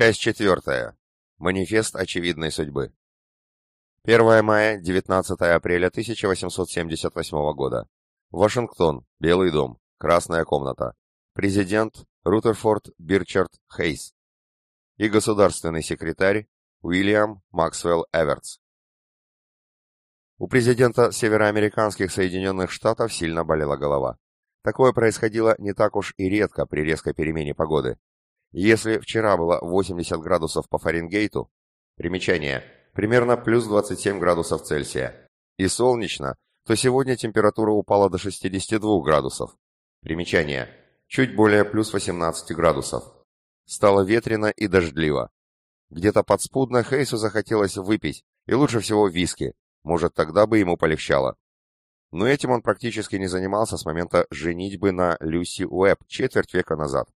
Часть четвертая. Манифест очевидной судьбы. 1 мая, 19 апреля 1878 года. Вашингтон, Белый дом, Красная комната. Президент Рутерфорд Бирчард Хейс. И государственный секретарь Уильям Максвелл Эвертс. У президента североамериканских Соединенных Штатов сильно болела голова. Такое происходило не так уж и редко при резкой перемене погоды. Если вчера было 80 градусов по Фаренгейту, примечание, примерно плюс 27 градусов Цельсия, и солнечно, то сегодня температура упала до 62 градусов. Примечание, чуть более плюс 18 градусов. Стало ветрено и дождливо. Где-то подспудно Хейсу захотелось выпить, и лучше всего виски, может тогда бы ему полегчало. Но этим он практически не занимался с момента женитьбы на Люси Уэбб четверть века назад.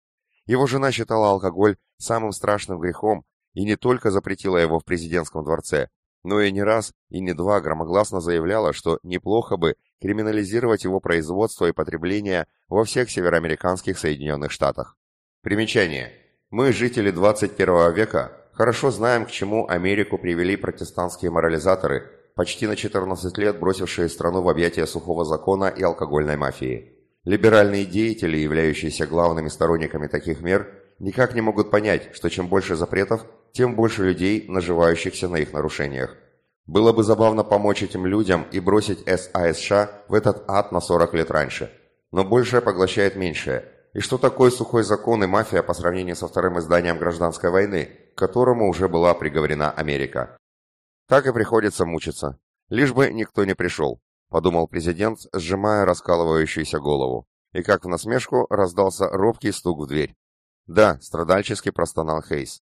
Его жена считала алкоголь самым страшным грехом и не только запретила его в президентском дворце, но и не раз и не два громогласно заявляла, что неплохо бы криминализировать его производство и потребление во всех североамериканских Соединенных Штатах. Примечание. Мы, жители 21 века, хорошо знаем, к чему Америку привели протестантские морализаторы, почти на 14 лет бросившие страну в объятия сухого закона и алкогольной мафии. Либеральные деятели, являющиеся главными сторонниками таких мер, никак не могут понять, что чем больше запретов, тем больше людей, наживающихся на их нарушениях. Было бы забавно помочь этим людям и бросить САСШ в этот ад на 40 лет раньше. Но большее поглощает меньшее. И что такое сухой закон и мафия по сравнению со вторым изданием гражданской войны, к которому уже была приговорена Америка? Так и приходится мучиться. Лишь бы никто не пришел подумал президент, сжимая раскалывающуюся голову. И как в насмешку раздался робкий стук в дверь. «Да», — страдальчески простонал Хейс.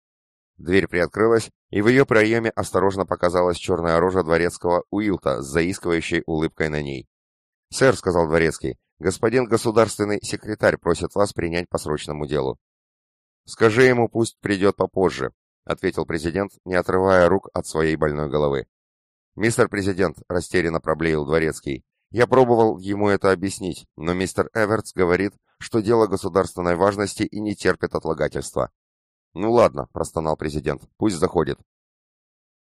Дверь приоткрылась, и в ее проеме осторожно показалась черная рожа дворецкого Уилта с заискивающей улыбкой на ней. «Сэр», — сказал дворецкий, — «господин государственный секретарь просит вас принять по срочному делу». «Скажи ему, пусть придет попозже», — ответил президент, не отрывая рук от своей больной головы. «Мистер Президент», — растерянно проблеял Дворецкий, — «я пробовал ему это объяснить, но мистер Эвертс говорит, что дело государственной важности и не терпит отлагательства». «Ну ладно», — простонал президент, — «пусть заходит».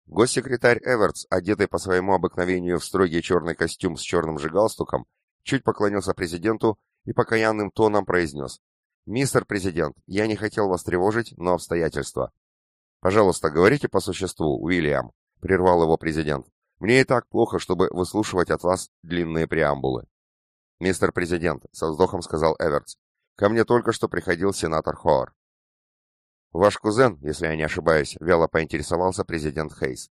Госсекретарь Эвертс, одетый по своему обыкновению в строгий черный костюм с черным же галстуком, чуть поклонился президенту и покаянным тоном произнес. «Мистер Президент, я не хотел вас тревожить, но обстоятельства». «Пожалуйста, говорите по существу, Уильям», — прервал его президент. «Мне и так плохо, чтобы выслушивать от вас длинные преамбулы». «Мистер президент», — со вздохом сказал Эвертс, — «ко мне только что приходил сенатор Хоар». «Ваш кузен, если я не ошибаюсь», — вяло поинтересовался президент Хейс.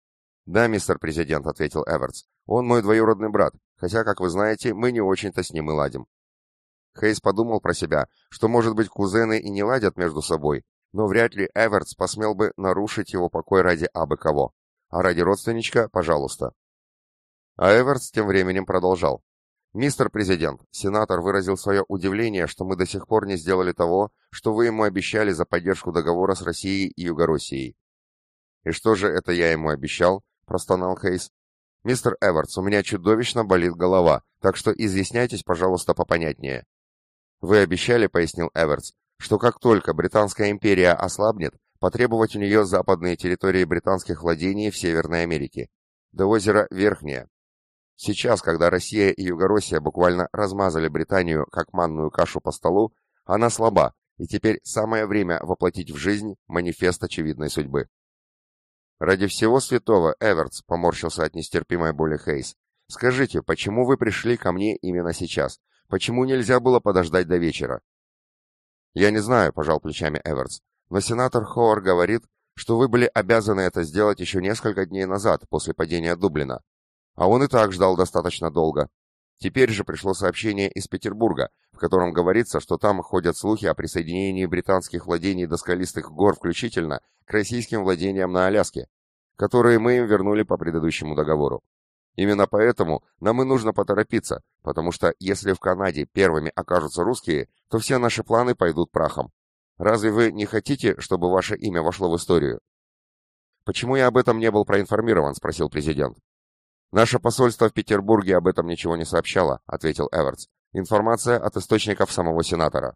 «Да, мистер президент», — ответил Эвертс. «Он мой двоюродный брат, хотя, как вы знаете, мы не очень-то с ним и ладим». Хейс подумал про себя, что, может быть, кузены и не ладят между собой, но вряд ли Эвертс посмел бы нарушить его покой ради абы кого. А ради родственничка, пожалуйста. А Эвертс тем временем продолжал. «Мистер Президент, сенатор выразил свое удивление, что мы до сих пор не сделали того, что вы ему обещали за поддержку договора с Россией и Югороссией». «И что же это я ему обещал?» – простонал Хейс. «Мистер Эвертс, у меня чудовищно болит голова, так что изъясняйтесь, пожалуйста, попонятнее». «Вы обещали, — пояснил Эвертс, — что как только Британская империя ослабнет, потребовать у нее западные территории британских владений в Северной Америке, до озера Верхнее. Сейчас, когда Россия и Югороссия буквально размазали Британию как манную кашу по столу, она слаба, и теперь самое время воплотить в жизнь манифест очевидной судьбы. «Ради всего святого, Эвертс», — поморщился от нестерпимой боли Хейс, — «скажите, почему вы пришли ко мне именно сейчас? Почему нельзя было подождать до вечера?» «Я не знаю», — пожал плечами Эвертс. Но сенатор Хоуэр говорит, что вы были обязаны это сделать еще несколько дней назад, после падения Дублина. А он и так ждал достаточно долго. Теперь же пришло сообщение из Петербурга, в котором говорится, что там ходят слухи о присоединении британских владений до скалистых гор включительно к российским владениям на Аляске, которые мы им вернули по предыдущему договору. Именно поэтому нам и нужно поторопиться, потому что если в Канаде первыми окажутся русские, то все наши планы пойдут прахом. Разве вы не хотите, чтобы ваше имя вошло в историю? Почему я об этом не был проинформирован, спросил президент. Наше посольство в Петербурге об этом ничего не сообщало, ответил Эвертс. Информация от источников самого сенатора.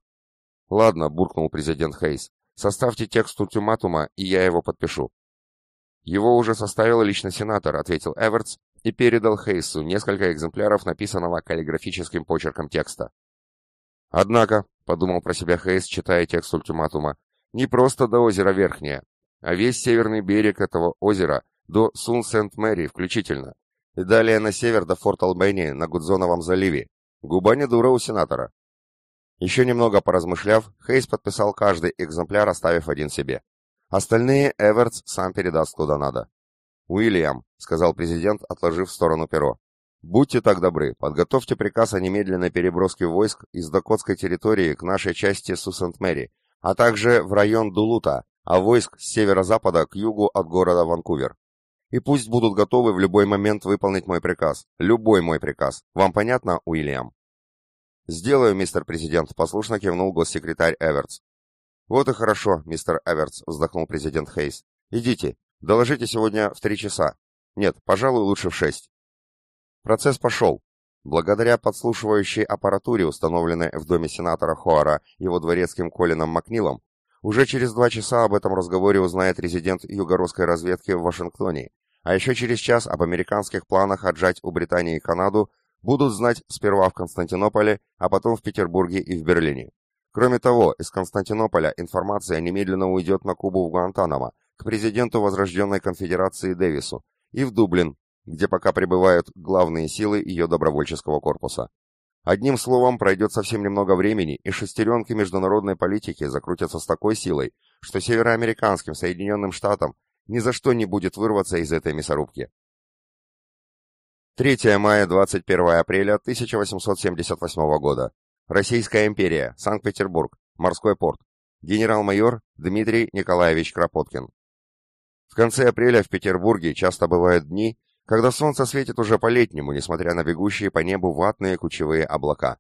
Ладно, буркнул президент Хейс. Составьте текст ультиматума, и я его подпишу». «Его уже составил лично сенатор», — ответил Эвертс и передал Хейсу несколько экземпляров написанного каллиграфическим почерком текста. «Однако», — подумал про себя Хейс, читая текст ультиматума, — «не просто до озера Верхнее, а весь северный берег этого озера до Сун-Сент-Мэри включительно, и далее на север до Форт Албани на Гудзоновом заливе. Губа не дура у сенатора». Еще немного поразмышляв, Хейс подписал каждый экземпляр, оставив один себе. Остальные Эвертс сам передаст куда надо. «Уильям», — сказал президент, отложив в сторону перо, — «будьте так добры, подготовьте приказ о немедленной переброске войск из Дакотской территории к нашей части Сусент-Мэри, а также в район Дулута, а войск с северо-запада к югу от города Ванкувер. И пусть будут готовы в любой момент выполнить мой приказ. Любой мой приказ. Вам понятно, Уильям?» «Сделаю, мистер президент», — послушно кивнул госсекретарь Эвертс. «Вот и хорошо, мистер Эвертс», — вздохнул президент Хейс. «Идите, Доложите сегодня в три часа. Нет, пожалуй, лучше в шесть. Процесс пошел. Благодаря подслушивающей аппаратуре, установленной в доме сенатора Хоара его дворецким Колином Макнилом, уже через два часа об этом разговоре узнает резидент югородской разведки в Вашингтоне, а еще через час об американских планах отжать у Британии и Канаду будут знать сперва в Константинополе, а потом в Петербурге и в Берлине. Кроме того, из Константинополя информация немедленно уйдет на Кубу в Гуантанамо, к президенту Возрожденной конфедерации Дэвису и в Дублин, где пока пребывают главные силы ее добровольческого корпуса. Одним словом, пройдет совсем немного времени, и шестеренки международной политики закрутятся с такой силой, что североамериканским Соединенным Штатам ни за что не будет вырваться из этой мясорубки. 3 мая 21 апреля 1878 года. Российская империя, Санкт-Петербург, морской порт. Генерал-майор Дмитрий Николаевич Кропоткин. В конце апреля в Петербурге часто бывают дни, когда солнце светит уже по-летнему, несмотря на бегущие по небу ватные кучевые облака.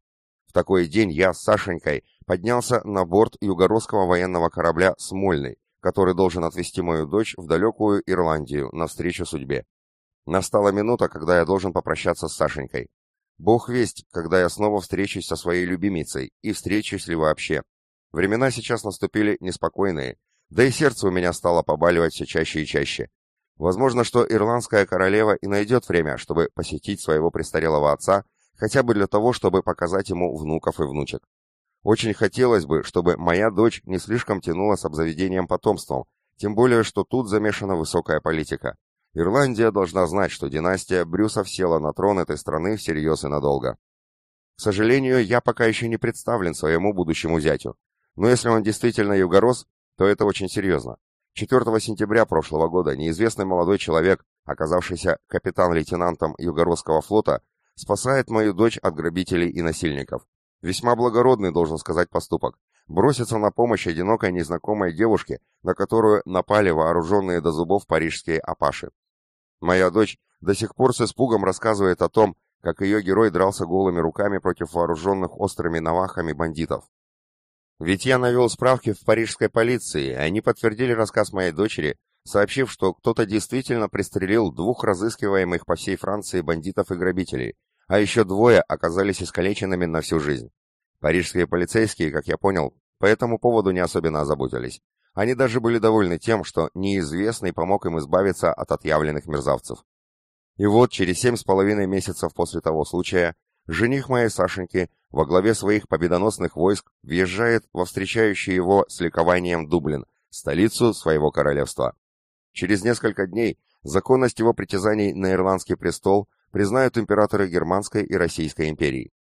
В такой день я с Сашенькой поднялся на борт югородского военного корабля «Смольный», который должен отвезти мою дочь в далекую Ирландию навстречу судьбе. Настала минута, когда я должен попрощаться с Сашенькой. Бог весть, когда я снова встречусь со своей любимицей, и встречусь ли вообще. Времена сейчас наступили неспокойные, да и сердце у меня стало побаливать все чаще и чаще. Возможно, что ирландская королева и найдет время, чтобы посетить своего престарелого отца, хотя бы для того, чтобы показать ему внуков и внучек. Очень хотелось бы, чтобы моя дочь не слишком тянула с обзаведением потомством, тем более, что тут замешана высокая политика. Ирландия должна знать, что династия Брюсов села на трон этой страны всерьез и надолго. К сожалению, я пока еще не представлен своему будущему зятю. Но если он действительно югорос, то это очень серьезно. 4 сентября прошлого года неизвестный молодой человек, оказавшийся капитан-лейтенантом Югородского флота, спасает мою дочь от грабителей и насильников. Весьма благородный, должен сказать, поступок. Броситься на помощь одинокой незнакомой девушке, на которую напали вооруженные до зубов парижские апаши. Моя дочь до сих пор с испугом рассказывает о том, как ее герой дрался голыми руками против вооруженных острыми навахами бандитов. Ведь я навел справки в парижской полиции, и они подтвердили рассказ моей дочери, сообщив, что кто-то действительно пристрелил двух разыскиваемых по всей Франции бандитов и грабителей, а еще двое оказались искалеченными на всю жизнь. Парижские полицейские, как я понял, по этому поводу не особенно озаботились. Они даже были довольны тем, что неизвестный помог им избавиться от отъявленных мерзавцев. И вот через семь с половиной месяцев после того случая жених моей Сашеньки во главе своих победоносных войск въезжает во встречающий его с ликованием Дублин, столицу своего королевства. Через несколько дней законность его притязаний на ирландский престол признают императоры Германской и Российской империи.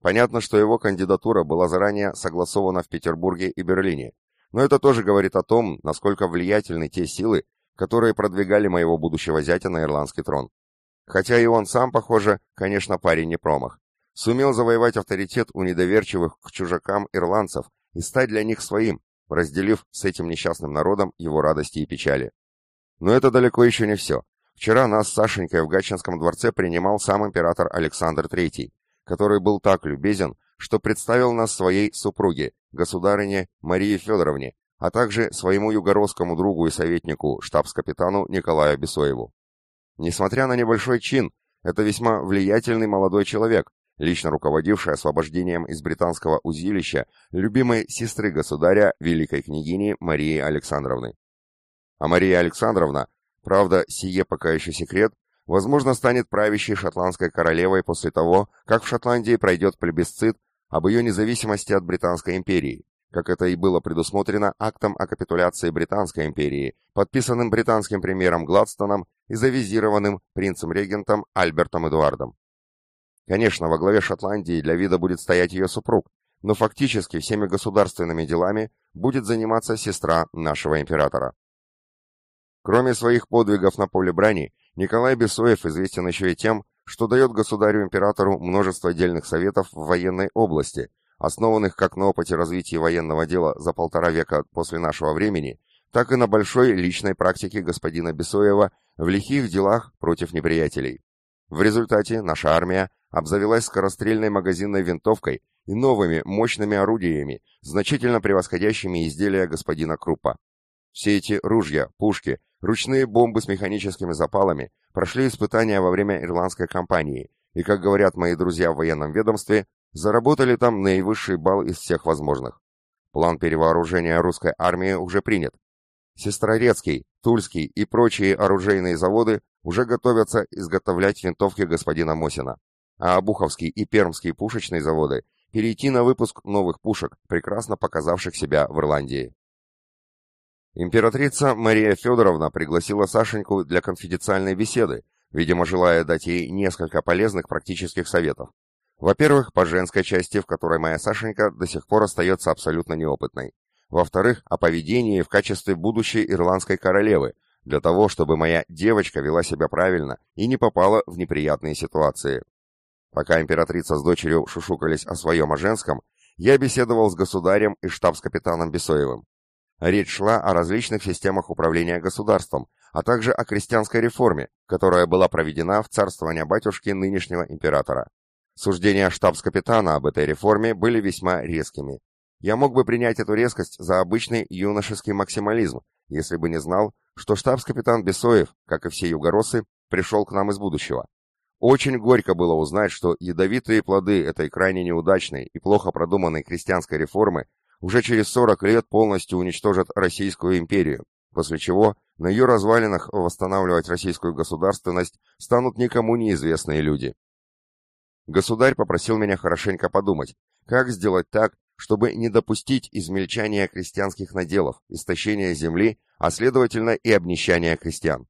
Понятно, что его кандидатура была заранее согласована в Петербурге и Берлине, но это тоже говорит о том, насколько влиятельны те силы, которые продвигали моего будущего зятя на ирландский трон. Хотя и он сам, похоже, конечно, парень не промах сумел завоевать авторитет у недоверчивых к чужакам ирландцев и стать для них своим, разделив с этим несчастным народом его радости и печали. Но это далеко еще не все. Вчера нас с Сашенькой в Гатчинском дворце принимал сам император Александр III, который был так любезен, что представил нас своей супруге, государыне Марии Федоровне, а также своему югородскому другу и советнику, штабс-капитану Николаю Бесоеву. Несмотря на небольшой чин, это весьма влиятельный молодой человек, лично руководивший освобождением из британского узилища любимой сестры государя, великой княгини Марии Александровны. А Мария Александровна, правда, сие пока еще секрет, возможно, станет правящей шотландской королевой после того, как в Шотландии пройдет плебисцит об ее независимости от Британской империи, как это и было предусмотрено актом о капитуляции Британской империи, подписанным британским премьером Гладстоном и завизированным принцем-регентом Альбертом Эдуардом. Конечно, во главе Шотландии для вида будет стоять ее супруг, но фактически всеми государственными делами будет заниматься сестра нашего императора. Кроме своих подвигов на поле брани, Николай Бесоев известен еще и тем, что дает государю-императору множество отдельных советов в военной области, основанных как на опыте развития военного дела за полтора века после нашего времени, так и на большой личной практике господина Бесоева в лихих делах против неприятелей. В результате наша армия обзавелась скорострельной магазинной винтовкой и новыми мощными орудиями, значительно превосходящими изделия господина Крупа. Все эти ружья, пушки, ручные бомбы с механическими запалами прошли испытания во время ирландской кампании, и, как говорят мои друзья в военном ведомстве, заработали там наивысший балл из всех возможных. План перевооружения русской армии уже принят. Сестрорецкий, Тульский и прочие оружейные заводы уже готовятся изготовлять винтовки господина Мосина а Обуховский и Пермский пушечные заводы перейти на выпуск новых пушек, прекрасно показавших себя в Ирландии. Императрица Мария Федоровна пригласила Сашеньку для конфиденциальной беседы, видимо, желая дать ей несколько полезных практических советов. Во-первых, по женской части, в которой моя Сашенька до сих пор остается абсолютно неопытной. Во-вторых, о поведении в качестве будущей ирландской королевы, для того, чтобы моя девочка вела себя правильно и не попала в неприятные ситуации. Пока императрица с дочерью шушукались о своем о женском, я беседовал с государем и штабс-капитаном Бесоевым. Речь шла о различных системах управления государством, а также о крестьянской реформе, которая была проведена в царствование батюшки нынешнего императора. Суждения штабс-капитана об этой реформе были весьма резкими. Я мог бы принять эту резкость за обычный юношеский максимализм, если бы не знал, что штабс-капитан Бесоев, как и все югоросы, пришел к нам из будущего. Очень горько было узнать, что ядовитые плоды этой крайне неудачной и плохо продуманной крестьянской реформы уже через 40 лет полностью уничтожат Российскую империю, после чего на ее развалинах восстанавливать российскую государственность станут никому неизвестные люди. Государь попросил меня хорошенько подумать, как сделать так, чтобы не допустить измельчания крестьянских наделов, истощения земли, а следовательно и обнищания крестьян.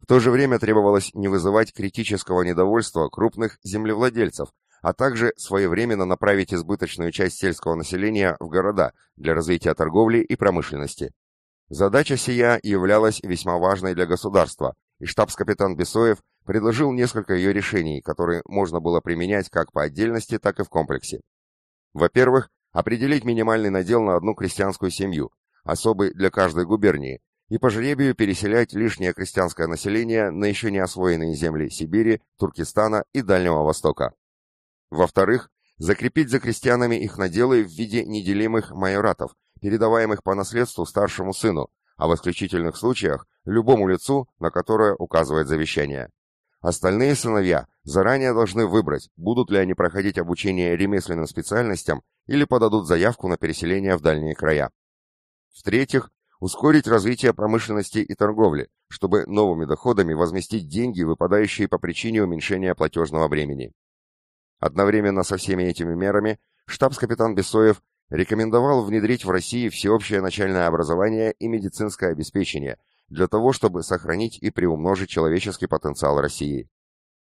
В то же время требовалось не вызывать критического недовольства крупных землевладельцев, а также своевременно направить избыточную часть сельского населения в города для развития торговли и промышленности. Задача сия являлась весьма важной для государства, и штабс-капитан Бесоев предложил несколько ее решений, которые можно было применять как по отдельности, так и в комплексе. Во-первых, определить минимальный надел на одну крестьянскую семью, особый для каждой губернии, и по жребию переселять лишнее крестьянское население на еще не освоенные земли Сибири, Туркестана и Дальнего Востока. Во-вторых, закрепить за крестьянами их наделы в виде неделимых майоратов, передаваемых по наследству старшему сыну, а в исключительных случаях любому лицу, на которое указывает завещание. Остальные сыновья заранее должны выбрать, будут ли они проходить обучение ремесленным специальностям или подадут заявку на переселение в дальние края. В-третьих, ускорить развитие промышленности и торговли, чтобы новыми доходами возместить деньги, выпадающие по причине уменьшения платежного бремени. Одновременно со всеми этими мерами штабс-капитан Бесоев рекомендовал внедрить в России всеобщее начальное образование и медицинское обеспечение для того, чтобы сохранить и приумножить человеческий потенциал России.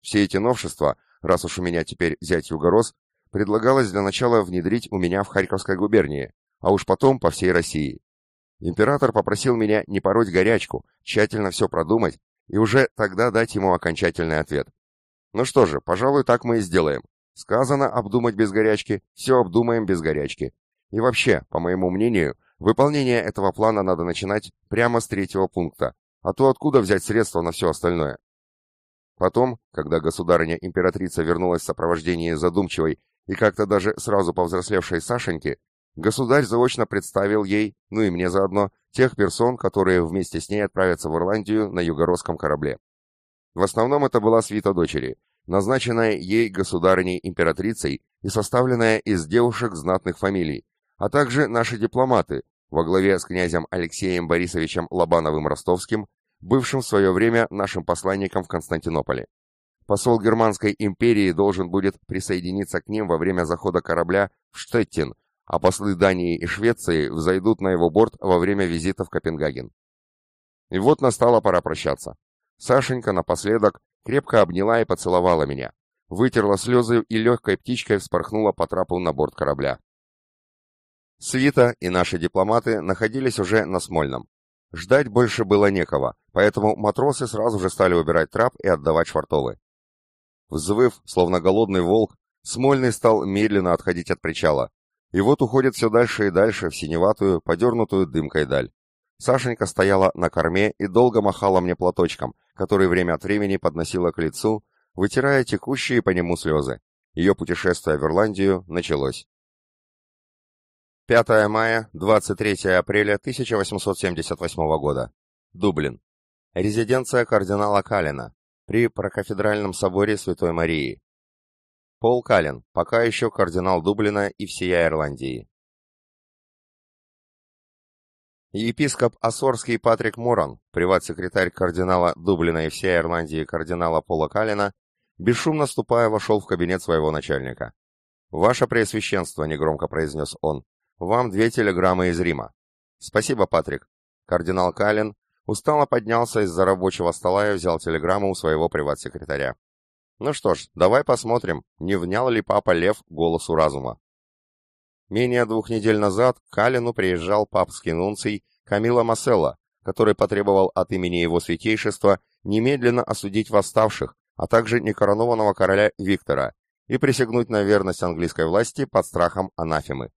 Все эти новшества, раз уж у меня теперь зять Югорос, предлагалось для начала внедрить у меня в Харьковской губернии, а уж потом по всей России. Император попросил меня не пороть горячку, тщательно все продумать и уже тогда дать ему окончательный ответ. Ну что же, пожалуй, так мы и сделаем. Сказано обдумать без горячки, все обдумаем без горячки. И вообще, по моему мнению, выполнение этого плана надо начинать прямо с третьего пункта, а то откуда взять средства на все остальное? Потом, когда государыня-императрица вернулась в сопровождении задумчивой и как-то даже сразу повзрослевшей Сашеньки, Государь заочно представил ей, ну и мне заодно, тех персон, которые вместе с ней отправятся в Ирландию на югородском корабле. В основном это была свита дочери. назначенное ей государыней-императрицей и составленное из девушек знатных фамилий, а также наши дипломаты, во главе с князем Алексеем Борисовичем Лобановым-Ростовским, бывшим в свое время нашим посланником в Константинополе. Посол Германской империи должен будет присоединиться к ним во время захода корабля в Штеттин, а послы Дании и Швеции взойдут на его борт во время визита в Копенгаген. И вот настала пора прощаться. Сашенька напоследок крепко обняла и поцеловала меня, вытерла слезы и легкой птичкой вспорхнула по трапу на борт корабля. Свита и наши дипломаты находились уже на Смольном. Ждать больше было некого, поэтому матросы сразу же стали убирать трап и отдавать швартовы. Взвыв, словно голодный волк, Смольный стал медленно отходить от причала, и вот уходит все дальше и дальше в синеватую, подернутую дымкой даль. Сашенька стояла на корме и долго махала мне платочком, который время от времени подносила к лицу, вытирая текущие по нему слезы. Ее путешествие в Ирландию началось. 5 мая, 23 апреля 1878 года. Дублин. Резиденция кардинала Калина при Прокафедральном соборе Святой Марии. Пол Калин, пока еще кардинал Дублина и всея Ирландии. Епископ Осорский Патрик Моран, приват-секретарь кардинала Дублина и всей Ирландии кардинала Пола Калина, бесшумно ступая вошел в кабинет своего начальника. «Ваше Преосвященство», — негромко произнес он, вам две телеграммы из Рима. Спасибо, Патрик. Кардинал Каллен устало поднялся из-за рабочего стола и взял телеграмму у своего приват-секретаря. Ну что ж, давай посмотрим, не внял ли папа Лев голосу разума. Менее двух недель назад к Калину приезжал папский нунций Камила Масселла, который потребовал от имени его святейшества немедленно осудить восставших, а также некоронованного короля Виктора и присягнуть на верность английской власти под страхом анафемы.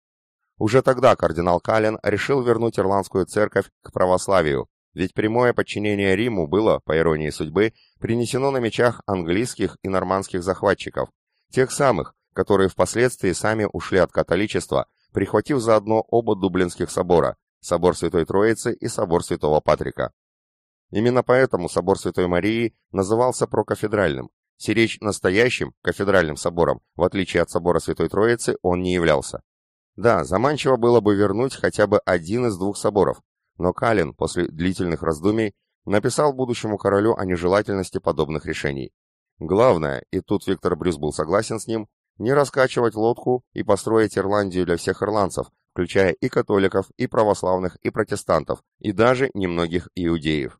Уже тогда кардинал Каллен решил вернуть ирландскую церковь к православию, ведь прямое подчинение Риму было, по иронии судьбы, принесено на мечах английских и нормандских захватчиков, тех самых, которые впоследствии сами ушли от католичества, прихватив заодно оба дублинских собора, собор Святой Троицы и собор Святого Патрика. Именно поэтому собор Святой Марии назывался прокафедральным, сиречь настоящим кафедральным собором, в отличие от собора Святой Троицы, он не являлся. Да, заманчиво было бы вернуть хотя бы один из двух соборов, но Калин после длительных раздумий написал будущему королю о нежелательности подобных решений. Главное, и тут Виктор Брюс был согласен с ним, не раскачивать лодку и построить Ирландию для всех ирландцев, включая и католиков, и православных, и протестантов, и даже немногих иудеев.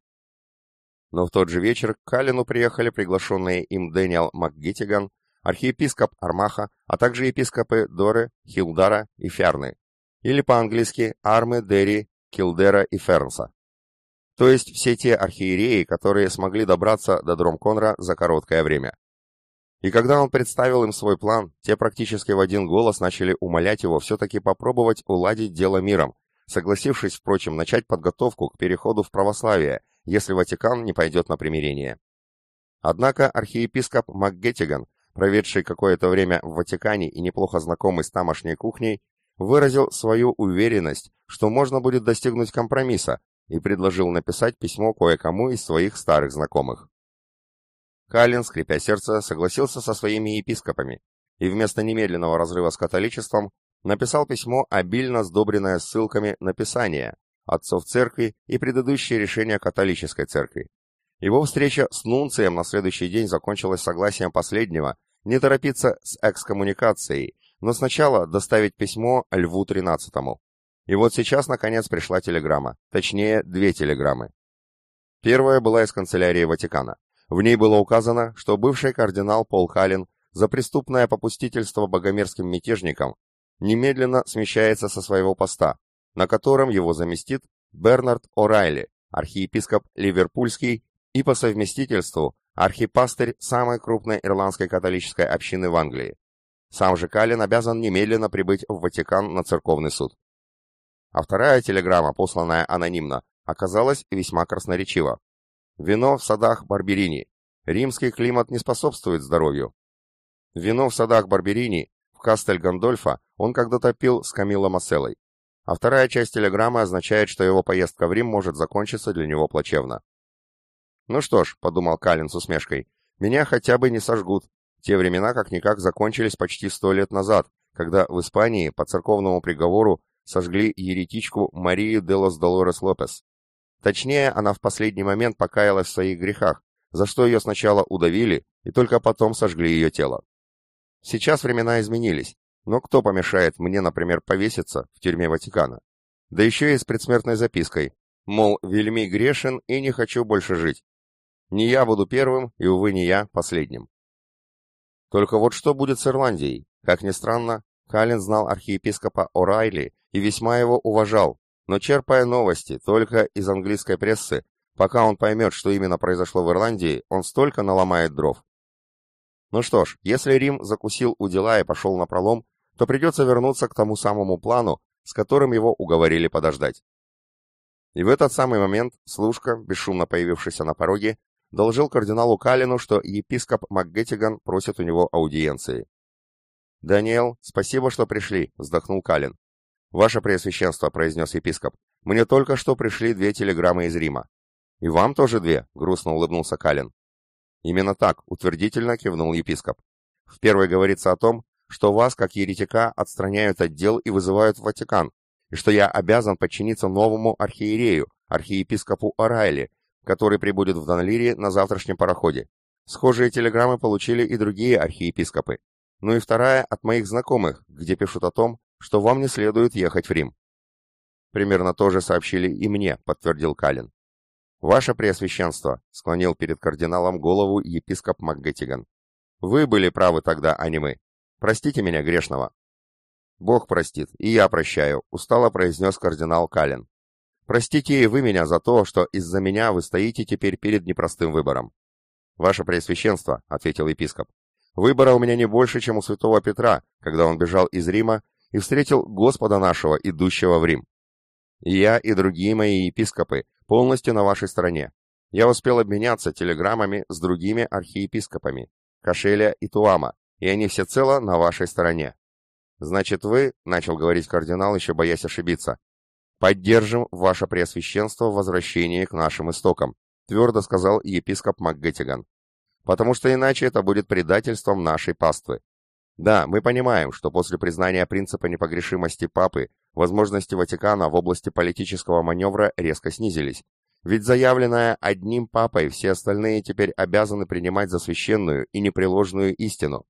Но в тот же вечер к Калину приехали приглашенные им Дэниел МакГиттиган, архиепископ Армаха, а также епископы Доры, Хилдара и Фярны, или по-английски Армы, Дерри, Килдера и Фернса. То есть все те архиереи, которые смогли добраться до Дромконра за короткое время. И когда он представил им свой план, те практически в один голос начали умолять его все-таки попробовать уладить дело миром, согласившись, впрочем, начать подготовку к переходу в православие, если Ватикан не пойдет на примирение. Однако архиепископ МакГеттиган проведший какое-то время в Ватикане и неплохо знакомый с тамошней кухней, выразил свою уверенность, что можно будет достигнуть компромисса, и предложил написать письмо кое-кому из своих старых знакомых. Каллин, скрипя сердце, согласился со своими епископами и вместо немедленного разрыва с католичеством написал письмо, обильно сдобренное ссылками на Писание, отцов церкви и предыдущие решения католической церкви. Его встреча с Нунцием на следующий день закончилась согласием последнего не торопиться с экскоммуникацией, но сначала доставить письмо Льву XIII. И вот сейчас, наконец, пришла телеграмма, точнее, две телеграммы. Первая была из канцелярии Ватикана. В ней было указано, что бывший кардинал Пол Халлин за преступное попустительство богомерзким мятежникам немедленно смещается со своего поста, на котором его заместит Бернард О'Райли, архиепископ Ливерпульский и по совместительству архипастырь самой крупной ирландской католической общины в Англии. Сам же Калин обязан немедленно прибыть в Ватикан на церковный суд. А вторая телеграмма, посланная анонимно, оказалась весьма красноречива. Вино в садах Барберини. Римский климат не способствует здоровью. Вино в садах Барберини в Кастель Гандольфа он когда-то пил с Камило Масселой. А вторая часть телеграммы означает, что его поездка в Рим может закончиться для него плачевно. «Ну что ж», — подумал Калин с усмешкой, — «меня хотя бы не сожгут, Те времена как-никак закончились почти сто лет назад, когда в Испании по церковному приговору сожгли еретичку Марию де лос Долорес Лопес. Точнее, она в последний момент покаялась в своих грехах, за что ее сначала удавили и только потом сожгли ее тело. Сейчас времена изменились, но кто помешает мне, например, повеситься в тюрьме Ватикана? Да еще и с предсмертной запиской, мол, вельми грешен и не хочу больше жить. Не я буду первым, и, увы, не я последним. Только вот что будет с Ирландией? Как ни странно, Каллен знал архиепископа О'Райли и весьма его уважал, но черпая новости только из английской прессы, пока он поймет, что именно произошло в Ирландии, он столько наломает дров. Ну что ж, если Рим закусил у дела и пошел на пролом, то придется вернуться к тому самому плану, с которым его уговорили подождать. И в этот самый момент служка, бесшумно появившийся на пороге, доложил кардиналу Калину, что епископ МакГеттиган просит у него аудиенции. «Даниэл, спасибо, что пришли», — вздохнул Калин. «Ваше Преосвященство», — произнес епископ, — «мне только что пришли две телеграммы из Рима». «И вам тоже две?» — грустно улыбнулся Калин. «Именно так», — утвердительно кивнул епископ. «В первой говорится о том, что вас, как еретика, отстраняют от дел и вызывают в Ватикан, и что я обязан подчиниться новому архиерею, архиепископу Орайли, который прибудет в Донлире на завтрашнем пароходе. Схожие телеграммы получили и другие архиепископы. Ну и вторая от моих знакомых, где пишут о том, что вам не следует ехать в Рим. Примерно то же сообщили и мне, подтвердил Калин. «Ваше Преосвященство», — склонил перед кардиналом голову епископ МакГеттиган. «Вы были правы тогда, а не мы. Простите меня, грешного». «Бог простит, и я прощаю», — устало произнес кардинал Калин. «Простите и вы меня за то, что из-за меня вы стоите теперь перед непростым выбором». «Ваше Преосвященство», — ответил епископ, — «выбора у меня не больше, чем у святого Петра, когда он бежал из Рима и встретил Господа нашего, идущего в Рим. Я, и другие мои епископы полностью на вашей стороне. Я успел обменяться телеграммами с другими архиепископами, Кашеля и Туама, и они всецело на вашей стороне. Значит, вы, — начал говорить кардинал, еще боясь ошибиться, — поддержим ваше преосвященство в возвращении к нашим истокам, твердо сказал епископ МакГеттиган. Потому что иначе это будет предательством нашей паствы. Да, мы понимаем, что после признания принципа непогрешимости папы возможности Ватикана в области политического маневра резко снизились. Ведь заявленное одним папой все остальные теперь обязаны принимать за священную и непреложную истину.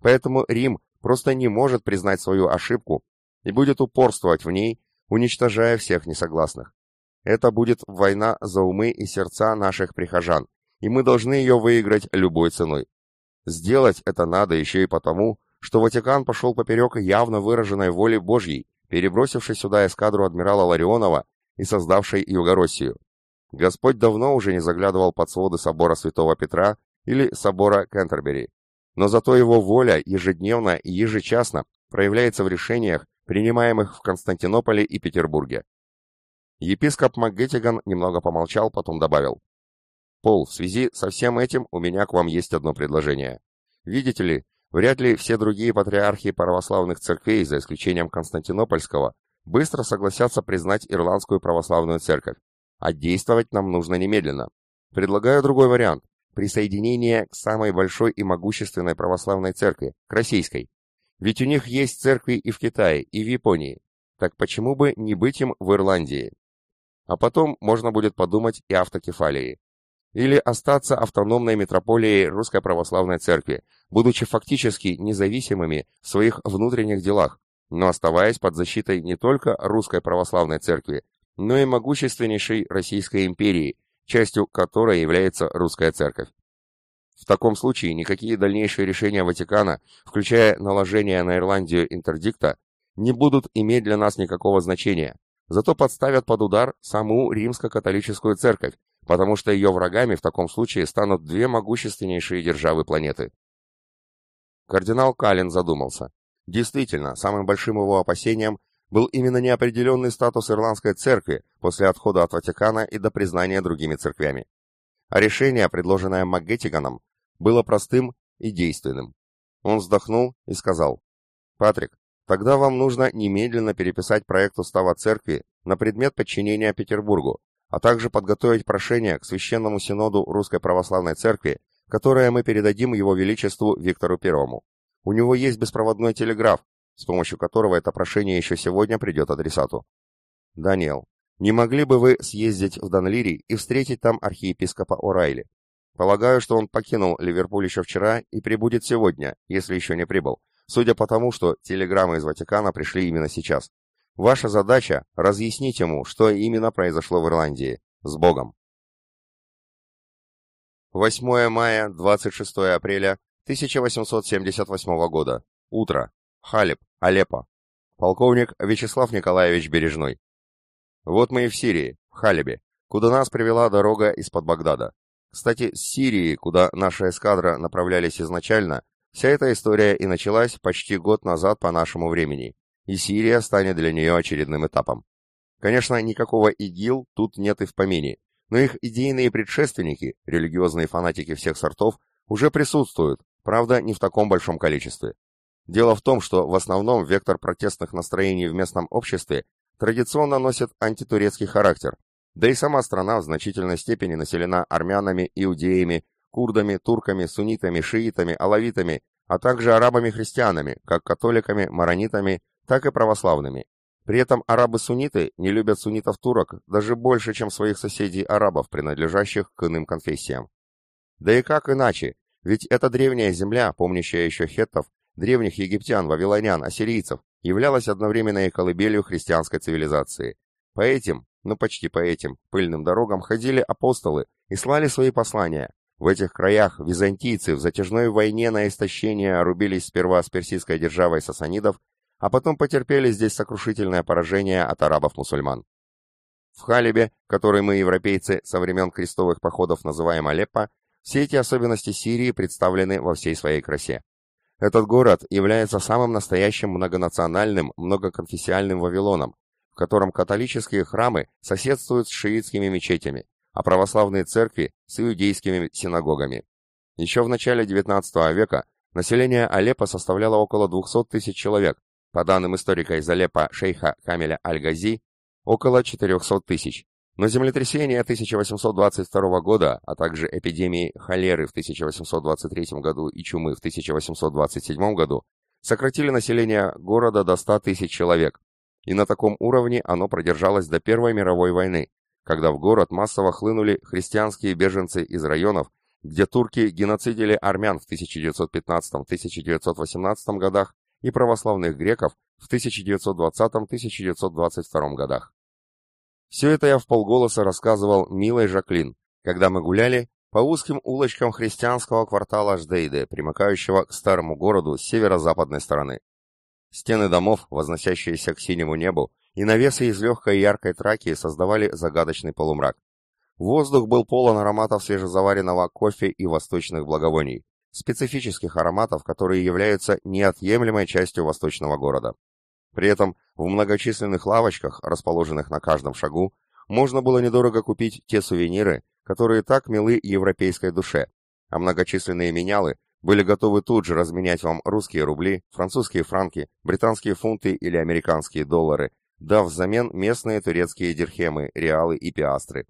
Поэтому Рим просто не может признать свою ошибку и будет упорствовать в ней, уничтожая всех несогласных. Это будет война за умы и сердца наших прихожан, и мы должны ее выиграть любой ценой. Сделать это надо еще и потому, что Ватикан пошел поперек явно выраженной воли Божьей, перебросивший сюда эскадру адмирала Ларионова и создавший Югороссию. Господь давно уже не заглядывал под своды собора Святого Петра или собора Кентербери, но зато его воля ежедневно и ежечасно проявляется в решениях, принимаемых в Константинополе и Петербурге. Епископ МакГеттиган немного помолчал, потом добавил. «Пол, в связи со всем этим у меня к вам есть одно предложение. Видите ли, Вряд ли все другие патриархи православных церквей, за исключением Константинопольского, быстро согласятся признать Ирландскую православную церковь, а действовать нам нужно немедленно. Предлагаю другой вариант – присоединение к самой большой и могущественной православной церкви, к российской. Ведь у них есть церкви и в Китае, и в Японии. Так почему бы не быть им в Ирландии? А потом можно будет подумать и автокефалии или остаться автономной метрополией Русской Православной Церкви, будучи фактически независимыми в своих внутренних делах, но оставаясь под защитой не только Русской Православной Церкви, но и могущественнейшей Российской империи, частью которой является Русская Церковь. В таком случае никакие дальнейшие решения Ватикана, включая наложение на Ирландию интердикта, не будут иметь для нас никакого значения, зато подставят под удар саму римско-католическую церковь, потому что ее врагами в таком случае станут две могущественнейшие державы планеты. Кардинал Калин задумался. Действительно, самым большим его опасением был именно неопределенный статус Ирландской церкви после отхода от Ватикана и до признания другими церквями. А решение, предложенное Макгеттиганом, было простым и действенным. Он вздохнул и сказал, «Патрик, тогда вам нужно немедленно переписать проект устава церкви на предмет подчинения Петербургу, а также подготовить прошение к Священному Синоду Русской Православной Церкви, которое мы передадим его величеству Виктору Первому. У него есть беспроводной телеграф, с помощью которого это прошение еще сегодня придет адресату. Даниэл, не могли бы вы съездить в Данлири и встретить там архиепископа О'Райли? Полагаю, что он покинул Ливерпуль еще вчера и прибудет сегодня, если еще не прибыл, судя по тому, что телеграммы из Ватикана пришли именно сейчас. Ваша задача – разъяснить ему, что именно произошло в Ирландии. С Богом! 8 мая, 26 апреля 1878 года. Утро. Халеб, Алеппо. Полковник Вячеслав Николаевич Бережной. Вот мы и в Сирии, в Халебе, куда нас привела дорога из-под Багдада. Кстати, с Сирии, куда наша эскадра направлялись изначально, вся эта история и началась почти год назад по нашему времени, и Сирия станет для нее очередным этапом. Конечно, никакого ИГИЛ тут нет и в помине, но их идейные предшественники, религиозные фанатики всех сортов, уже присутствуют, правда, не в таком большом количестве. Дело в том, что в основном вектор протестных настроений в местном обществе традиционно носит антитурецкий характер, да и сама страна в значительной степени населена армянами, иудеями, курдами, турками, суннитами, шиитами, алавитами, а также арабами-христианами, как католиками, маронитами, так и православными. При этом арабы-сунниты не любят суннитов-турок даже больше, чем своих соседей-арабов, принадлежащих к иным конфессиям. Да и как иначе, ведь эта древняя земля, помнящая еще хеттов, древних египтян, вавилонян, ассирийцев, являлась одновременно и колыбелью христианской цивилизации. По этим, ну почти по этим, пыльным дорогам ходили апостолы и слали свои послания. В этих краях византийцы в затяжной войне на истощение рубились сперва с персидской державой сасанидов, а потом потерпели здесь сокрушительное поражение от арабов-мусульман. В Халибе, который мы, европейцы, со времен крестовых походов называем Алеппо, все эти особенности Сирии представлены во всей своей красе. Этот город является самым настоящим многонациональным, многоконфессиальным Вавилоном, в котором католические храмы соседствуют с шиитскими мечетями, а православные церкви с иудейскими синагогами. Еще в начале XIX века население Алеппо составляло около 200 тысяч человек, по данным историка из Алеппо шейха Камеля Аль-Гази, около 400 тысяч. Но землетрясения 1822 года, а также эпидемии холеры в 1823 году и чумы в 1827 году сократили население города до 100 тысяч человек, и на таком уровне оно продержалось до Первой мировой войны, когда в город массово хлынули христианские беженцы из районов, где турки геноцидили армян в 1915-1918 годах и православных греков в 1920-1922 годах. Все это я в полголоса рассказывал милой Жаклин, когда мы гуляли по узким улочкам христианского квартала Ждейде, примыкающего к старому городу с северо-западной стороны. Стены домов, возносящиеся к синему небу, и навесы из легкой яркой траки создавали загадочный полумрак. Воздух был полон ароматов свежезаваренного кофе и восточных благовоний, специфических ароматов, которые являются неотъемлемой частью восточного города. При этом в многочисленных лавочках, расположенных на каждом шагу, можно было недорого купить те сувениры, которые так милы европейской душе, а многочисленные менялы были готовы тут же разменять вам русские рубли, французские франки, британские фунты или американские доллары, дав взамен местные турецкие дирхемы, реалы и пиастры.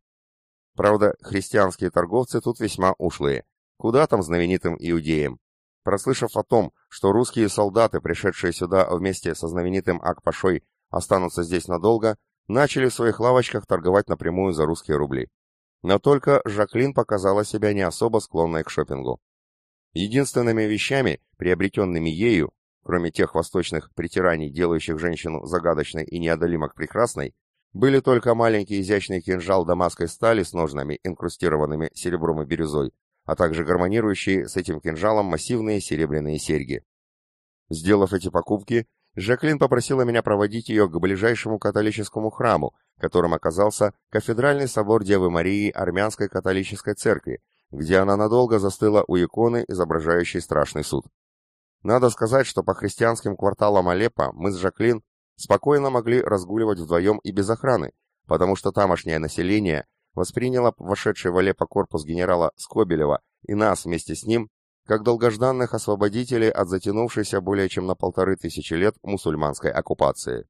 Правда, христианские торговцы тут весьма ушлые. Куда там знаменитым иудеям? Прослышав о том, что русские солдаты, пришедшие сюда вместе со знаменитым Акпашой, останутся здесь надолго, начали в своих лавочках торговать напрямую за русские рубли. Но только Жаклин показала себя не особо склонной к шопингу. Единственными вещами, приобретенными ею, кроме тех восточных притираний, делающих женщину загадочной и неодолимо прекрасной, были только маленький изящный кинжал дамасской стали с ножнами, инкрустированными серебром и бирюзой, а также гармонирующие с этим кинжалом массивные серебряные серьги. Сделав эти покупки, Жаклин попросила меня проводить ее к ближайшему католическому храму, которым оказался кафедральный собор Девы Марии Армянской католической церкви, где она надолго застыла у иконы, изображающей страшный суд. Надо сказать, что по христианским кварталам Алеппо мы с Жаклин спокойно могли разгуливать вдвоем и без охраны, потому что тамошнее население восприняло вошедший в Алеппо корпус генерала Скобелева и нас вместе с ним как долгожданных освободителей от затянувшейся более чем на полторы тысячи лет мусульманской оккупации.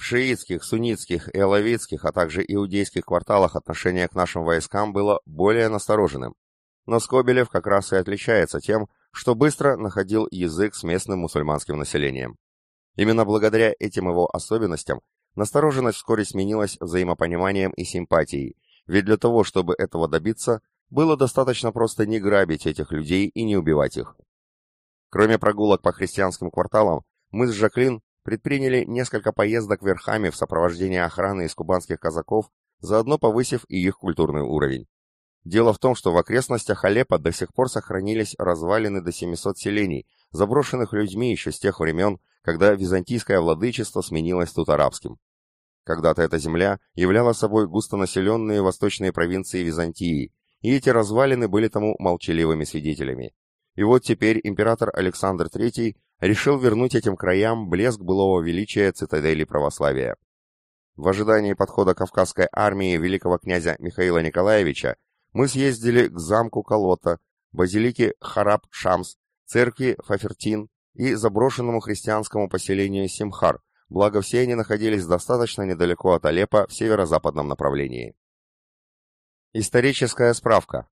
В шиитских, суннитских и алавитских, а также иудейских кварталах отношение к нашим войскам было более настороженным. но Скобелев как раз и отличается тем, что быстро находил язык с местным мусульманским населением. Именно благодаря этим его особенностям настороженность вскоре сменилась взаимопониманием и симпатией, ведь для того, чтобы этого добиться, было достаточно просто не грабить этих людей и не убивать их. Кроме прогулок по христианским кварталам, мы с Жаклин предприняли несколько поездок верхами в сопровождении охраны из кубанских казаков, заодно повысив и их культурный уровень. Дело в том, что в окрестностях Алеппо до сих пор сохранились развалины до 700 селений, заброшенных людьми еще с тех времен, когда византийское владычество сменилось тут арабским. Когда-то эта земля являла собой густонаселенные восточные провинции Византии, и эти развалины были тому молчаливыми свидетелями. И вот теперь император Александр III решил вернуть этим краям блеск былого величия цитадели православия. В ожидании подхода Кавказской армии великого князя Михаила Николаевича мы съездили к замку Колота, базилике Хараб-Шамс, церкви Фафертин и заброшенному христианскому поселению Симхар, благо все они находились достаточно недалеко от Алеппо в северо-западном направлении. Историческая справка.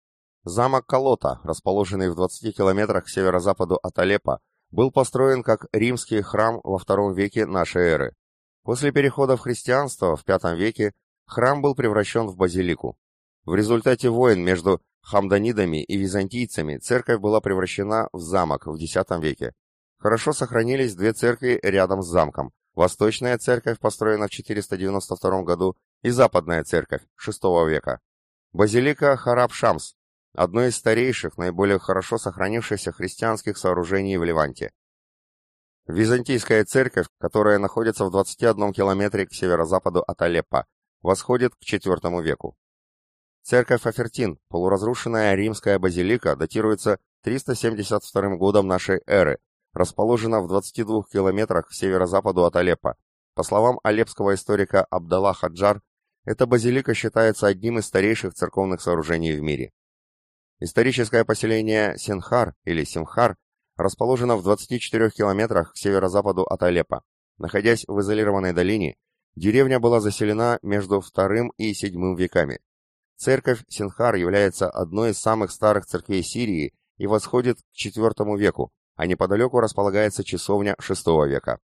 Замок Колота, расположенный в 20 километрах к северо-западу от Алеппо, был построен как римский храм во втором веке нашей эры. После перехода в христианство в V веке храм был превращен в базилику. В результате войн между хамданидами и византийцами церковь была превращена в замок в X веке. Хорошо сохранились две церкви рядом с замком. Восточная церковь построена в 492 году и Западная церковь VI века. Базилика Хараб-Шамс – одно из старейших, наиболее хорошо сохранившихся христианских сооружений в Ливанте. Византийская церковь, которая находится в 21 километре к северо-западу от Алеппо, восходит к IV веку. Церковь Афертин, полуразрушенная римская базилика, датируется 372 годом нашей эры, расположена в 22 километрах к северо-западу от Алеппо. По словам алепского историка Абдалла Хаджар, эта базилика считается одним из старейших церковных сооружений в мире. Историческое поселение Синхар или Симхар расположено в 24 километрах к северо-западу от Алеппо. Находясь в изолированной долине, деревня была заселена между II и VII веками. Церковь Синхар является одной из самых старых церквей Сирии и восходит к IV веку, а неподалеку располагается часовня VI века.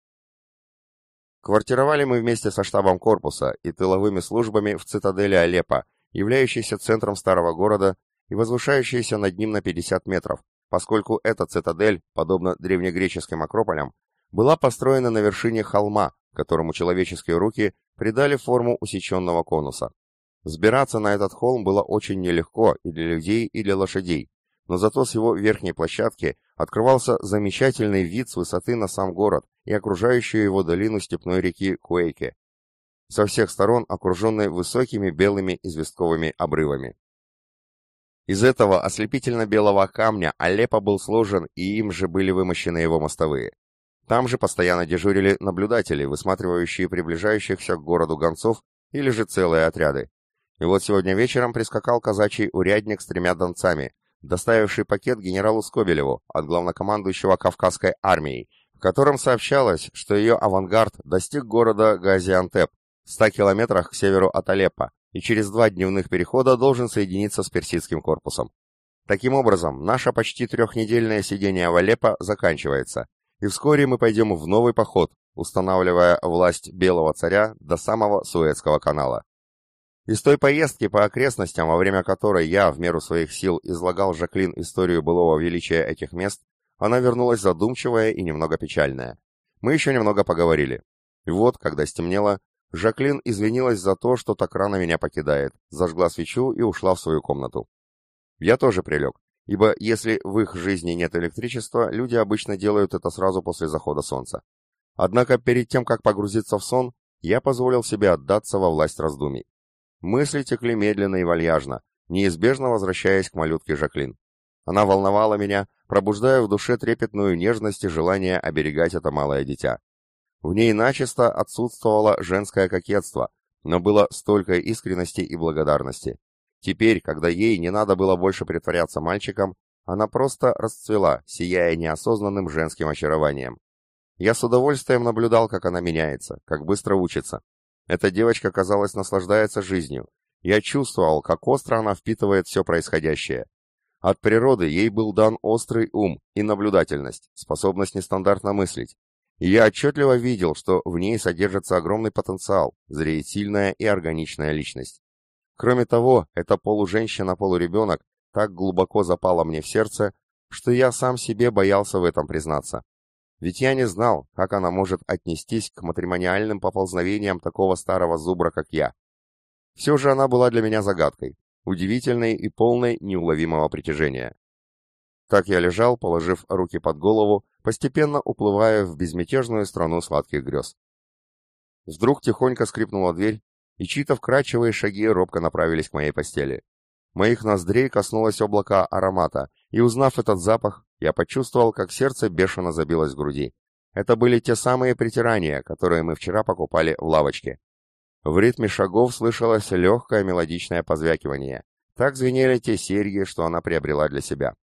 Квартировали мы вместе со штабом корпуса и тыловыми службами в цитадели Алеппо, являющейся центром старого города и возвышающейся над ним на 50 метров, поскольку эта цитадель, подобно древнегреческим акрополям, была построена на вершине холма, которому человеческие руки придали форму усеченного конуса. Взбираться на этот холм было очень нелегко и для людей, и для лошадей, но зато с его верхней площадки открывался замечательный вид с высоты на сам город и окружающую его долину степной реки Куэйке, со всех сторон окруженной высокими белыми известковыми обрывами. Из этого ослепительно-белого камня Алеппо был сложен, и им же были вымощены его мостовые. Там же постоянно дежурили наблюдатели, высматривающие приближающихся к городу гонцов или же целые отряды. И вот сегодня вечером прискакал казачий урядник с тремя донцами, доставивший пакет генералу Скобелеву от главнокомандующего Кавказской армией, в котором сообщалось, что ее авангард достиг города Газиантеп в 100 километрах к северу от Алеппо и через два дневных перехода должен соединиться с персидским корпусом. Таким образом, наше почти трехнедельное сидение в Алеппо заканчивается, и вскоре мы пойдем в новый поход, устанавливая власть Белого царя до самого Суэцкого канала. Из той поездки по окрестностям, во время которой я, в меру своих сил, излагал Жаклин историю былого величия этих мест, она вернулась задумчивая и немного печальная. Мы еще немного поговорили. И вот, когда стемнело, Жаклин извинилась за то, что так рано меня покидает, зажгла свечу и ушла в свою комнату. Я тоже прилег, ибо если в их жизни нет электричества, люди обычно делают это сразу после захода солнца. Однако перед тем, как погрузиться в сон, я позволил себе отдаться во власть раздумий. Мысли текли медленно и вальяжно, неизбежно возвращаясь к малютке Жаклин. Она волновала меня, пробуждая в душе трепетную нежность и желание оберегать это малое дитя. В ней начисто отсутствовало женское кокетство, но было столько искренности и благодарности. Теперь, когда ей не надо было больше притворяться мальчиком, она просто расцвела, сияя неосознанным женским очарованием. Я с удовольствием наблюдал, как она меняется, как быстро учится. Эта девочка, казалось, наслаждается жизнью. Я чувствовал, как остро она впитывает все происходящее. От природы ей был дан острый ум и наблюдательность, способность нестандартно мыслить. И я отчетливо видел, что в ней содержится огромный потенциал, зреет и органичная личность. Кроме того, эта полуженщина-полуребенок так глубоко запала мне в сердце, что я сам себе боялся в этом признаться. Ведь я не знал, как она может отнестись к матримониальным поползновениям такого старого зубра, как я. Все же она была для меня загадкой, удивительной и полной неуловимого притяжения. Так я лежал, положив руки под голову, постепенно уплывая в безмятежную страну сладких грез. Вдруг тихонько скрипнула дверь, и чьи-то вкрадчивые шаги робко направились к моей постели. Моих ноздрей коснулось облако аромата, и узнав этот запах, я почувствовал, как сердце бешено забилось в груди. Это были те самые притирания, которые мы вчера покупали в лавочке. В ритме шагов слышалось легкое мелодичное позвякивание. Так звенели те серьги, что она приобрела для себя.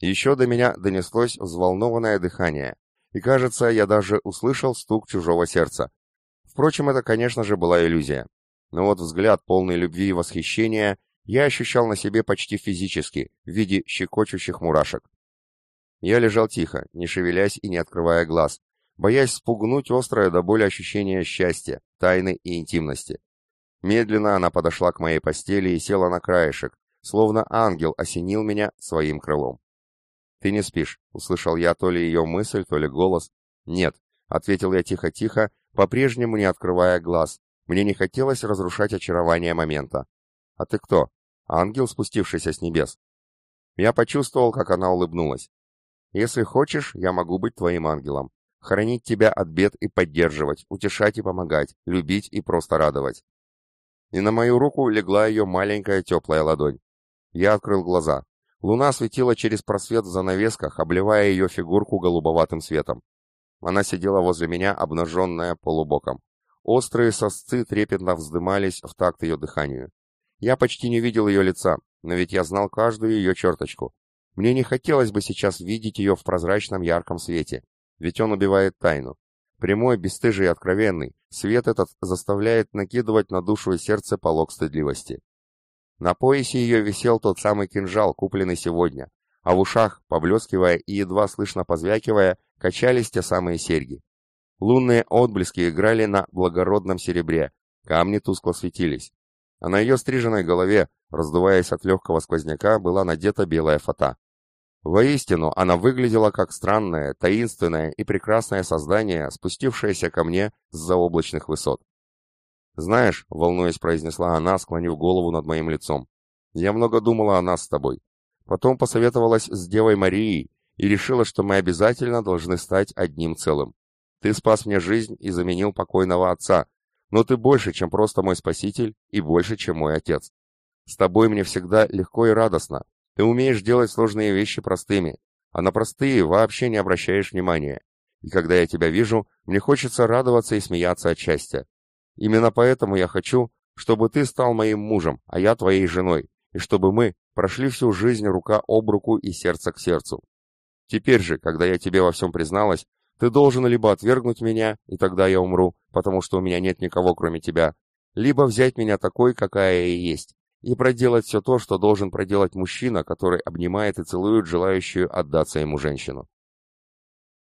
Еще до меня донеслось взволнованное дыхание, и, кажется, я даже услышал стук чужого сердца. Впрочем, это, конечно же, была иллюзия. Но вот взгляд, полный любви и восхищения, я ощущал на себе почти физически, в виде щекочущих мурашек. Я лежал тихо, не шевелясь и не открывая глаз, боясь спугнуть острое до боли ощущение счастья, тайны и интимности. Медленно она подошла к моей постели и села на краешек, словно ангел осенил меня своим крылом. «Ты не спишь», — услышал я то ли ее мысль, то ли голос. «Нет», — ответил я тихо-тихо, по-прежнему не открывая глаз. Мне не хотелось разрушать очарование момента. «А ты кто?» Ангел, спустившийся с небес. Я почувствовал, как она улыбнулась. Если хочешь, я могу быть твоим ангелом. Хранить тебя от бед и поддерживать, утешать и помогать, любить и просто радовать. И на мою руку легла ее маленькая теплая ладонь. Я открыл глаза. Луна светила через просвет в занавесках, обливая ее фигурку голубоватым светом. Она сидела возле меня, обнаженная полубоком. Острые сосцы трепетно вздымались в такт ее дыханию. Я почти не видел ее лица, но ведь я знал каждую ее черточку. Мне не хотелось бы сейчас видеть ее в прозрачном ярком свете, ведь он убивает тайну. Прямой, бесстыжий и откровенный, свет этот заставляет накидывать на душу и сердце полог стыдливости. На поясе ее висел тот самый кинжал, купленный сегодня, а в ушах, поблескивая и едва слышно позвякивая, качались те самые серьги. Лунные отблески играли на благородном серебре, камни тускло светились а на ее стриженной голове, раздуваясь от легкого сквозняка, была надета белая фата. Воистину, она выглядела как странное, таинственное и прекрасное создание, спустившееся ко мне с заоблачных высот. «Знаешь», — волнуясь, произнесла она, склонив голову над моим лицом, — «я много думала о нас с тобой. Потом посоветовалась с Девой Марией и решила, что мы обязательно должны стать одним целым. Ты спас мне жизнь и заменил покойного отца, но ты больше, чем просто мой спаситель, и больше, чем мой отец. С тобой мне всегда легко и радостно. Ты умеешь делать сложные вещи простыми, а на простые вообще не обращаешь внимания. И когда я тебя вижу, мне хочется радоваться и смеяться от счастья. Именно поэтому я хочу, чтобы ты стал моим мужем, а я твоей женой, и чтобы мы прошли всю жизнь рука об руку и сердце к сердцу. Теперь же, когда я тебе во всем призналась, ты должен либо отвергнуть меня, и тогда я умру, потому что у меня нет никого, кроме тебя, либо взять меня такой, какая я есть, и проделать все то, что должен проделать мужчина, который обнимает и целует желающую отдаться ему женщину.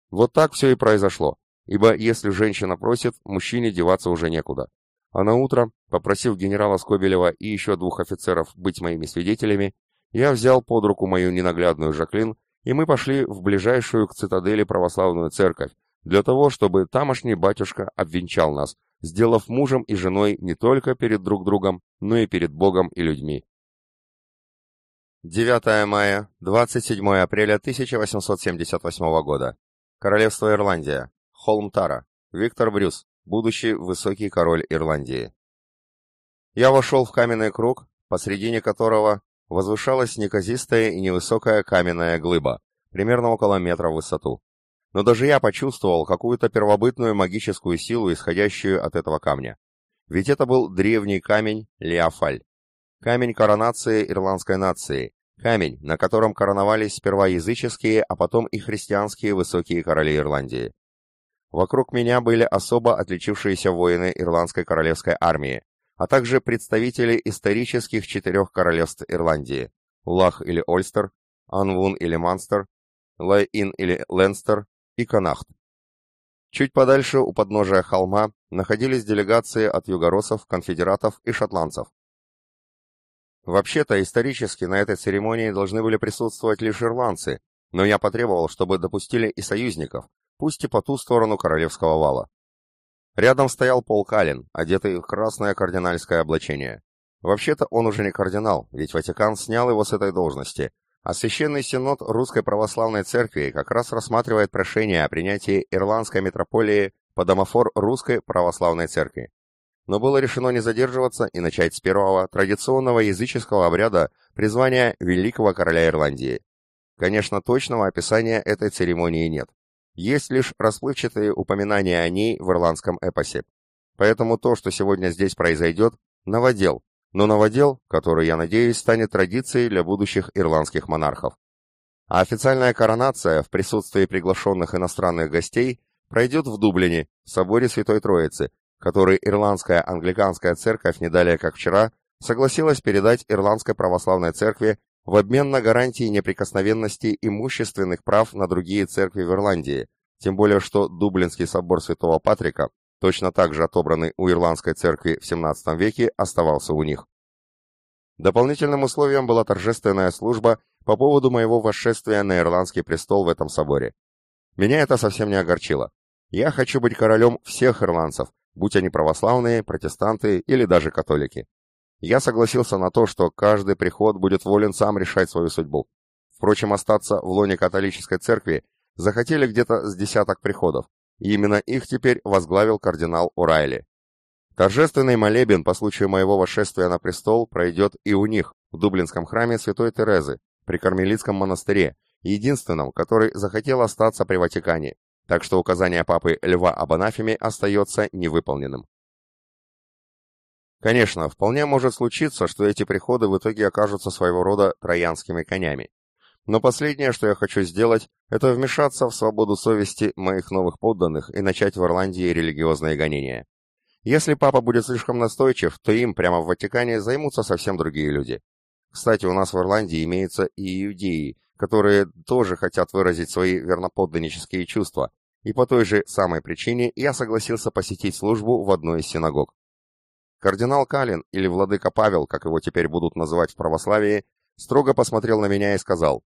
Вот так все и произошло, ибо если женщина просит, мужчине деваться уже некуда. А на утро, попросив генерала Скобелева и еще двух офицеров быть моими свидетелями, я взял под руку мою ненаглядную Жаклин и мы пошли в ближайшую к цитадели православную церковь, для того, чтобы тамошний батюшка обвенчал нас, сделав мужем и женой не только перед друг другом, но и перед Богом и людьми. 9 мая, 27 апреля 1878 года. Королевство Ирландия. Холм Тара. Виктор Брюс, будущий высокий король Ирландии. Я вошел в каменный круг, посредине которого возвышалась неказистая и невысокая каменная глыба, примерно около метра в высоту. Но даже я почувствовал какую-то первобытную магическую силу, исходящую от этого камня. Ведь это был древний камень Леофаль. Камень коронации ирландской нации. Камень, на котором короновались сперва языческие, а потом и христианские высокие короли Ирландии. Вокруг меня были особо отличившиеся воины ирландской королевской армии, а также представители исторических четырех королевств Ирландии – Улах или Ольстер, Анвун или Манстер, Лай-Ин или Ленстер и Канахт. Чуть подальше, у подножия холма, находились делегации от югоросов, конфедератов и шотландцев. Вообще-то, исторически на этой церемонии должны были присутствовать лишь ирландцы, но я потребовал, чтобы допустили и союзников, пусть и по ту сторону королевского вала. Рядом стоял Пол Каллен, одетый в красное кардинальское облачение. Вообще-то он уже не кардинал, ведь Ватикан снял его с этой должности, а Священный Синод Русской Православной Церкви как раз рассматривает прошение о принятии Ирландской митрополии под домофор Русской Православной Церкви. Но было решено не задерживаться и начать с первого традиционного языческого обряда призвания Великого Короля Ирландии. Конечно, точного описания этой церемонии нет. Есть лишь расплывчатые упоминания о ней в ирландском эпосе. Поэтому то, что сегодня здесь произойдет, новодел, но новодел, который, я надеюсь, станет традицией для будущих ирландских монархов. А официальная коронация в присутствии приглашенных иностранных гостей пройдет в Дублине, в соборе Святой Троицы, который Ирландская англиканская церковь не далее как вчера согласилась передать Ирландской православной церкви в обмен на гарантии неприкосновенности имущественных прав на другие церкви в Ирландии, тем более что Дублинский собор Святого Патрика, точно так же отобранный у Ирландской церкви в XVII веке, оставался у них. Дополнительным условием была торжественная служба по поводу моего восшествия на Ирландский престол в этом соборе. Меня это совсем не огорчило. Я хочу быть королем всех ирландцев, будь они православные, протестанты или даже католики. Я согласился на то, что каждый приход будет волен сам решать свою судьбу. Впрочем, остаться в лоне католической церкви захотели где-то с десяток приходов, и именно их теперь возглавил кардинал Урайли. Торжественный молебен по случаю моего восшествия на престол пройдет и у них, в Дублинском храме Святой Терезы, при Кармелитском монастыре, единственном, который захотел остаться при Ватикане, так что указание папы Льва об анафеме остается невыполненным. Конечно, вполне может случиться, что эти приходы в итоге окажутся своего рода троянскими конями. Но последнее, что я хочу сделать, это вмешаться в свободу совести моих новых подданных и начать в Ирландии религиозные гонения. Если папа будет слишком настойчив, то им прямо в Ватикане займутся совсем другие люди. Кстати, у нас в Ирландии имеются и иудеи, которые тоже хотят выразить свои верноподданнические чувства, и по той же самой причине я согласился посетить службу в одной из синагог. Кардинал Калин, или владыка Павел, как его теперь будут называть в православии, строго посмотрел на меня и сказал,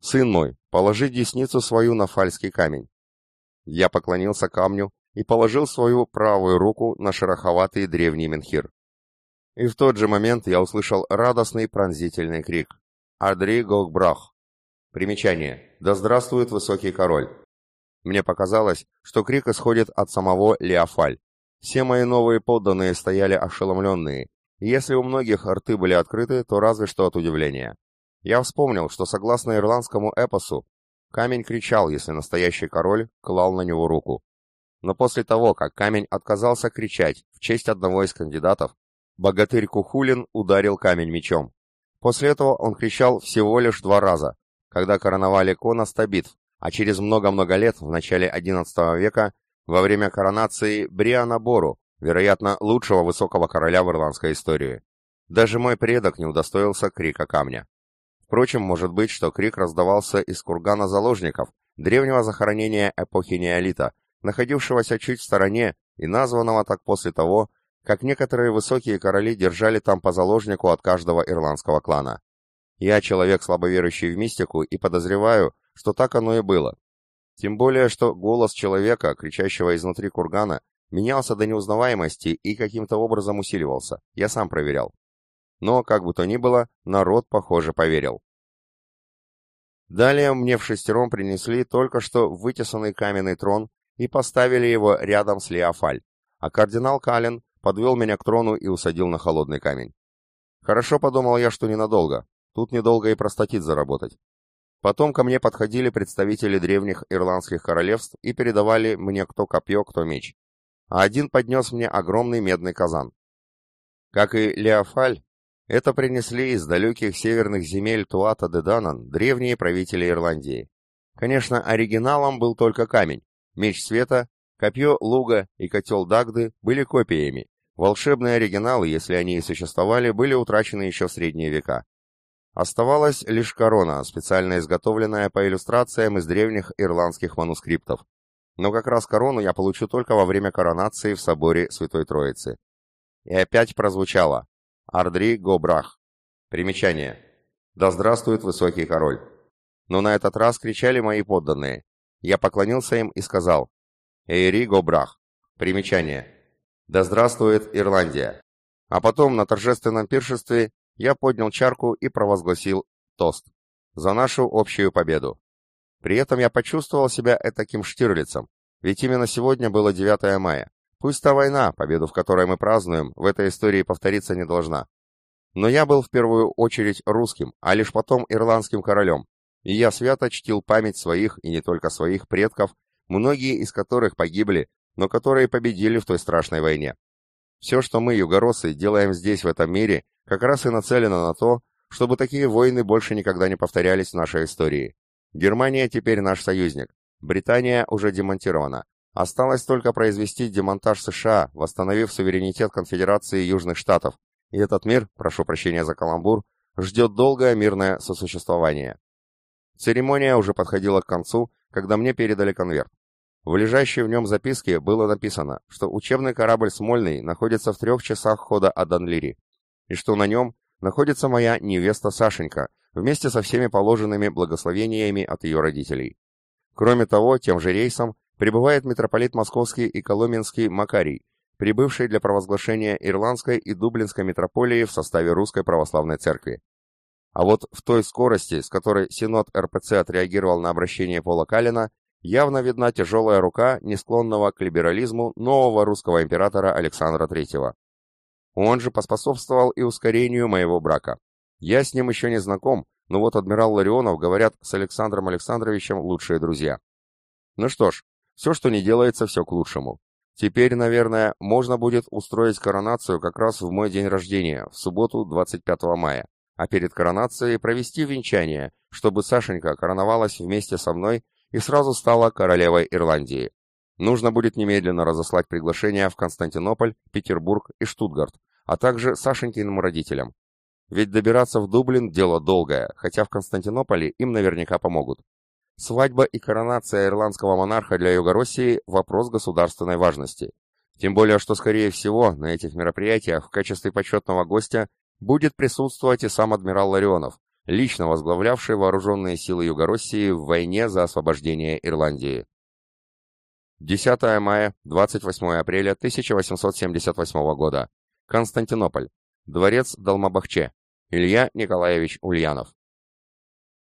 «Сын мой, положи десницу свою на фальский камень». Я поклонился камню и положил свою правую руку на шероховатый древний менхир. И в тот же момент я услышал радостный пронзительный крик «Адри Гогбрах!» Примечание «Да здравствует высокий король!» Мне показалось, что крик исходит от самого Леофаль. Все мои новые подданные стояли ошеломленные, если у многих рты были открыты, то разве что от удивления. Я вспомнил, что согласно ирландскому эпосу, камень кричал, если настоящий король клал на него руку. Но после того, как камень отказался кричать в честь одного из кандидатов, богатырь Кухулин ударил камень мечом. После этого он кричал всего лишь два раза, когда короновали Кона Стабитв, а через много-много лет, в начале XI века, во время коронации Бриана Бору, вероятно, лучшего высокого короля в ирландской истории. Даже мой предок не удостоился крика камня. Впрочем, может быть, что крик раздавался из кургана заложников, древнего захоронения эпохи неолита, находившегося чуть в стороне и названного так после того, как некоторые высокие короли держали там по заложнику от каждого ирландского клана. Я человек, слабоверующий в мистику, и подозреваю, что так оно и было. Тем более, что голос человека, кричащего изнутри кургана, менялся до неузнаваемости и каким-то образом усиливался. Я сам проверял. Но, как бы то ни было, народ, похоже, поверил. Далее мне в шестером принесли только что вытесанный каменный трон и поставили его рядом с Леофаль, а кардинал Калин подвел меня к трону и усадил на холодный камень. Хорошо подумал я, что ненадолго. Тут недолго и простатит заработать. Потом ко мне подходили представители древних ирландских королевств и передавали мне кто копье, кто меч. А один поднес мне огромный медный казан. Как и Леофаль, это принесли из далеких северных земель Туата де Данан древние правители Ирландии. Конечно, оригиналом был только камень. Меч света, копье луга и котел Дагды были копиями. Волшебные оригиналы, если они и существовали, были утрачены еще в средние века. Оставалась лишь корона, специально изготовленная по иллюстрациям из древних ирландских манускриптов. Но как раз корону я получу только во время коронации в соборе Святой Троицы. И опять прозвучало «Ардри Гобрах». Примечание. «Да здравствует высокий король». Но на этот раз кричали мои подданные. Я поклонился им и сказал «Эйри Гобрах». Примечание. «Да здравствует Ирландия». А потом на торжественном пиршестве я поднял чарку и провозгласил тост за нашу общую победу. При этом я почувствовал себя этаким Штирлицем, ведь именно сегодня было 9 мая. Пусть та война, победу в которой мы празднуем, в этой истории повториться не должна. Но я был в первую очередь русским, а лишь потом ирландским королем, и я свято чтил память своих, и не только своих предков, многие из которых погибли, но которые победили в той страшной войне. Все, что мы, югоросы, делаем здесь, в этом мире, как раз и нацелено на то, чтобы такие войны больше никогда не повторялись в нашей истории. Германия теперь наш союзник. Британия уже демонтирована. Осталось только произвести демонтаж США, восстановив суверенитет Конфедерации Южных Штатов. И этот мир, прошу прощения за каламбур, ждет долгое мирное сосуществование. Церемония уже подходила к концу, когда мне передали конверт. В лежащей в нем записке было написано, что учебный корабль «Смольный» находится в трех часах хода от Данлири, и что на нем находится моя невеста Сашенька, вместе со всеми положенными благословениями от ее родителей. Кроме того, тем же рейсом прибывает митрополит Московский и Коломенский Макарий, прибывший для провозглашения Ирландской и Дублинской митрополии в составе Русской Православной Церкви. А вот в той скорости, с которой Синод РПЦ отреагировал на обращение Пола Калина, явно видна тяжелая рука не склонного к либерализму нового русского императора Александра III. Он же поспособствовал и ускорению моего брака. Я с ним еще не знаком, но вот адмирал Ларионов, говорят, с Александром Александровичем лучшие друзья. Ну что ж, все, что не делается, все к лучшему. Теперь, наверное, можно будет устроить коронацию как раз в мой день рождения, в субботу 25 мая, а перед коронацией провести венчание, чтобы Сашенька короновалась вместе со мной и сразу стала королевой Ирландии. Нужно будет немедленно разослать приглашения в Константинополь, Петербург и Штутгарт, а также Сашенькиным родителям. Ведь добираться в Дублин – дело долгое, хотя в Константинополе им наверняка помогут. Свадьба и коронация ирландского монарха для Юго-России – вопрос государственной важности. Тем более, что, скорее всего, на этих мероприятиях в качестве почетного гостя будет присутствовать и сам адмирал Ларионов, лично возглавлявший вооруженные силы Юго-России в войне за освобождение Ирландии. 10 мая, 28 апреля 1878 года. Константинополь. Дворец Далмабахче. Илья Николаевич Ульянов.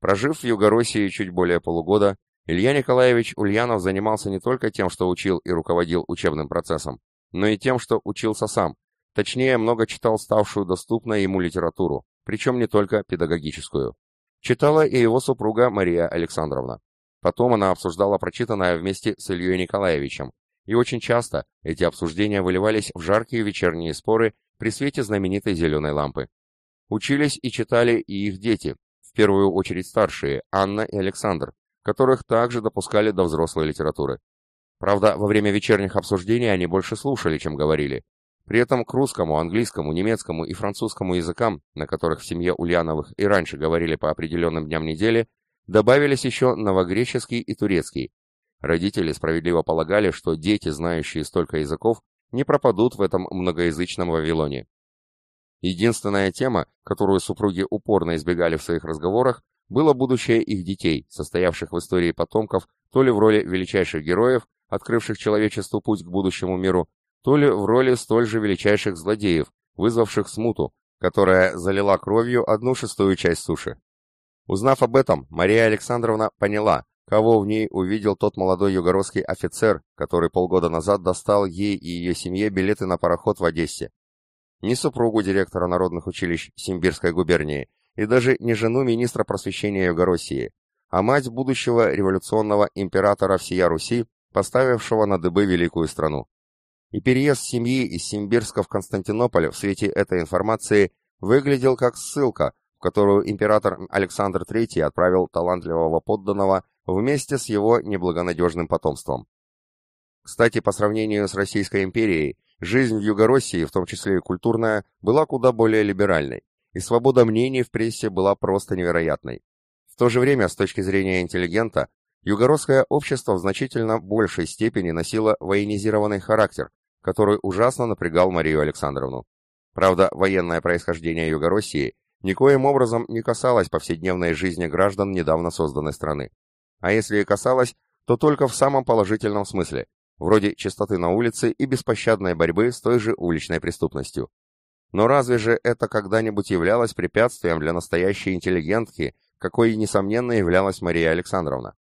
Прожив в Юго-России чуть более полугода, Илья Николаевич Ульянов занимался не только тем, что учил и руководил учебным процессом, но и тем, что учился сам, точнее, много читал ставшую доступной ему литературу, причем не только педагогическую. Читала и его супруга Мария Александровна. Потом она обсуждала прочитанное вместе с Ильей Николаевичем, и очень часто эти обсуждения выливались в жаркие вечерние споры при свете знаменитой зеленой лампы. Учились и читали и их дети, в первую очередь старшие, Анна и Александр, которых также допускали до взрослой литературы. Правда, во время вечерних обсуждений они больше слушали, чем говорили. При этом к русскому, английскому, немецкому и французскому языкам, на которых в семье Ульяновых и раньше говорили по определенным дням недели, добавились еще новогреческий и турецкий. Родители справедливо полагали, что дети, знающие столько языков, не пропадут в этом многоязычном Вавилоне. Единственная тема, которую супруги упорно избегали в своих разговорах, было будущее их детей, состоявших в истории потомков то ли в роли величайших героев, открывших человечеству путь к будущему миру, то ли в роли столь же величайших злодеев, вызвавших смуту, которая залила кровью одну шестую часть суши. Узнав об этом, Мария Александровна поняла, кого в ней увидел тот молодой югородский офицер, который полгода назад достал ей и ее семье билеты на пароход в Одессе, ни супругу директора народных училищ Симбирской губернии и даже не жену министра просвещения Юго-России, а мать будущего революционного императора всея Руси, поставившего на дыбы великую страну. И переезд семьи из Симбирска в Константинополь в свете этой информации выглядел как ссылка, в которую император Александр III отправил талантливого подданного вместе с его неблагонадежным потомством. Кстати, по сравнению с Российской империей, Жизнь в Юго-России, в том числе и культурная, была куда более либеральной, и свобода мнений в прессе была просто невероятной. В то же время, с точки зрения интеллигента, югородское общество в значительно большей степени носило военизированный характер, который ужасно напрягал Марию Александровну. Правда, военное происхождение Югороссии никоим образом не касалось повседневной жизни граждан недавно созданной страны. А если и касалось, то только в самом положительном смысле, вроде чистоты на улице и беспощадной борьбы с той же уличной преступностью. Но разве же это когда-нибудь являлось препятствием для настоящей интеллигентки, какой, несомненно, являлась Мария Александровна?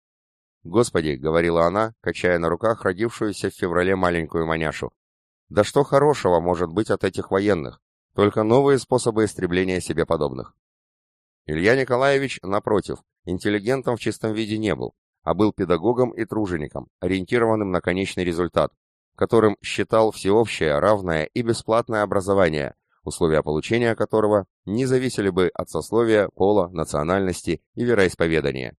«Господи», — говорила она, качая на руках родившуюся в феврале маленькую маняшу, «да что хорошего может быть от этих военных? Только новые способы истребления себе подобных». Илья Николаевич, напротив, интеллигентом в чистом виде не был, а был педагогом и тружеником, ориентированным на конечный результат, которым считал всеобщее, равное и бесплатное образование, условия получения которого не зависели бы от сословия, пола, национальности и вероисповедания.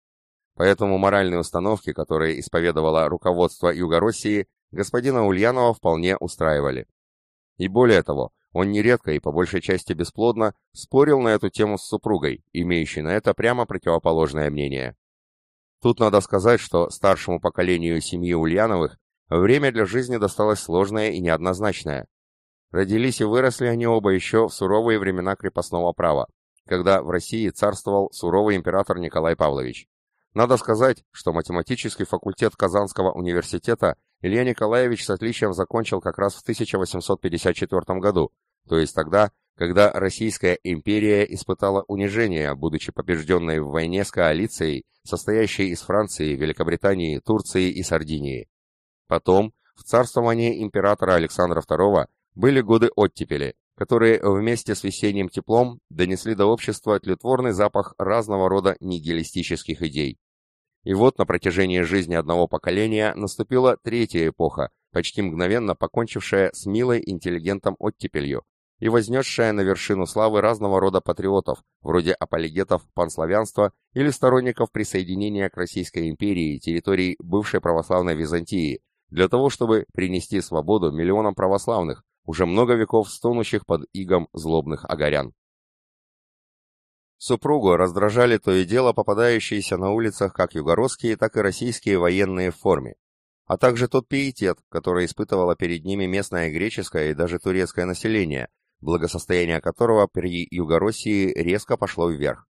Поэтому моральные установки, которые исповедовало руководство Юго-России, господина Ульянова вполне устраивали. И более того, он нередко и по большей части бесплодно спорил на эту тему с супругой, имеющей на это прямо противоположное мнение. Тут надо сказать, что старшему поколению семьи Ульяновых время для жизни досталось сложное и неоднозначное. Родились и выросли они оба еще в суровые времена крепостного права, когда в России царствовал суровый император Николай Павлович. Надо сказать, что математический факультет Казанского университета Илья Николаевич с отличием закончил как раз в 1854 году, то есть тогда, когда Российская империя испытала унижение, будучи побежденной в войне с коалицией, состоящей из Франции, Великобритании, Турции и Сардинии. Потом, в царствовании императора Александра II, были годы оттепели, которые вместе с весенним теплом донесли до общества тлетворный запах разного рода нигилистических идей. И вот на протяжении жизни одного поколения наступила третья эпоха, почти мгновенно покончившая с милой интеллигентом оттепелью и вознесшая на вершину славы разного рода патриотов, вроде апологетов панславянства или сторонников присоединения к Российской империи территорий бывшей православной Византии, для того, чтобы принести свободу миллионам православных, уже много веков стонущих под игом злобных агарян. Супругу раздражали то и дело попадающиеся на улицах как югородские, так и российские военные в форме, а также тот пиетет, который испытывало перед ними местное греческое и даже турецкое население, благосостояние которого при Югороссии резко пошло вверх.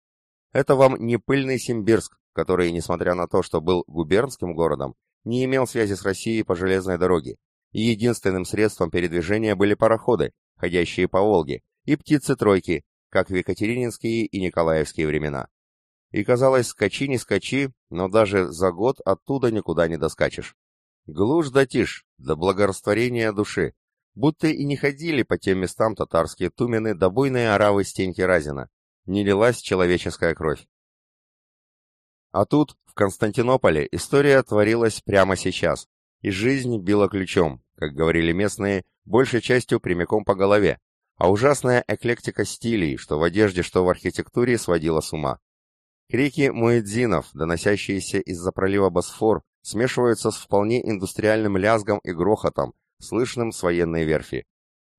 Это вам не пыльный Симбирск, который, несмотря на то, что был губернским городом, не имел связи с Россией по железной дороге, и единственным средством передвижения были пароходы, ходящие по Волге, и птицы-тройки, как в Екатерининские и Николаевские времена. И казалось, скачи не скачи, но даже за год оттуда никуда не доскачешь. Глушь да тишь, до благорастворения души, будто и не ходили по тем местам татарские тумены да буйные оравы стеньки Разина, не лилась человеческая кровь. А тут, в Константинополе, история творилась прямо сейчас, и жизнь била ключом, как говорили местные, большей частью прямиком по голове, а ужасная эклектика стилей, что в одежде, что в архитектуре, сводила с ума. Крики муэдзинов, доносящиеся из-за пролива Босфор, смешиваются с вполне индустриальным лязгом и грохотом, слышным с военной верфи.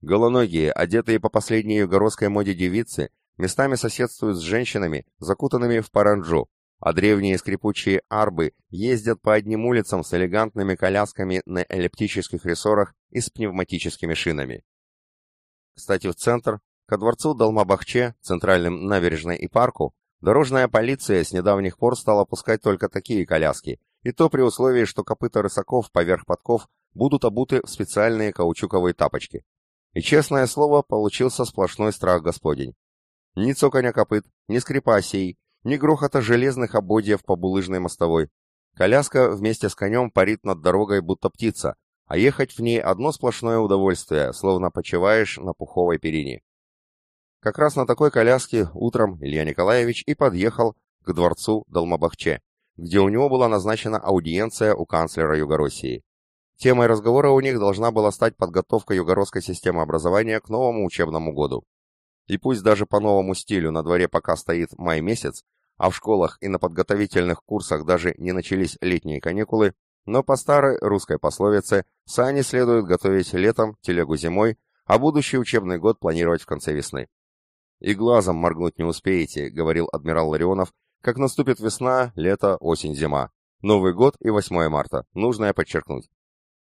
Голоногие, одетые по последней югородской моде девицы, местами соседствуют с женщинами, закутанными в паранджу, а древние скрипучие арбы ездят по одним улицам с элегантными колясками на эллиптических рессорах и с пневматическими шинами. Кстати, в центр, ко дворцу Далмабахче, центральным набережной и парку, дорожная полиция с недавних пор стала пускать только такие коляски, и то при условии, что копыта рысаков поверх подков будут обуты в специальные каучуковые тапочки. И честное слово, получился сплошной страх господень. Ни цоканя копыт, ни скрипа осей, ни грохота железных ободьев по булыжной мостовой. Коляска вместе с конем парит над дорогой, будто птица, а ехать в ней одно сплошное удовольствие, словно почиваешь на пуховой перине. Как раз на такой коляске утром Илья Николаевич и подъехал к дворцу Долмабахче, где у него была назначена аудиенция у канцлера Югороссии. Темой разговора у них должна была стать подготовка югородской системы образования к новому учебному году. И пусть даже по новому стилю на дворе пока стоит май месяц, а в школах и на подготовительных курсах даже не начались летние каникулы, но по старой русской пословице сани следует готовить летом, телегу зимой, а будущий учебный год планировать в конце весны. И глазом моргнуть не успеете, говорил адмирал Ларионов, как наступит весна, лето, осень, зима. Новый год и 8 марта, нужно я подчеркнуть.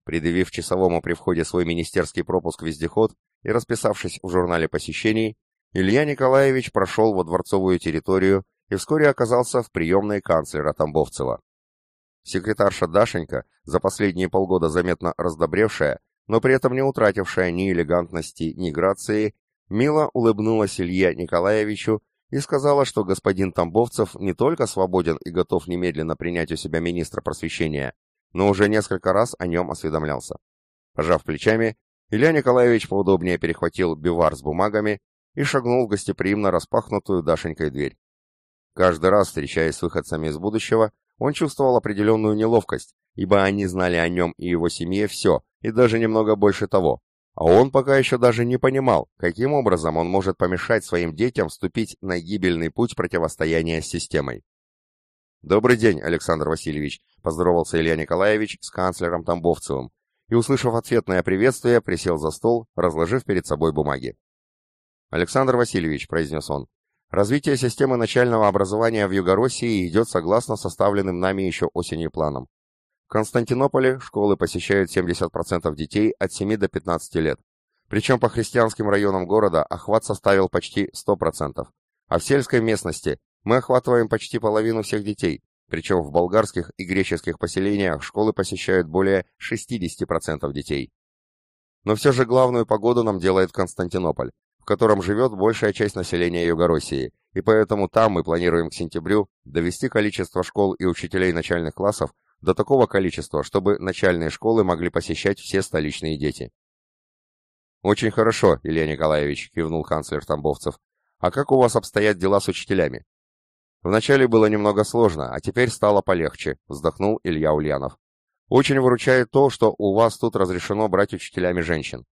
Предъявив часовому при входе свой министерский пропуск вездеход и расписавшись в журнале посещений, Илья Николаевич прошел во дворцовую территорию и вскоре оказался в приемной канцлера Тамбовцева. Секретарша Дашенька, за последние полгода заметно раздобревшая, но при этом не утратившая ни элегантности, ни грации, мило улыбнулась Илье Николаевичу и сказала, что господин Тамбовцев не только свободен и готов немедленно принять у себя министра просвещения, но уже несколько раз о нем осведомлялся. Пожав плечами, Илья Николаевич поудобнее перехватил бивар с бумагами и шагнул в гостеприимно распахнутую Дашенькой дверь. Каждый раз, встречаясь с выходцами из будущего, он чувствовал определенную неловкость, ибо они знали о нем и его семье все, и даже немного больше того. А он пока еще даже не понимал, каким образом он может помешать своим детям вступить на гибельный путь противостояния с системой. «Добрый день, Александр Васильевич», — поздоровался Илья Николаевич с канцлером Тамбовцевым, и, услышав ответное приветствие, присел за стол, разложив перед собой бумаги. «Александр Васильевич», — произнес он, Развитие системы начального образования в Юго-России идет согласно составленным нами еще осенью планам. В Константинополе школы посещают 70% детей от 7 до 15 лет. Причем по христианским районам города охват составил почти 100%. А в сельской местности мы охватываем почти половину всех детей, причем в болгарских и греческих поселениях школы посещают более 60% детей. Но все же главную погоду нам делает Константинополь котором живет большая часть населения Юго-России, и поэтому там мы планируем к сентябрю довести количество школ и учителей начальных классов до такого количества, чтобы начальные школы могли посещать все столичные дети. «Очень хорошо, Илья Николаевич», — кивнул канцлер Тамбовцев. «А как у вас обстоят дела с учителями?» «Вначале было немного сложно, а теперь стало полегче», — вздохнул Илья Ульянов. «Очень выручает то, что у вас тут разрешено брать учителями женщин.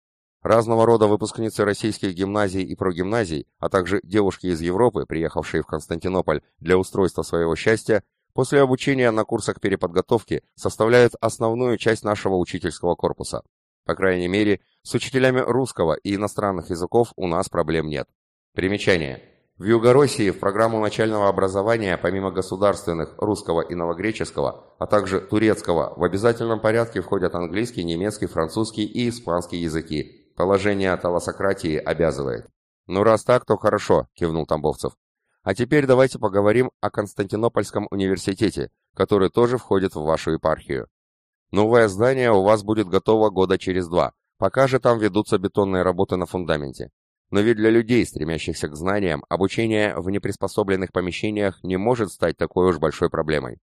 Разного рода выпускницы российских гимназий и прогимназий, а также девушки из Европы, приехавшие в Константинополь для устройства своего счастья, после обучения на курсах переподготовки составляют основную часть нашего учительского корпуса. По крайней мере, с учителями русского и иностранных языков у нас проблем нет. Примечание. В Юго-России в программу начального образования помимо государственных русского и новогреческого, а также турецкого в обязательном порядке входят английский, немецкий, французский и испанский языки, Положение талосократии обязывает. Ну раз так, то хорошо, кивнул Тамбовцев. А теперь давайте поговорим о Константинопольском университете, который тоже входит в вашу епархию. Новое здание у вас будет готово года через два, пока же там ведутся бетонные работы на фундаменте. Но ведь для людей, стремящихся к знаниям, обучение в неприспособленных помещениях не может стать такой уж большой проблемой.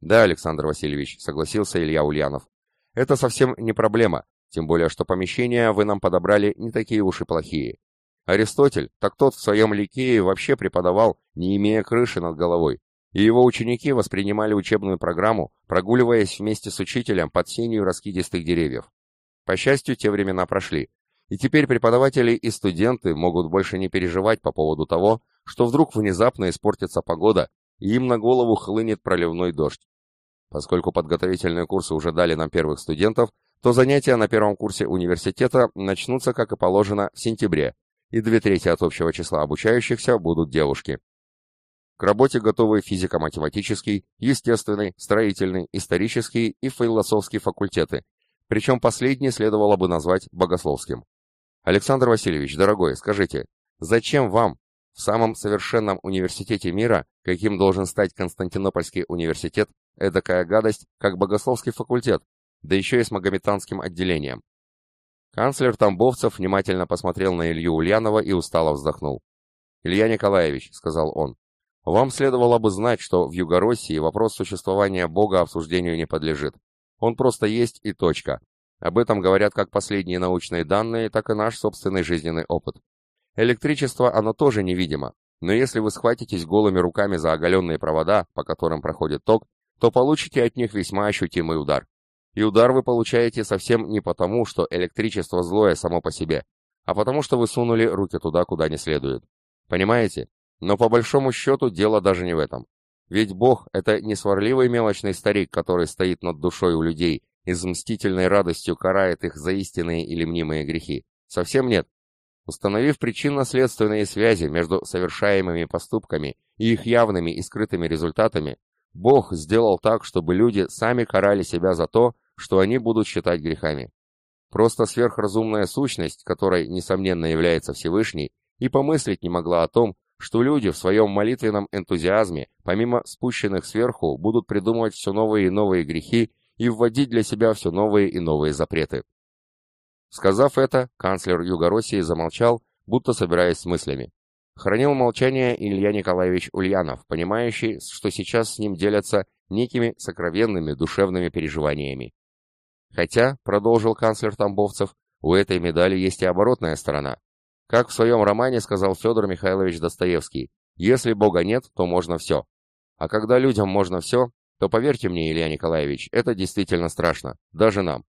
Да, Александр Васильевич, согласился Илья Ульянов. Это совсем не проблема, тем более, что помещения вы нам подобрали не такие уж и плохие. Аристотель, так тот в своем Ликее вообще преподавал, не имея крыши над головой, и его ученики воспринимали учебную программу, прогуливаясь вместе с учителем под сенью раскидистых деревьев. По счастью, те времена прошли, и теперь преподаватели и студенты могут больше не переживать по поводу того, что вдруг внезапно испортится погода, и им на голову хлынет проливной дождь. Поскольку подготовительные курсы уже дали нам первых студентов, то занятия на первом курсе университета начнутся, как и положено, в сентябре, и две трети от общего числа обучающихся будут девушки. К работе готовы физико-математический, естественный, строительный, исторический и философский факультеты, причем последний следовало бы назвать богословским. Александр Васильевич, дорогой, скажите, зачем вам в самом совершенном университете мира, каким должен стать Константинопольский университет, эдакая гадость, как богословский факультет, да еще и с магометанским отделением. Канцлер Тамбовцев внимательно посмотрел на Илью Ульянова и устало вздохнул. «Илья Николаевич», — сказал он, — «вам следовало бы знать, что в Юго-России вопрос существования Бога обсуждению не подлежит. Он просто есть и точка. Об этом говорят как последние научные данные, так и наш собственный жизненный опыт. Электричество, оно тоже невидимо, но если вы схватитесь голыми руками за оголенные провода, по которым проходит ток, то получите от них весьма ощутимый удар. И удар вы получаете совсем не потому, что электричество злое само по себе, а потому что вы сунули руки туда, куда не следует. Понимаете? Но по большому счету дело даже не в этом. Ведь Бог — это не сварливый мелочный старик, который стоит над душой у людей и с мстительной радостью карает их за истинные или мнимые грехи. Совсем нет. Установив причинно-следственные связи между совершаемыми поступками и их явными и скрытыми результатами, Бог сделал так, чтобы люди сами карали себя за то, что они будут считать грехами. Просто сверхразумная сущность, которой, несомненно, является Всевышний, и помыслить не могла о том, что люди в своем молитвенном энтузиазме, помимо спущенных сверху, будут придумывать все новые и новые грехи и вводить для себя все новые и новые запреты. Сказав это, канцлер Югороссии замолчал, будто собираясь с мыслями. Хранил молчание Илья Николаевич Ульянов, понимающий, что сейчас с ним делятся некими сокровенными душевными переживаниями. Хотя, продолжил канцлер Тамбовцев, у этой медали есть и оборотная сторона. Как в своем романе сказал Федор Михайлович Достоевский, если Бога нет, то можно все. А когда людям можно все, то поверьте мне, Илья Николаевич, это действительно страшно, даже нам.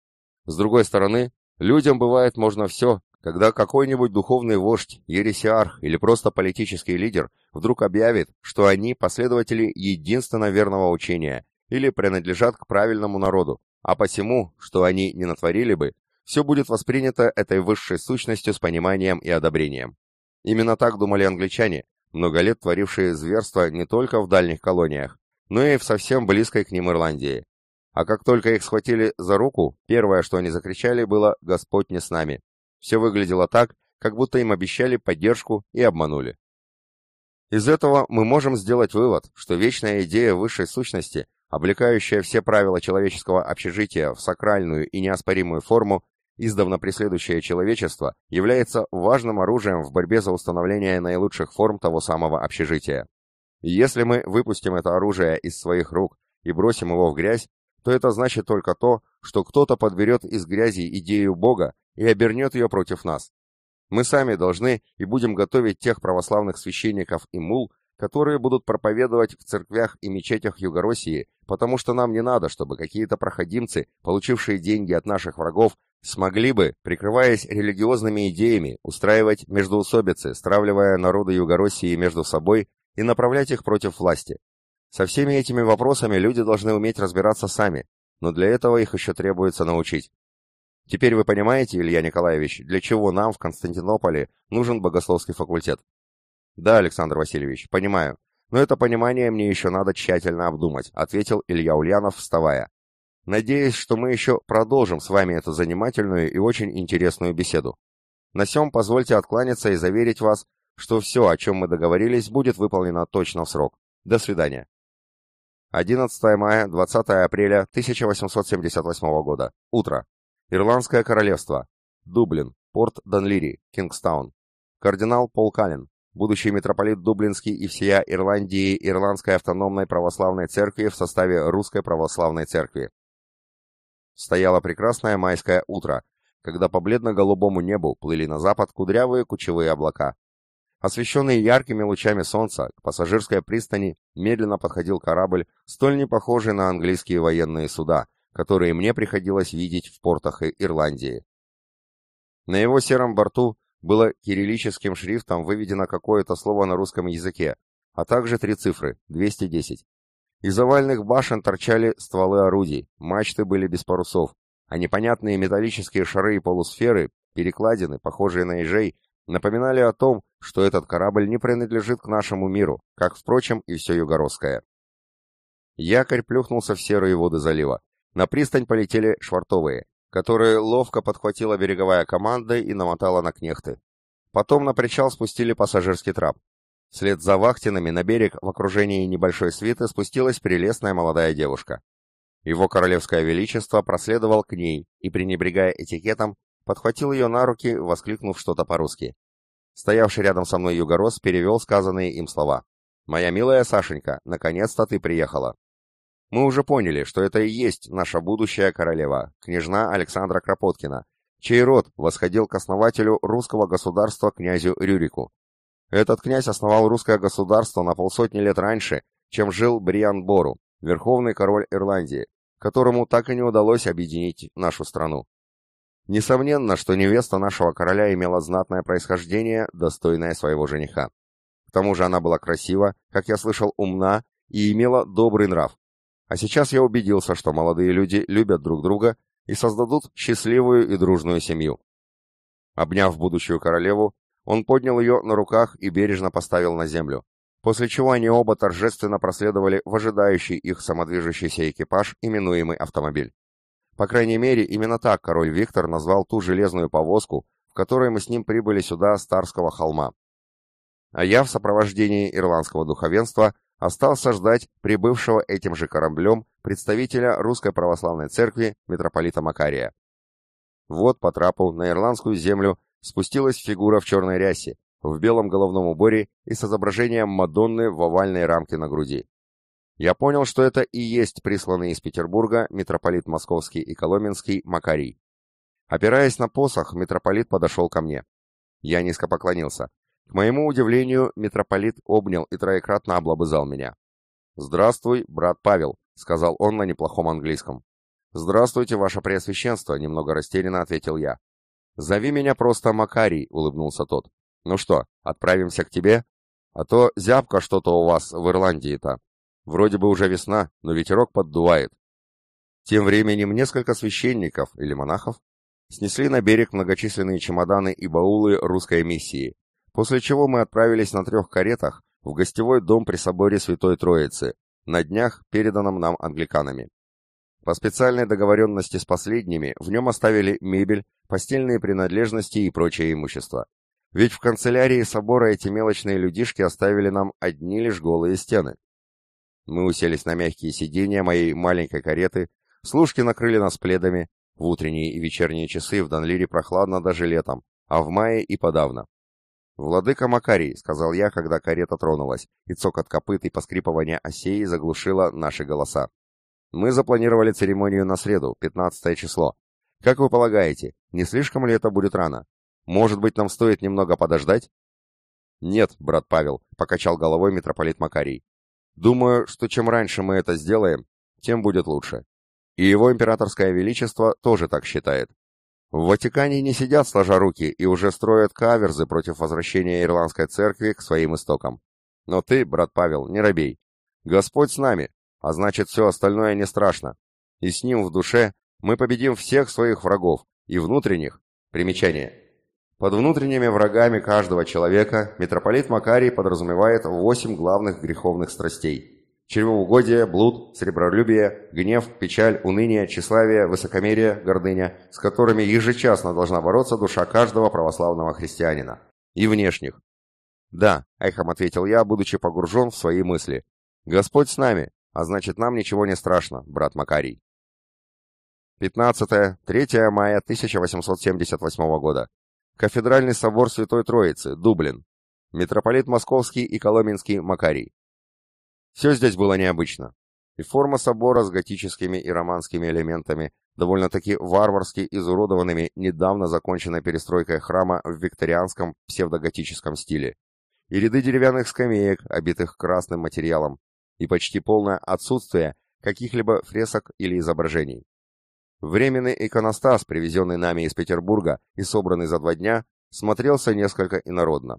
С другой стороны, людям бывает можно все, когда какой-нибудь духовный вождь, ересиарх или просто политический лидер вдруг объявит, что они последователи единственно верного учения или принадлежат к правильному народу, а посему, что они не натворили бы, все будет воспринято этой высшей сущностью с пониманием и одобрением. Именно так думали англичане, много лет творившие зверства не только в дальних колониях, но и в совсем близкой к ним Ирландии. А как только их схватили за руку, первое, что они закричали, было «Господь не с нами». Все выглядело так, как будто им обещали поддержку и обманули. Из этого мы можем сделать вывод, что вечная идея высшей сущности, облекающая все правила человеческого общежития в сакральную и неоспоримую форму, издавна преследующее человечество, является важным оружием в борьбе за установление наилучших форм того самого общежития. И если мы выпустим это оружие из своих рук и бросим его в грязь, то это значит только то, что кто-то подберет из грязи идею Бога и обернет ее против нас. Мы сами должны и будем готовить тех православных священников и мул, которые будут проповедовать в церквях и мечетях Югороссии, потому что нам не надо, чтобы какие-то проходимцы, получившие деньги от наших врагов, смогли бы, прикрываясь религиозными идеями, устраивать междоусобицы, стравливая народы Югороссии между собой и направлять их против власти. Со всеми этими вопросами люди должны уметь разбираться сами, но для этого их еще требуется научить. Теперь вы понимаете, Илья Николаевич, для чего нам в Константинополе нужен богословский факультет? Да, Александр Васильевич, понимаю. Но это понимание мне еще надо тщательно обдумать, ответил Илья Ульянов, вставая. Надеюсь, что мы еще продолжим с вами эту занимательную и очень интересную беседу. На сём позвольте откланяться и заверить вас, что все, о чем мы договорились, будет выполнено точно в срок. До свидания. 11 мая, 20 апреля 1878 года. Утро. Ирландское королевство. Дублин. Порт Данлири. Кингстаун. Кардинал Пол Каллен. Будущий митрополит Дублинский и всея Ирландии Ирландской автономной православной церкви в составе Русской православной церкви. Стояло прекрасное майское утро, когда по бледно-голубому небу плыли на запад кудрявые кучевые облака. Освещенный яркими лучами солнца, к пассажирской пристани медленно подходил корабль, столь не похожий на английские военные суда, которые мне приходилось видеть в портах Ирландии. На его сером борту было кириллическим шрифтом выведено какое-то слово на русском языке, а также три цифры – 210. Из овальных башен торчали стволы орудий, мачты были без парусов, а непонятные металлические шары и полусферы, перекладины, похожие на ежей, напоминали о том, что этот корабль не принадлежит к нашему миру, как, впрочем, и все Югородское. Якорь плюхнулся в серые воды залива. На пристань полетели швартовые, которые ловко подхватила береговая команда и намотала на кнехты. Потом на причал спустили пассажирский трап. Вслед за вахтинами на берег в окружении небольшой свиты спустилась прелестная молодая девушка. Его королевское величество проследовал к ней и, пренебрегая этикетом, подхватил ее на руки, воскликнув что-то по-русски. Стоявший рядом со мной югорос перевел сказанные им слова. «Моя милая Сашенька, наконец-то ты приехала». Мы уже поняли, что это и есть наша будущая королева, княжна Александра Кропоткина, чей род восходил к основателю русского государства князю Рюрику. Этот князь основал русское государство на полсотни лет раньше, чем жил Бриан Бору, верховный король Ирландии, которому так и не удалось объединить нашу страну. Несомненно, что невеста нашего короля имела знатное происхождение, достойное своего жениха. К тому же она была красива, как я слышал, умна и имела добрый нрав. А сейчас я убедился, что молодые люди любят друг друга и создадут счастливую и дружную семью. Обняв будущую королеву, Он поднял ее на руках и бережно поставил на землю, после чего они оба торжественно проследовали в ожидающий их самодвижущийся экипаж, именуемый автомобиль. По крайней мере, именно так король Виктор назвал ту железную повозку, в которой мы с ним прибыли сюда с Тарского холма. А я в сопровождении ирландского духовенства остался ждать прибывшего этим же кораблем представителя Русской Православной Церкви митрополита Макария. Вот по трапу на ирландскую землю спустилась фигура в черной рясе, в белом головном уборе и с изображением Мадонны в овальной рамке на груди. Я понял, что это и есть присланный из Петербурга митрополит Московский и Коломенский Макарий. Опираясь на посох, митрополит подошел ко мне. Я низко поклонился. К моему удивлению, митрополит обнял и троекратно облобызал меня. «Здравствуй, брат Павел», — сказал он на неплохом английском. «Здравствуйте, ваше преосвященство», — немного растерянно ответил я. «Зови меня просто Макарий», — улыбнулся тот. «Ну что, отправимся к тебе? А то зябко что-то у вас в Ирландии-то». Вроде бы уже весна, но ветерок поддувает. Тем временем несколько священников или монахов снесли на берег многочисленные чемоданы и баулы русской миссии, после чего мы отправились на трех каретах в гостевой дом при соборе Святой Троицы, на днях переданном нам англиканами. По специальной договоренности с последними в нем оставили мебель, постельные принадлежности и прочее имущество. Ведь в канцелярии собора эти мелочные людишки оставили нам одни лишь голые стены. Мы уселись на мягкие сиденья моей маленькой кареты, служки накрыли нас пледами, в утренние и вечерние часы в Данлире прохладно даже летом, а в мае и подавно. «Владыка Макарий», — сказал я, когда карета тронулась, и цокот копыт и поскрипывание осей заглушило наши голоса. «Мы запланировали церемонию на среду, 15 число. Как вы полагаете, не слишком ли это будет рано? Может быть, нам стоит немного подождать?» «Нет, брат Павел», — покачал головой митрополит Макарий. Думаю, что чем раньше мы это сделаем, тем будет лучше. И его императорское величество тоже так считает. В Ватикане не сидят сложа руки и уже строят каверзы против возвращения Ирландской церкви к своим истокам. Но ты, брат Павел, не робей. Господь с нами, а значит все остальное не страшно. И с ним в душе мы победим всех своих врагов, и внутренних. Примечание. Под внутренними врагами каждого человека митрополит Макарий подразумевает восемь главных греховных страстей. Чревоугодие, блуд, сребролюбие, гнев, печаль, уныние, тщеславие, высокомерие, гордыня, с которыми ежечасно должна бороться душа каждого православного христианина. И внешних. «Да», — эхом ответил я, будучи погружен в свои мысли. «Господь с нами, а значит, нам ничего не страшно, брат Макарий». 15-3 мая 1878 года. Кафедральный собор Святой Троицы, Дублин. Митрополит Московский и Коломенский Макарий. Все здесь было необычно. И форма собора с готическими и романскими элементами, довольно-таки варварски изуродованными недавно законченной перестройкой храма в викторианском псевдоготическом стиле, и ряды деревянных скамеек, обитых красным материалом, и почти полное отсутствие каких-либо фресок или изображений. Временный иконостас, привезенный нами из Петербурга и собранный за два дня, смотрелся несколько инородно.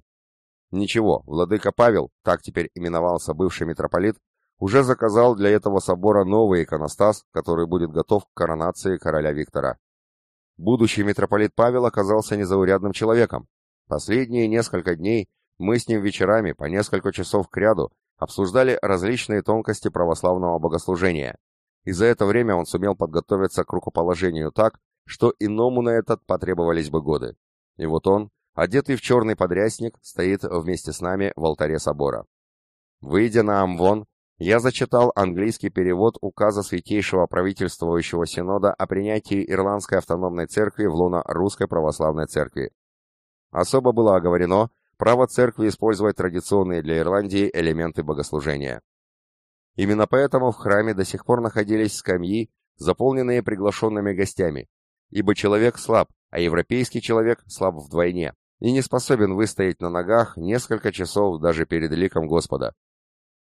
Ничего, владыка Павел, так теперь именовался бывший митрополит, уже заказал для этого собора новый иконостас, который будет готов к коронации короля Виктора. Будущий митрополит Павел оказался незаурядным человеком. Последние несколько дней мы с ним вечерами по несколько часов кряду обсуждали различные тонкости православного богослужения, и за это время он сумел подготовиться к рукоположению так, что иному на этот потребовались бы годы. И вот он, одетый в черный подрясник, стоит вместе с нами в алтаре собора. Выйдя на Амвон, я зачитал английский перевод указа Святейшего правительствующего Синода о принятии Ирландской автономной церкви в лоно Русской Православной Церкви. Особо было оговорено право церкви использовать традиционные для Ирландии элементы богослужения. Именно поэтому в храме до сих пор находились скамьи, заполненные приглашенными гостями, ибо человек слаб, а европейский человек слаб вдвойне и не способен выстоять на ногах несколько часов даже перед ликом Господа.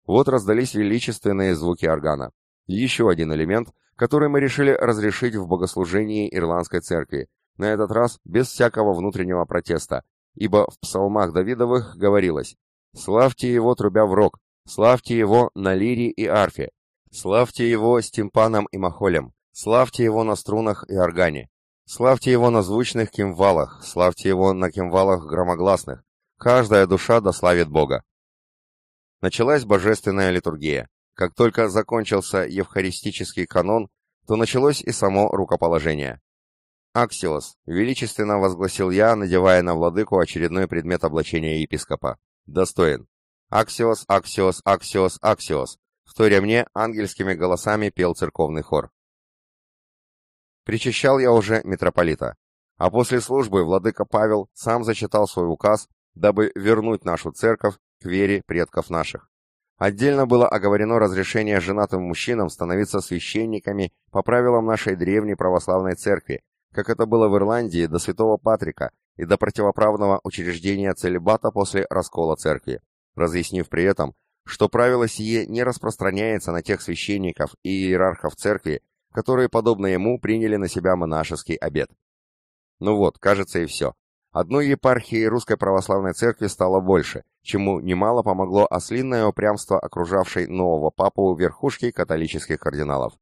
Вот раздались величественные звуки органа. Еще один элемент, который мы решили разрешить в богослужении Ирландской церкви, на этот раз без всякого внутреннего протеста, ибо в псалмах Давидовых говорилось «Славьте его, трубя в рог, Славьте его на лире и арфе. Славьте его с тимпаном и махолем. Славьте его на струнах и органе. Славьте его на звучных кимвалах. Славьте его на кимвалах громогласных. Каждая душа дославит Бога. Началась божественная литургия. Как только закончился евхаристический канон, то началось и само рукоположение. «Аксиос», — величественно возгласил я, надевая на владыку очередной предмет облачения епископа. «Достоин». «Аксиос, Аксиос, Аксиос, Аксиос», — вторя мне ангельскими голосами пел церковный хор. Причащал я уже митрополита. А после службы владыка Павел сам зачитал свой указ, дабы вернуть нашу церковь к вере предков наших. Отдельно было оговорено разрешение женатым мужчинам становиться священниками по правилам нашей древней православной церкви, как это было в Ирландии до Святого Патрика и до противоправного учреждения целебата после раскола церкви, разъяснив при этом, что правило сие не распространяется на тех священников и иерархов церкви, которые, подобно ему, приняли на себя монашеский обет. Ну вот, кажется и все. Одной епархии Русской Православной Церкви стало больше, чему немало помогло ослинное упрямство окружавшей нового папу верхушки католических кардиналов.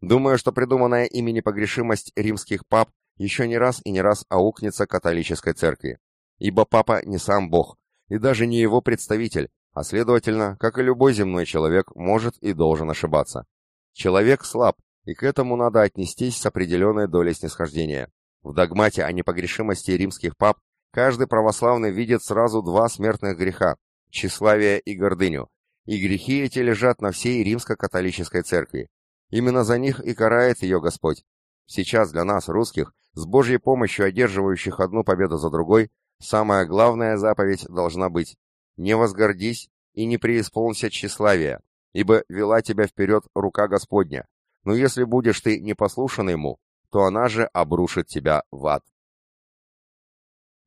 Думаю, что придуманная ими непогрешимость римских пап еще не раз и не раз аукнется католической церкви. Ибо папа не сам Бог, и даже не его представитель, а следовательно, как и любой земной человек, может и должен ошибаться. Человек слаб, и к этому надо отнестись с определенной долей снисхождения. В догмате о непогрешимости римских пап каждый православный видит сразу два смертных греха – тщеславие и гордыню, и грехи эти лежат на всей римско-католической церкви. Именно за них и карает ее Господь. Сейчас для нас, русских, с Божьей помощью одерживающих одну победу за другой, самая главная заповедь должна быть «Не возгордись и не преисполнься тщеславия, ибо вела тебя вперед рука Господня, но если будешь ты непослушан ему, то она же обрушит тебя в ад».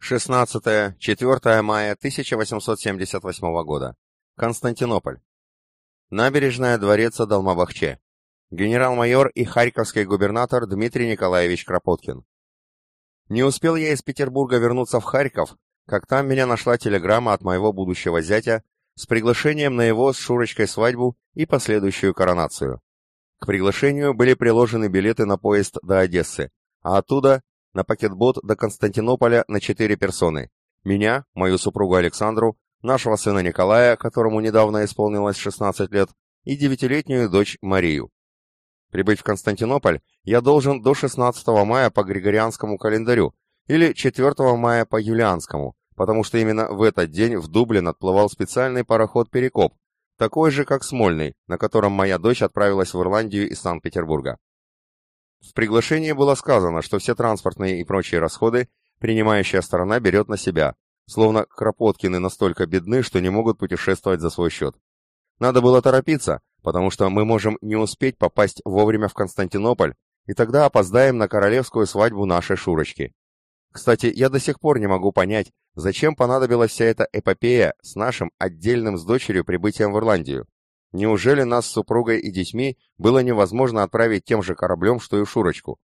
16-4 мая 1878 года. Константинополь. Набережная дворца Далмабахче генерал-майор и харьковский губернатор Дмитрий Николаевич Кропоткин. Не успел я из Петербурга вернуться в Харьков, как там меня нашла телеграмма от моего будущего зятя с приглашением на его с Шурочкой свадьбу и последующую коронацию. К приглашению были приложены билеты на поезд до Одессы, а оттуда на пакетбот до Константинополя на четыре персоны. Меня, мою супругу Александру, нашего сына Николая, которому недавно исполнилось 16 лет, и девятилетнюю дочь Марию. Прибыть в Константинополь я должен до 16 мая по Григорианскому календарю или 4 мая по Юлианскому, потому что именно в этот день в Дублин отплывал специальный пароход «Перекоп», такой же, как Смольный, на котором моя дочь отправилась в Ирландию из Санкт-Петербурга. В приглашении было сказано, что все транспортные и прочие расходы принимающая сторона берет на себя, словно Кропоткины настолько бедны, что не могут путешествовать за свой счет. Надо было торопиться, потому что мы можем не успеть попасть вовремя в Константинополь, и тогда опоздаем на королевскую свадьбу нашей Шурочки. Кстати, я до сих пор не могу понять, зачем понадобилась вся эта эпопея с нашим отдельным с дочерью прибытием в Ирландию. Неужели нас с супругой и детьми было невозможно отправить тем же кораблем, что и Шурочку?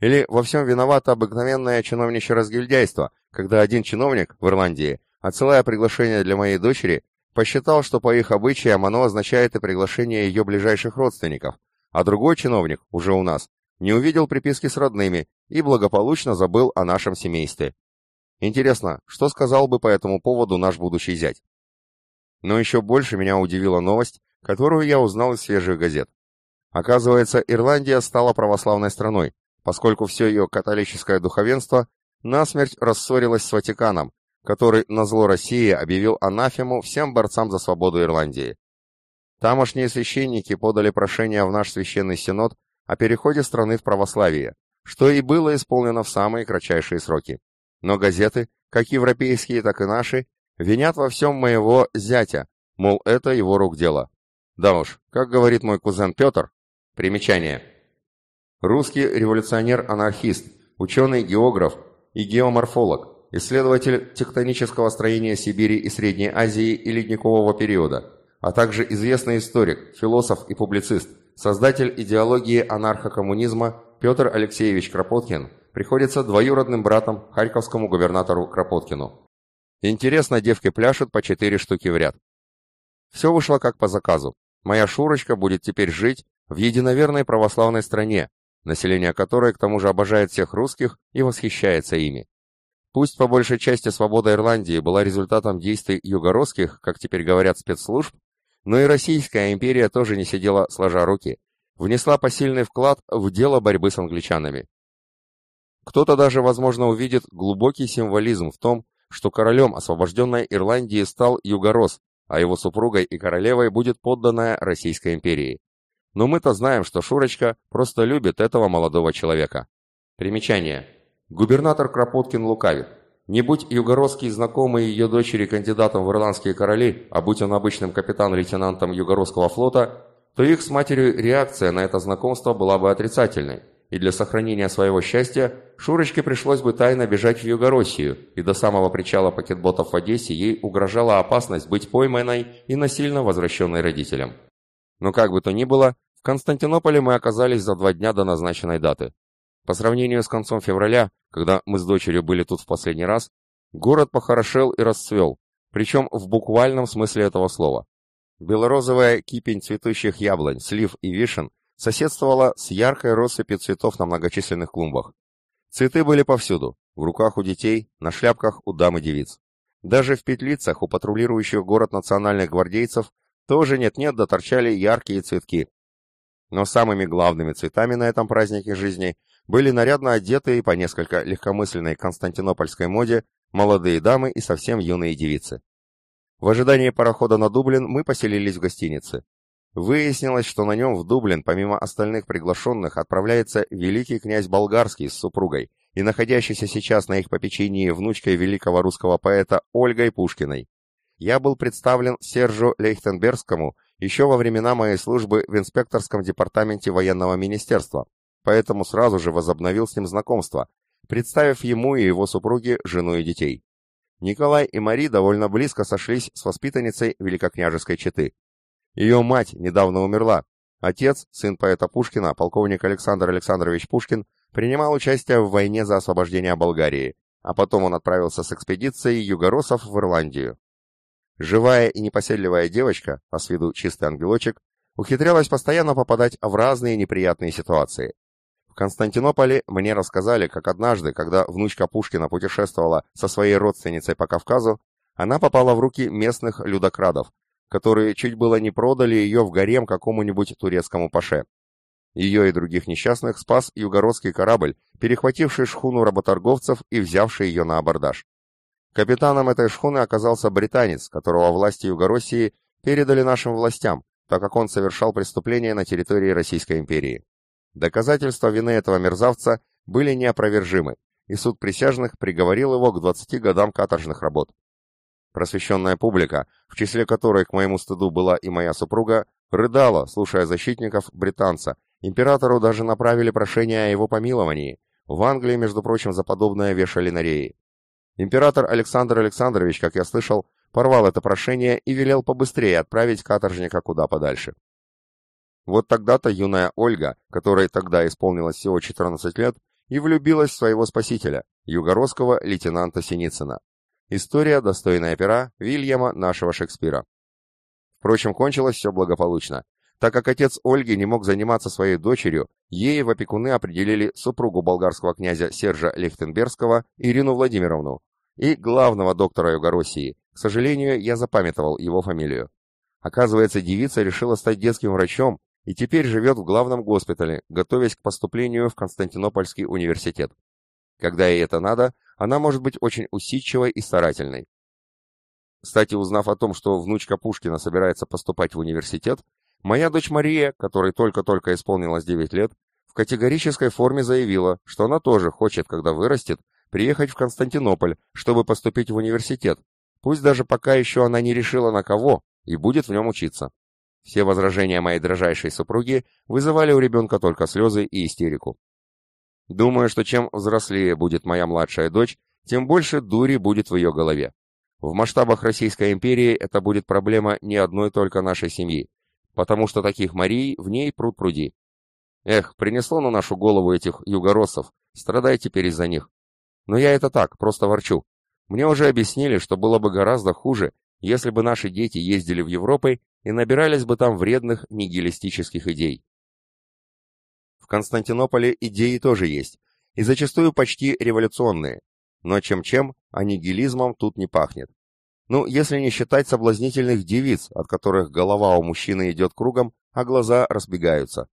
Или во всем виновато обыкновенное чиновничье разгильдяйство, когда один чиновник в Ирландии, отсылая приглашение для моей дочери, Посчитал, что по их обычаям оно означает и приглашение ее ближайших родственников, а другой чиновник, уже у нас, не увидел приписки с родными и благополучно забыл о нашем семействе. Интересно, что сказал бы по этому поводу наш будущий зять? Но еще больше меня удивила новость, которую я узнал из свежих газет. Оказывается, Ирландия стала православной страной, поскольку все ее католическое духовенство насмерть рассорилось с Ватиканом, который на зло России объявил анафему всем борцам за свободу Ирландии. Тамошние священники подали прошение в наш священный синод о переходе страны в православие, что и было исполнено в самые кратчайшие сроки. Но газеты, как европейские, так и наши, винят во всем моего зятя, мол, это его рук дело. Да уж, как говорит мой кузен Петр, примечание. Русский революционер-анархист, ученый-географ и геоморфолог, исследователь тектонического строения Сибири и Средней Азии и ледникового периода, а также известный историк, философ и публицист, создатель идеологии анархокоммунизма Петр Алексеевич Кропоткин приходится двоюродным братом харьковскому губернатору Кропоткину. Интересно, девки пляшут по четыре штуки в ряд. Все вышло как по заказу. Моя Шурочка будет теперь жить в единоверной православной стране, население которой к тому же обожает всех русских и восхищается ими. Пусть по большей части свобода Ирландии была результатом действий югородских, как теперь говорят, спецслужб, но и Российская империя тоже не сидела сложа руки, внесла посильный вклад в дело борьбы с англичанами. Кто-то даже, возможно, увидит глубокий символизм в том, что королем освобожденной Ирландии стал Югорос, а его супругой и королевой будет подданная Российской империи. Но мы-то знаем, что Шурочка просто любит этого молодого человека. Примечание. Губернатор Кропоткин лукавит. Не будь югородский знакомый ее дочери кандидатом в ирландские короли, а будь он обычным капитан-лейтенантом Югородского флота, то их с матерью реакция на это знакомство была бы отрицательной, и для сохранения своего счастья Шурочке пришлось бы тайно бежать в Югороссию, и до самого причала пакетботов в Одессе ей угрожала опасность быть пойманной и насильно возвращенной родителям. Но как бы то ни было, в Константинополе мы оказались за два дня до назначенной даты. По сравнению с концом февраля, когда мы с дочерью были тут в последний раз, город похорошел и расцвел, причем в буквальном смысле этого слова. Белорозовая кипень цветущих яблонь, слив и вишен соседствовала с яркой россыпью цветов на многочисленных клумбах. Цветы были повсюду, в руках у детей, на шляпках у дам и девиц. Даже в петлицах у патрулирующих город национальных гвардейцев тоже нет-нет доторчали яркие цветки. Но самыми главными цветами на этом празднике жизни были нарядно одетые по несколько легкомысленной константинопольской моде молодые дамы и совсем юные девицы. В ожидании парохода на Дублин мы поселились в гостинице. Выяснилось, что на нем в Дублин, помимо остальных приглашенных, отправляется великий князь Болгарский с супругой и находящийся сейчас на их попечении внучкой великого русского поэта Ольгой Пушкиной. Я был представлен Сержу Лейхтенбергскому еще во времена моей службы в инспекторском департаменте военного министерства, поэтому сразу же возобновил с ним знакомство, представив ему и его супруге жену и детей. Николай и Мари довольно близко сошлись с воспитанницей великокняжеской четы. Ее мать недавно умерла. Отец, сын поэта Пушкина, полковник Александр Александрович Пушкин, принимал участие в войне за освобождение Болгарии, а потом он отправился с экспедицией югоросов в Ирландию. Живая и непоседливая девочка, по с виду чистый ангелочек, ухитрялась постоянно попадать в разные неприятные ситуации. В Константинополе мне рассказали, как однажды, когда внучка Пушкина путешествовала со своей родственницей по Кавказу, она попала в руки местных людокрадов, которые чуть было не продали ее в гарем какому-нибудь турецкому паше. Ее и других несчастных спас югородский корабль, перехвативший шхуну работорговцев и взявший ее на абордаж. Капитаном этой шхуны оказался британец, которого власти Югороссии передали нашим властям, так как он совершал преступления на территории Российской империи. Доказательства вины этого мерзавца были неопровержимы, и суд присяжных приговорил его к 20 годам каторжных работ. Просвещенная публика, в числе которой, к моему стыду, была и моя супруга, рыдала, слушая защитников британца. Императору даже направили прошение о его помиловании. В Англии, между прочим, за подобное вешали на реи. Император Александр Александрович, как я слышал, порвал это прошение и велел побыстрее отправить каторжника куда подальше. Вот тогда-то юная Ольга, которой тогда исполнилось всего 14 лет, и влюбилась в своего спасителя, югородского лейтенанта Синицына. История, достойная пера Вильяма нашего Шекспира. Впрочем, кончилось все благополучно. Так как отец Ольги не мог заниматься своей дочерью, ей в опекуны определили супругу болгарского князя Сержа Лихтенбергского Ирину Владимировну и главного доктора Югороссии. К сожалению, я запамятовал его фамилию. Оказывается, девица решила стать детским врачом и теперь живет в главном госпитале, готовясь к поступлению в Константинопольский университет. Когда ей это надо, она может быть очень усидчивой и старательной. Кстати, узнав о том, что внучка Пушкина собирается поступать в университет, моя дочь Мария, которой только-только исполнилось 9 лет, в категорической форме заявила, что она тоже хочет, когда вырастет, приехать в Константинополь, чтобы поступить в университет, пусть даже пока еще она не решила на кого, и будет в нем учиться. Все возражения моей дрожайшей супруги вызывали у ребенка только слезы и истерику. Думаю, что чем взрослее будет моя младшая дочь, тем больше дури будет в ее голове. В масштабах Российской империи это будет проблема не одной только нашей семьи, потому что таких Марий в ней пруд пруди. Эх, принесло на нашу голову этих югороссов, страдай теперь из-за них. Но я это так, просто ворчу. Мне уже объяснили, что было бы гораздо хуже, если бы наши дети ездили в Европу и набирались бы там вредных нигилистических идей. В Константинополе идеи тоже есть, и зачастую почти революционные. Но чем-чем, а нигилизмом тут не пахнет. Ну, если не считать соблазнительных девиц, от которых голова у мужчины идет кругом, а глаза разбегаются.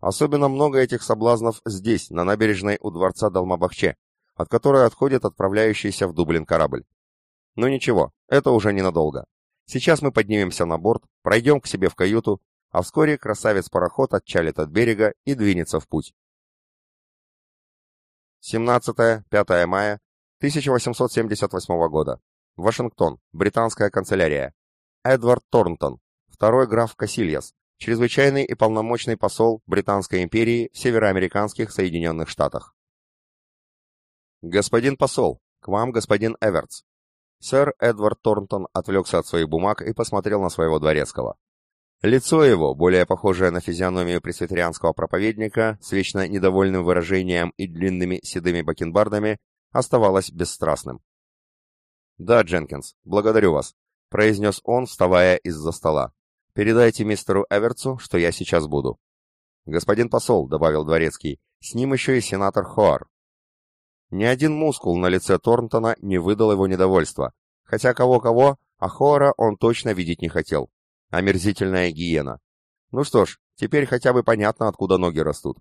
Особенно много этих соблазнов здесь, на набережной у дворца Далмабахче, от которой отходит отправляющийся в Дублин корабль. Но ничего, это уже ненадолго. Сейчас мы поднимемся на борт, пройдем к себе в каюту, а вскоре красавец-пароход отчалит от берега и двинется в путь. 17-5 мая 1878 года. Вашингтон, британская канцелярия. Эдвард Торнтон, второй граф Кассильяс, чрезвычайный и полномочный посол Британской империи в североамериканских Соединенных Штатах. «Господин посол, к вам господин Эвертс». Сэр Эдвард Торнтон отвлекся от своих бумаг и посмотрел на своего дворецкого. Лицо его, более похожее на физиономию пресвитерианского проповедника, с вечно недовольным выражением и длинными седыми бакенбардами, оставалось бесстрастным. «Да, Дженкинс, благодарю вас», — произнес он, вставая из-за стола. «Передайте мистеру Эвертсу, что я сейчас буду». «Господин посол», — добавил дворецкий, — «с ним еще и сенатор Хоар». Ни один мускул на лице Торнтона не выдал его недовольства, хотя кого-кого, а Хоара он точно видеть не хотел. Омерзительная гиена. Ну что ж, теперь хотя бы понятно, откуда ноги растут.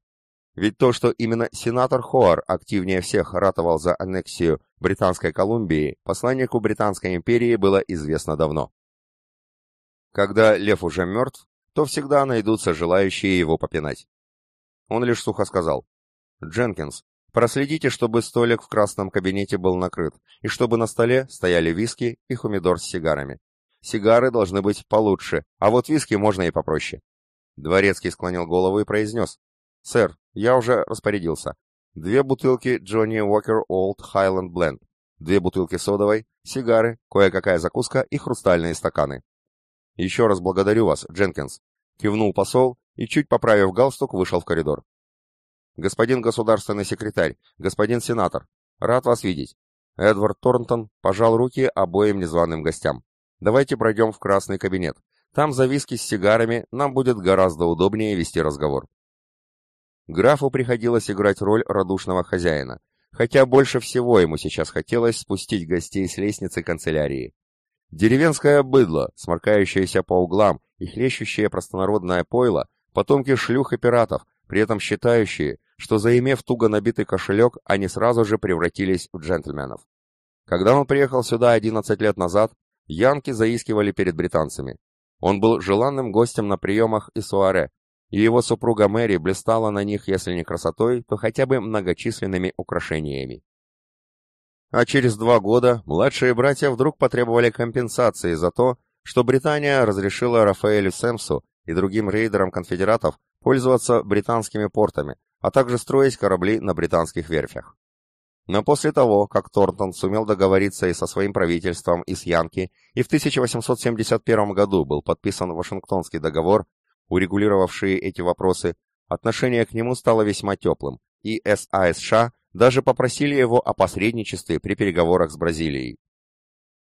Ведь то, что именно сенатор Хоар активнее всех ратовал за аннексию Британской Колумбии, посланнику Британской империи было известно давно. Когда лев уже мертв, то всегда найдутся желающие его попинать. Он лишь сухо сказал, «Дженкинс, проследите, чтобы столик в красном кабинете был накрыт, и чтобы на столе стояли виски и хумидор с сигарами. Сигары должны быть получше, а вот виски можно и попроще. Дворецкий склонил голову и произнес. «Сэр, я уже распорядился. Две бутылки Джонни Уокер Олд Хайленд Бленд, две бутылки содовой, сигары, кое-какая закуска и хрустальные стаканы. Еще раз благодарю вас, Дженкинс», — кивнул посол и, чуть поправив галстук, вышел в коридор. «Господин государственный секретарь, господин сенатор, рад вас видеть». Эдвард Торнтон пожал руки обоим незваным гостям. Давайте пройдем в красный кабинет. Там за виски с сигарами нам будет гораздо удобнее вести разговор. Графу приходилось играть роль радушного хозяина, хотя больше всего ему сейчас хотелось спустить гостей с лестницы канцелярии. Деревенское быдло, сморкающееся по углам и хлещущее простонародное пойло, потомки шлюх и пиратов, при этом считающие, что заимев туго набитый кошелек, они сразу же превратились в джентльменов. Когда он приехал сюда 11 лет назад, Янки заискивали перед британцами. Он был желанным гостем на приемах и суаре, и его супруга Мэри блистала на них, если не красотой, то хотя бы многочисленными украшениями. А через два года младшие братья вдруг потребовали компенсации за то, что Британия разрешила Рафаэлю Сэмсу и другим рейдерам конфедератов пользоваться британскими портами, а также строить корабли на британских верфях. Но после того, как Торнтон сумел договориться и со своим правительством, и с Янки, и в 1871 году был подписан Вашингтонский договор, урегулировавший эти вопросы, отношение к нему стало весьма теплым, и САСШ даже попросили его о посредничестве при переговорах с Бразилией.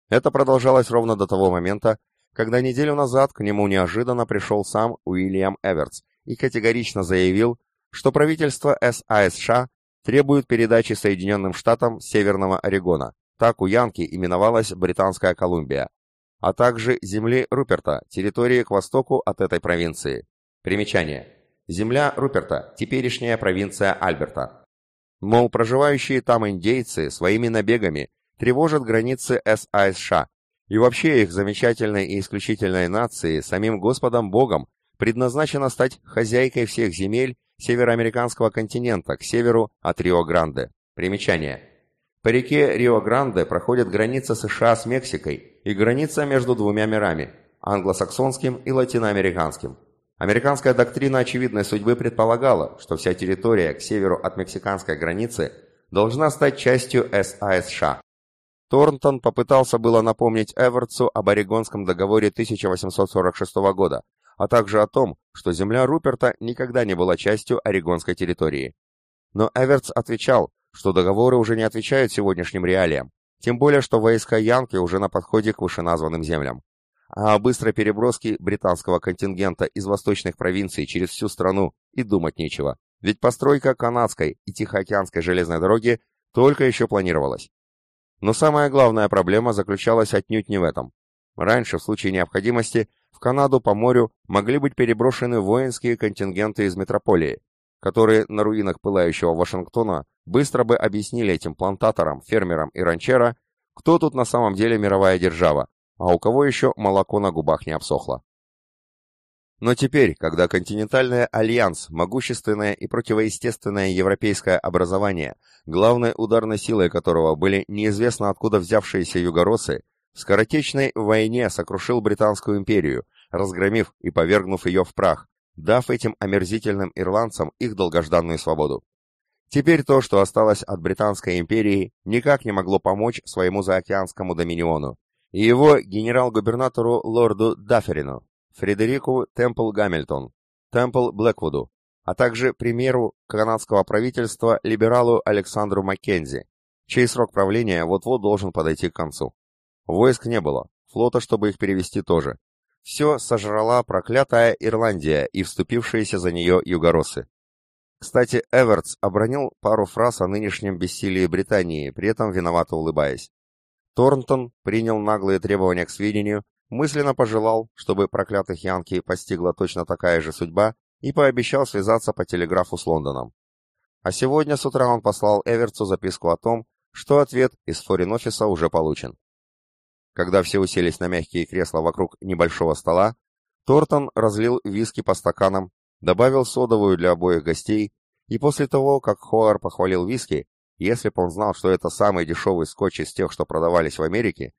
Это продолжалось ровно до того момента, когда неделю назад к нему неожиданно пришел сам Уильям Эвертс и категорично заявил, что правительство САСШ требует передачи Соединенным Штатам Северного Орегона, так у Янки именовалась Британская Колумбия, а также земли Руперта, территории к востоку от этой провинции. Примечание. Земля Руперта, теперешняя провинция Альберта. Мол, проживающие там индейцы своими набегами тревожат границы САСШ, и вообще их замечательной и исключительной нации самим Господом Богом предназначено стать хозяйкой всех земель североамериканского континента к северу от Рио-Гранде. Примечание. По реке Рио-Гранде проходит граница США с Мексикой и граница между двумя мирами – англосаксонским и латиноамериканским. Американская доктрина очевидной судьбы предполагала, что вся территория к северу от мексиканской границы должна стать частью САСШ. Торнтон попытался было напомнить Эвертсу об Орегонском договоре 1846 года, а также о том, что земля Руперта никогда не была частью Орегонской территории. Но Эвертс отвечал, что договоры уже не отвечают сегодняшним реалиям, тем более что войска Янки уже на подходе к вышеназванным землям. А о быстрой переброске британского контингента из восточных провинций через всю страну и думать нечего, ведь постройка канадской и Тихоокеанской железной дороги только еще планировалась. Но самая главная проблема заключалась отнюдь не в этом. Раньше, в случае необходимости, в Канаду по морю могли быть переброшены воинские контингенты из метрополии, которые на руинах пылающего Вашингтона быстро бы объяснили этим плантаторам, фермерам и ранчера, кто тут на самом деле мировая держава, а у кого еще молоко на губах не обсохло. Но теперь, когда континентальный альянс, могущественное и противоестественное европейское образование, главной ударной силой которого были неизвестно откуда взявшиеся югоросы, скоротечной войне сокрушил Британскую империю, разгромив и повергнув ее в прах, дав этим омерзительным ирландцам их долгожданную свободу. Теперь то, что осталось от Британской империи, никак не могло помочь своему заокеанскому доминиону и его генерал-губернатору лорду Дафферину, Фредерику Темпл Гамильтон, Темпл Блэквуду, а также премьеру канадского правительства либералу Александру Маккензи, чей срок правления вот-вот должен подойти к концу. Войск не было, флота, чтобы их перевести тоже. Все сожрала проклятая Ирландия и вступившиеся за нее югоросы. Кстати, Эвертс обронил пару фраз о нынешнем бессилии Британии, при этом виновато улыбаясь. Торнтон принял наглые требования к сведению, мысленно пожелал, чтобы проклятых Янки постигла точно такая же судьба, и пообещал связаться по телеграфу с Лондоном. А сегодня с утра он послал Эвертсу записку о том, что ответ из форин-офиса уже получен. Когда все уселись на мягкие кресла вокруг небольшого стола, Тортон разлил виски по стаканам, добавил содовую для обоих гостей, и после того, как Хоар похвалил виски, если бы он знал, что это самый дешевый скотч из тех, что продавались в Америке,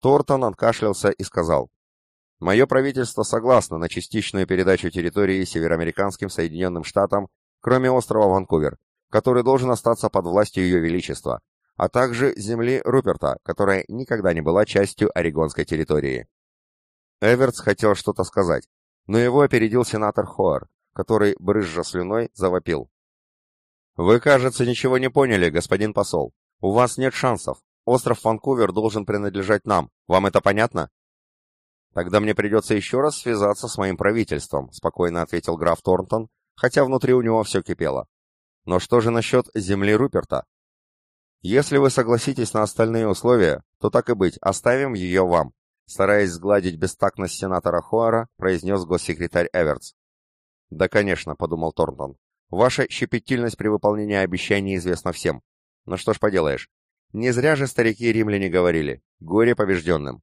Тортон откашлялся и сказал, «Мое правительство согласно на частичную передачу территории североамериканским Соединенным Штатам, кроме острова Ванкувер, который должен остаться под властью Ее Величества, а также земли Руперта, которая никогда не была частью Орегонской территории. Эвертс хотел что-то сказать, но его опередил сенатор Хоар, который, брызжа слюной, завопил. «Вы, кажется, ничего не поняли, господин посол. У вас нет шансов. Остров Ванкувер должен принадлежать нам. Вам это понятно?» «Тогда мне придется еще раз связаться с моим правительством», спокойно ответил граф Торнтон, хотя внутри у него все кипело. «Но что же насчет земли Руперта? Если вы согласитесь на остальные условия, то так и быть, оставим ее вам, стараясь сгладить бестактность сенатора Хуара, произнес госсекретарь Эвертс. Да, конечно, подумал Торнтон. Ваша щепетильность при выполнении обещаний известна всем. Но что ж поделаешь. Не зря же старики-римляне говорили «горе побежденным».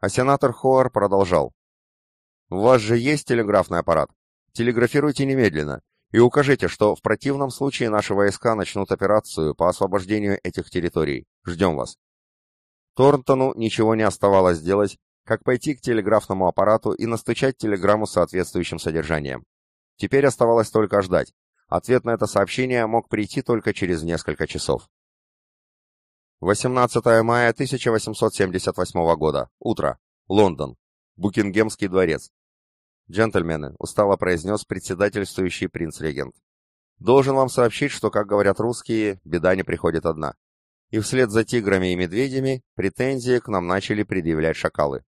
А сенатор Хуар продолжал. «У вас же есть телеграфный аппарат? Телеграфируйте немедленно и укажите, что в противном случае наши войска начнут операцию по освобождению этих территорий. Ждем вас. Торнтону ничего не оставалось делать, как пойти к телеграфному аппарату и настучать телеграмму с соответствующим содержанием. Теперь оставалось только ждать. Ответ на это сообщение мог прийти только через несколько часов. 18 мая 1878 года. Утро. Лондон. Букингемский дворец. «Джентльмены», — устало произнес председательствующий принц-регент. «Должен вам сообщить, что, как говорят русские, беда не приходит одна. И вслед за тиграми и медведями претензии к нам начали предъявлять шакалы.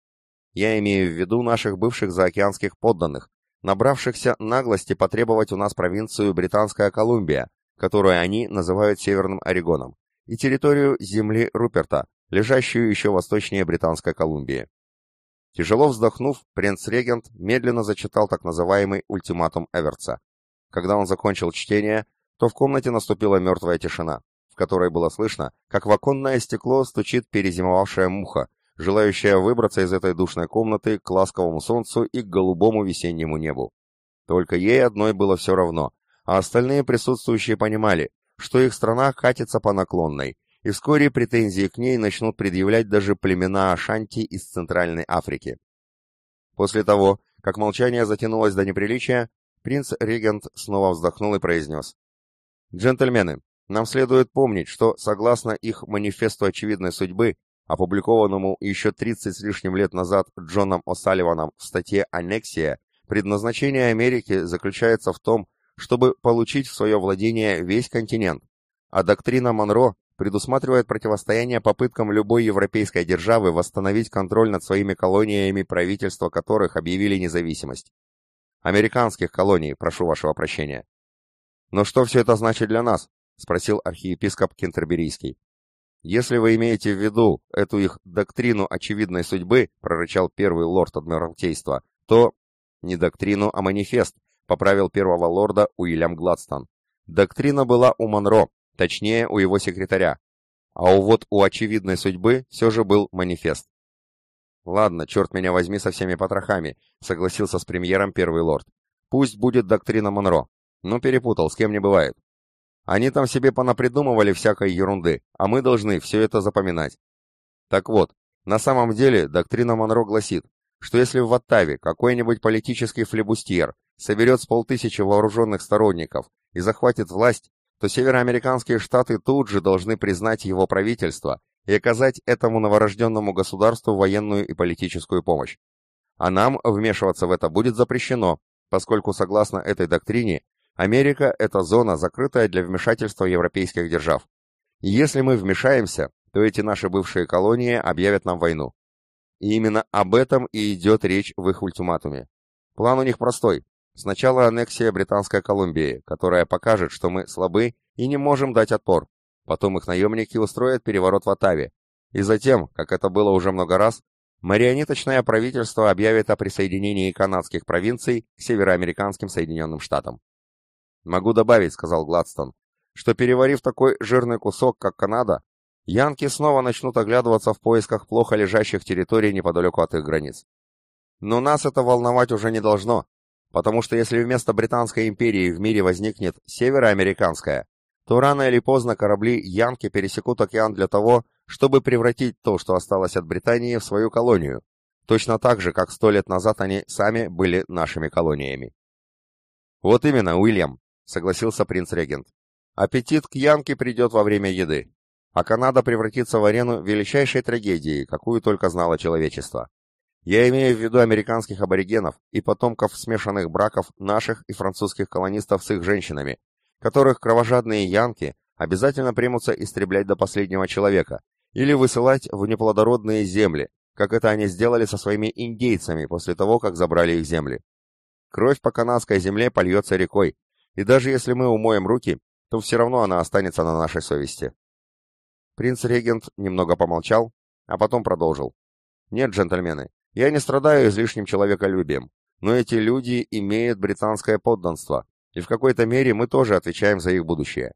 Я имею в виду наших бывших заокеанских подданных, набравшихся наглости потребовать у нас провинцию Британская Колумбия, которую они называют Северным Орегоном, и территорию земли Руперта, лежащую еще восточнее Британской Колумбии. Тяжело вздохнув, принц-регент медленно зачитал так называемый ультиматум Эвертса. Когда он закончил чтение, то в комнате наступила мертвая тишина, в которой было слышно, как в оконное стекло стучит перезимовавшая муха, желающая выбраться из этой душной комнаты к ласковому солнцу и к голубому весеннему небу. Только ей одной было все равно, а остальные присутствующие понимали, что их страна катится по наклонной, и вскоре претензии к ней начнут предъявлять даже племена Ашанти из Центральной Африки. После того, как молчание затянулось до неприличия, принц-регент снова вздохнул и произнес. «Джентльмены, нам следует помнить, что, согласно их манифесту очевидной судьбы, опубликованному еще 30 с лишним лет назад Джоном О'Салливаном в статье «Аннексия», предназначение Америки заключается в том, чтобы получить в свое владение весь континент, а доктрина Монро предусматривает противостояние попыткам любой европейской державы восстановить контроль над своими колониями, правительства которых объявили независимость. Американских колоний, прошу вашего прощения. Но что все это значит для нас? спросил архиепископ Кентерберийский. если вы имеете в виду эту их доктрину очевидной судьбы, прорычал первый лорд Адмиралтейства, то не доктрину, а манифест, поправил первого лорда Уильям Гладстон. Доктрина была у Монро, точнее, у его секретаря. А вот у очевидной судьбы все же был манифест. «Ладно, черт меня возьми со всеми потрохами», — согласился с премьером первый лорд. «Пусть будет доктрина Монро. Ну, перепутал, с кем не бывает. Они там себе понапридумывали всякой ерунды, а мы должны все это запоминать. Так вот, на самом деле доктрина Монро гласит, что если в Оттаве какой-нибудь политический флебустьер соберет с полтысячи вооруженных сторонников и захватит власть, то североамериканские штаты тут же должны признать его правительство и оказать этому новорожденному государству военную и политическую помощь. А нам вмешиваться в это будет запрещено, поскольку согласно этой доктрине Америка – это зона, закрытая для вмешательства европейских держав. И если мы вмешаемся, то эти наши бывшие колонии объявят нам войну. И именно об этом и идет речь в их ультиматуме. План у них простой. Сначала аннексия Британской Колумбии, которая покажет, что мы слабы и не можем дать отпор. Потом их наемники устроят переворот в Оттаве. И затем, как это было уже много раз, марионеточное правительство объявит о присоединении канадских провинций к североамериканским Соединенным Штатам. «Могу добавить», — сказал Гладстон, «что переварив такой жирный кусок, как Канада, янки снова начнут оглядываться в поисках плохо лежащих территорий неподалеку от их границ. Но нас это волновать уже не должно, потому что если вместо Британской империи в мире возникнет североамериканская, то рано или поздно корабли Янки пересекут океан для того, чтобы превратить то, что осталось от Британии, в свою колонию, точно так же, как сто лет назад они сами были нашими колониями. «Вот именно, Уильям», — согласился принц-регент. «Аппетит к Янке придет во время еды, а Канада превратится в арену величайшей трагедии, какую только знало человечество. Я имею в виду американских аборигенов и потомков смешанных браков наших и французских колонистов с их женщинами, которых кровожадные янки обязательно примутся истреблять до последнего человека или высылать в неплодородные земли, как это они сделали со своими индейцами после того, как забрали их земли. Кровь по канадской земле польется рекой, и даже если мы умоем руки, то все равно она останется на нашей совести. Принц-регент немного помолчал, а потом продолжил. Нет, джентльмены, я не страдаю излишним человеколюбием, но эти люди имеют британское подданство, и в какой-то мере мы тоже отвечаем за их будущее.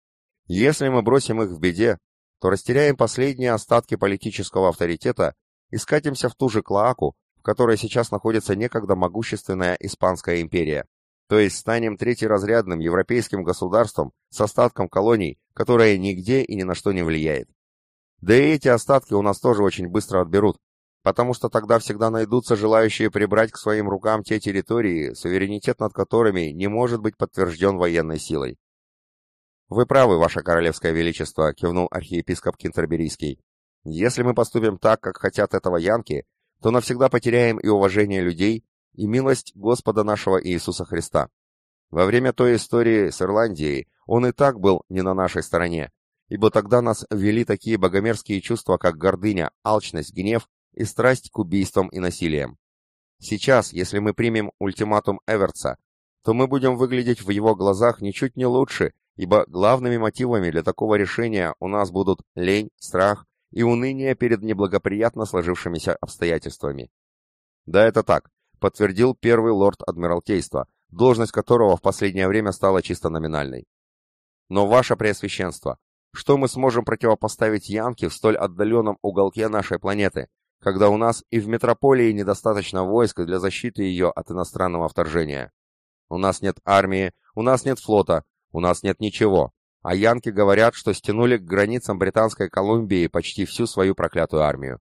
Если мы бросим их в беде, то растеряем последние остатки политического авторитета и скатимся в ту же клоаку, в которой сейчас находится некогда могущественная Испанская империя. То есть станем третьеразрядным европейским государством с остатком колоний, которое нигде и ни на что не влияет. Да и эти остатки у нас тоже очень быстро отберут, потому что тогда всегда найдутся желающие прибрать к своим рукам те территории, суверенитет над которыми не может быть подтвержден военной силой. «Вы правы, Ваше Королевское Величество», — кивнул архиепископ Кентерберийский. «Если мы поступим так, как хотят этого янки, то навсегда потеряем и уважение людей, и милость Господа нашего Иисуса Христа. Во время той истории с Ирландией он и так был не на нашей стороне, ибо тогда нас ввели такие богомерзкие чувства, как гордыня, алчность, гнев и страсть к убийствам и насилиям. Сейчас, если мы примем ультиматум Эвертса, то мы будем выглядеть в его глазах ничуть не лучше, ибо главными мотивами для такого решения у нас будут лень, страх и уныние перед неблагоприятно сложившимися обстоятельствами. Да, это так, подтвердил первый лорд Адмиралтейства, должность которого в последнее время стала чисто номинальной. Но ваше преосвященство, что мы сможем противопоставить Янке в столь отдаленном уголке нашей планеты, когда у нас и в метрополии недостаточно войск для защиты ее от иностранного вторжения. У нас нет армии, у нас нет флота, у нас нет ничего. А янки говорят, что стянули к границам Британской Колумбии почти всю свою проклятую армию.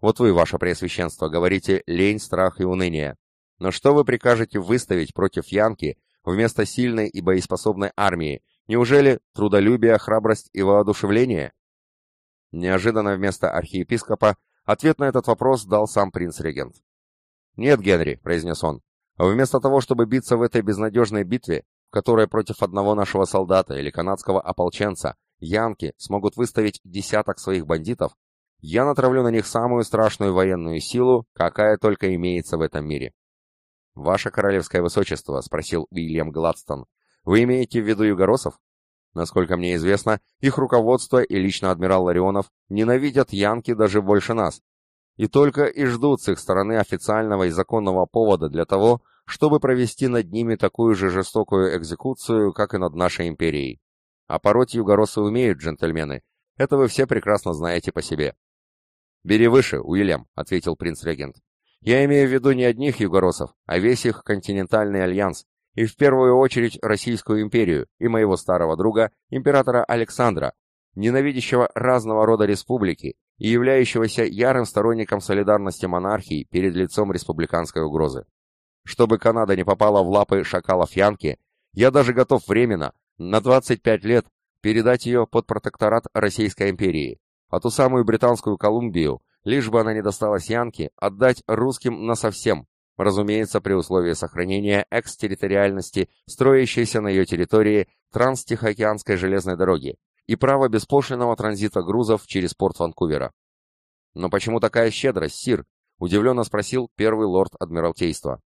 Вот вы, ваше преосвященство, говорите лень, страх и уныние. Но что вы прикажете выставить против янки вместо сильной и боеспособной армии? Неужели трудолюбие, храбрость и воодушевление? Неожиданно вместо архиепископа Ответ на этот вопрос дал сам принц-регент. «Нет, Генри», — произнес он, — «вместо того, чтобы биться в этой безнадежной битве, в которой против одного нашего солдата или канадского ополченца янки смогут выставить десяток своих бандитов, я натравлю на них самую страшную военную силу, какая только имеется в этом мире». «Ваше королевское высочество», — спросил Уильям Гладстон, — «вы имеете в виду югоросов?» Насколько мне известно, их руководство и лично адмирал Ларионов ненавидят янки даже больше нас. И только и ждут с их стороны официального и законного повода для того, чтобы провести над ними такую же жестокую экзекуцию, как и над нашей империей. А пороть югоросы умеют, джентльмены. Это вы все прекрасно знаете по себе. «Бери выше, Уильям», — ответил принц-регент. «Я имею в виду не одних югоросов, а весь их континентальный альянс, и в первую очередь Российскую империю и моего старого друга, императора Александра, ненавидящего разного рода республики и являющегося ярым сторонником солидарности монархий перед лицом республиканской угрозы. Чтобы Канада не попала в лапы шакалов Янки, я даже готов временно, на 25 лет, передать ее под протекторат Российской империи, а ту самую Британскую Колумбию, лишь бы она не досталась Янке, отдать русским насовсем, разумеется, при условии сохранения экстерриториальности, строящейся на ее территории Транстихоокеанской железной дороги и право беспошлинного транзита грузов через порт Ванкувера. «Но почему такая щедрость, Сир?» — удивленно спросил первый лорд Адмиралтейства.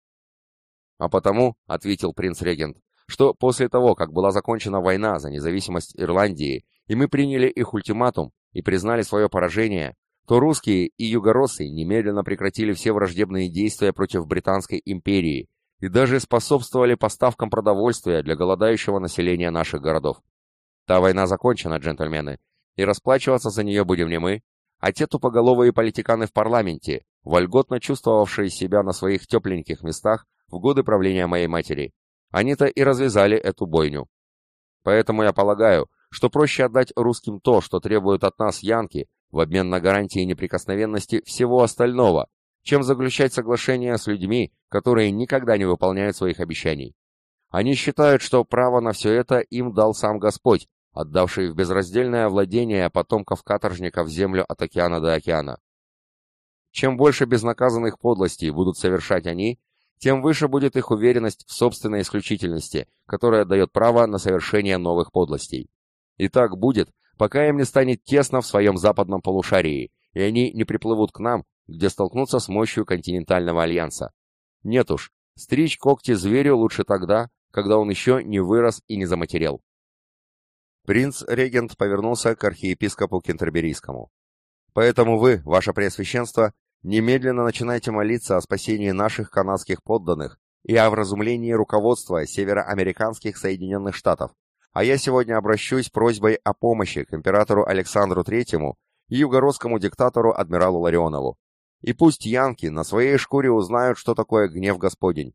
«А потому», — ответил принц-регент, что после того, как была закончена война за независимость Ирландии, и мы приняли их ультиматум и признали свое поражение, то русские и югороссы немедленно прекратили все враждебные действия против Британской империи и даже способствовали поставкам продовольствия для голодающего населения наших городов. Та война закончена, джентльмены, и расплачиваться за нее будем не мы, а те тупоголовые политиканы в парламенте, вольготно чувствовавшие себя на своих тепленьких местах в годы правления моей матери. Они-то и развязали эту бойню. Поэтому я полагаю, что проще отдать русским то, что требуют от нас янки, в обмен на гарантии неприкосновенности всего остального, чем заключать соглашения с людьми, которые никогда не выполняют своих обещаний. Они считают, что право на все это им дал сам Господь, отдавший в безраздельное владение потомков каторжников землю от океана до океана. Чем больше безнаказанных подлостей будут совершать они, тем выше будет их уверенность в собственной исключительности, которая дает право на совершение новых подлостей. И так будет, пока им не станет тесно в своем западном полушарии, и они не приплывут к нам, где столкнутся с мощью континентального альянса. Нет уж, стричь когти зверю лучше тогда, когда он еще не вырос и не заматерел. Принц-регент повернулся к архиепископу Кентерберийскому. «Поэтому вы, ваше преосвященство, немедленно начинайте молиться о спасении наших канадских подданных и о вразумлении руководства североамериканских Соединенных Штатов, а я сегодня обращусь просьбой о помощи к императору Александру Третьему и югородскому диктатору адмиралу Ларионову. И пусть янки на своей шкуре узнают, что такое гнев Господень,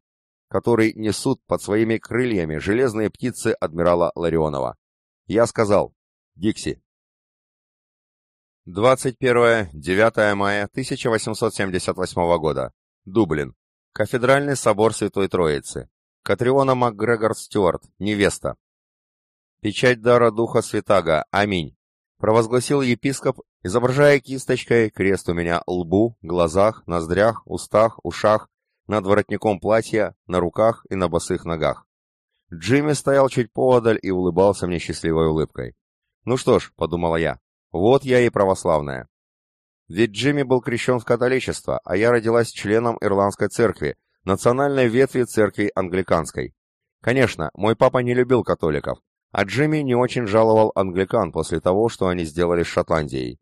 который несут под своими крыльями железные птицы адмирала Ларионова. Я сказал, Дикси. 21-9 мая 1878 года. Дублин. Кафедральный собор Святой Троицы. Катриона МакГрегор Стюарт, невеста. «Печать дара Духа Святаго. Аминь!» провозгласил епископ, изображая кисточкой крест у меня лбу, глазах, ноздрях, устах, ушах, над воротником платья, на руках и на босых ногах. Джимми стоял чуть поодаль и улыбался мне счастливой улыбкой. «Ну что ж», — подумала я, — «вот я и православная». Ведь Джимми был крещен в католичество, а я родилась членом Ирландской церкви, национальной ветви церкви англиканской. Конечно, мой папа не любил католиков, а Джимми не очень жаловал англикан после того, что они сделали с Шотландией.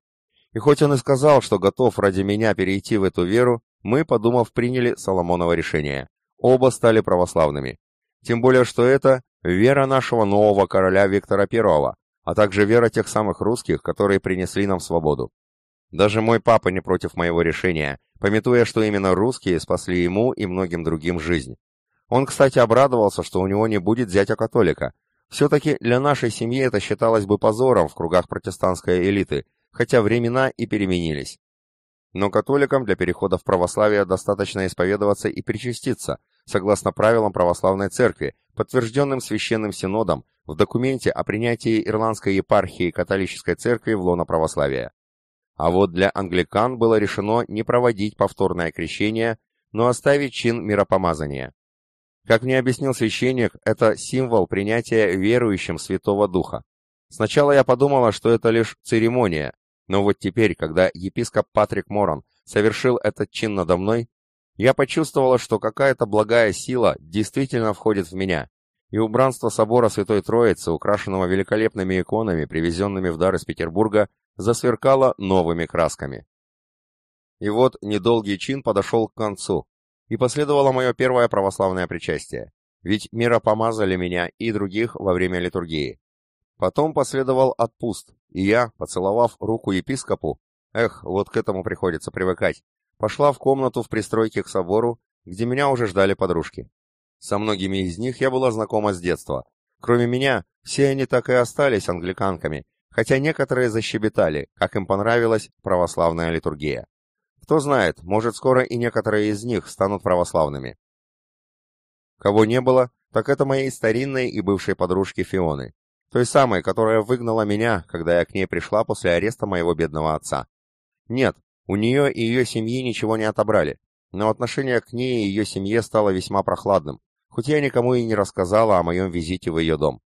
И хоть он и сказал, что готов ради меня перейти в эту веру, мы, подумав, приняли Соломоново решение. Оба стали православными. Тем более, что это вера нашего нового короля Виктора I, а также вера тех самых русских, которые принесли нам свободу. Даже мой папа не против моего решения, пометуя, что именно русские спасли ему и многим другим жизнь. Он, кстати, обрадовался, что у него не будет зятя-католика, все-таки для нашей семьи это считалось бы позором в кругах протестантской элиты, хотя времена и переменились. Но католикам для перехода в православие достаточно исповедоваться и причаститься, согласно правилам православной церкви, подтвержденным Священным Синодом в документе о принятии Ирландской епархии католической церкви в лоно православия. А вот для англикан было решено не проводить повторное крещение, но оставить чин миропомазания. Как мне объяснил священник, это символ принятия верующим Святого Духа. Сначала я подумала, что это лишь церемония, но вот теперь, когда епископ Патрик Моран совершил этот чин надо мной, я почувствовала, что какая-то благая сила действительно входит в меня, и убранство собора Святой Троицы, украшенного великолепными иконами, привезенными в дар из Петербурга, засверкало новыми красками. И вот недолгий чин подошел к концу, и последовало мое первое православное причастие, ведь миропомазали меня и других во время литургии. Потом последовал отпуст, и я, поцеловав руку епископу, эх, вот к этому приходится привыкать, пошла в комнату в пристройке к собору, где меня уже ждали подружки. Со многими из них я была знакома с детства. Кроме меня, все они так и остались англиканками, хотя некоторые защебетали, как им понравилась православная литургия. Кто знает, может скоро и некоторые из них станут православными. Кого не было, так это моей старинной и бывшей подружки Фионы, той самой, которая выгнала меня, когда я к ней пришла после ареста моего бедного отца. Нет, у нее и ее семьи ничего не отобрали, но отношение к ней и ее семье стало весьма прохладным, хоть я никому и не рассказала о моем визите в ее дом.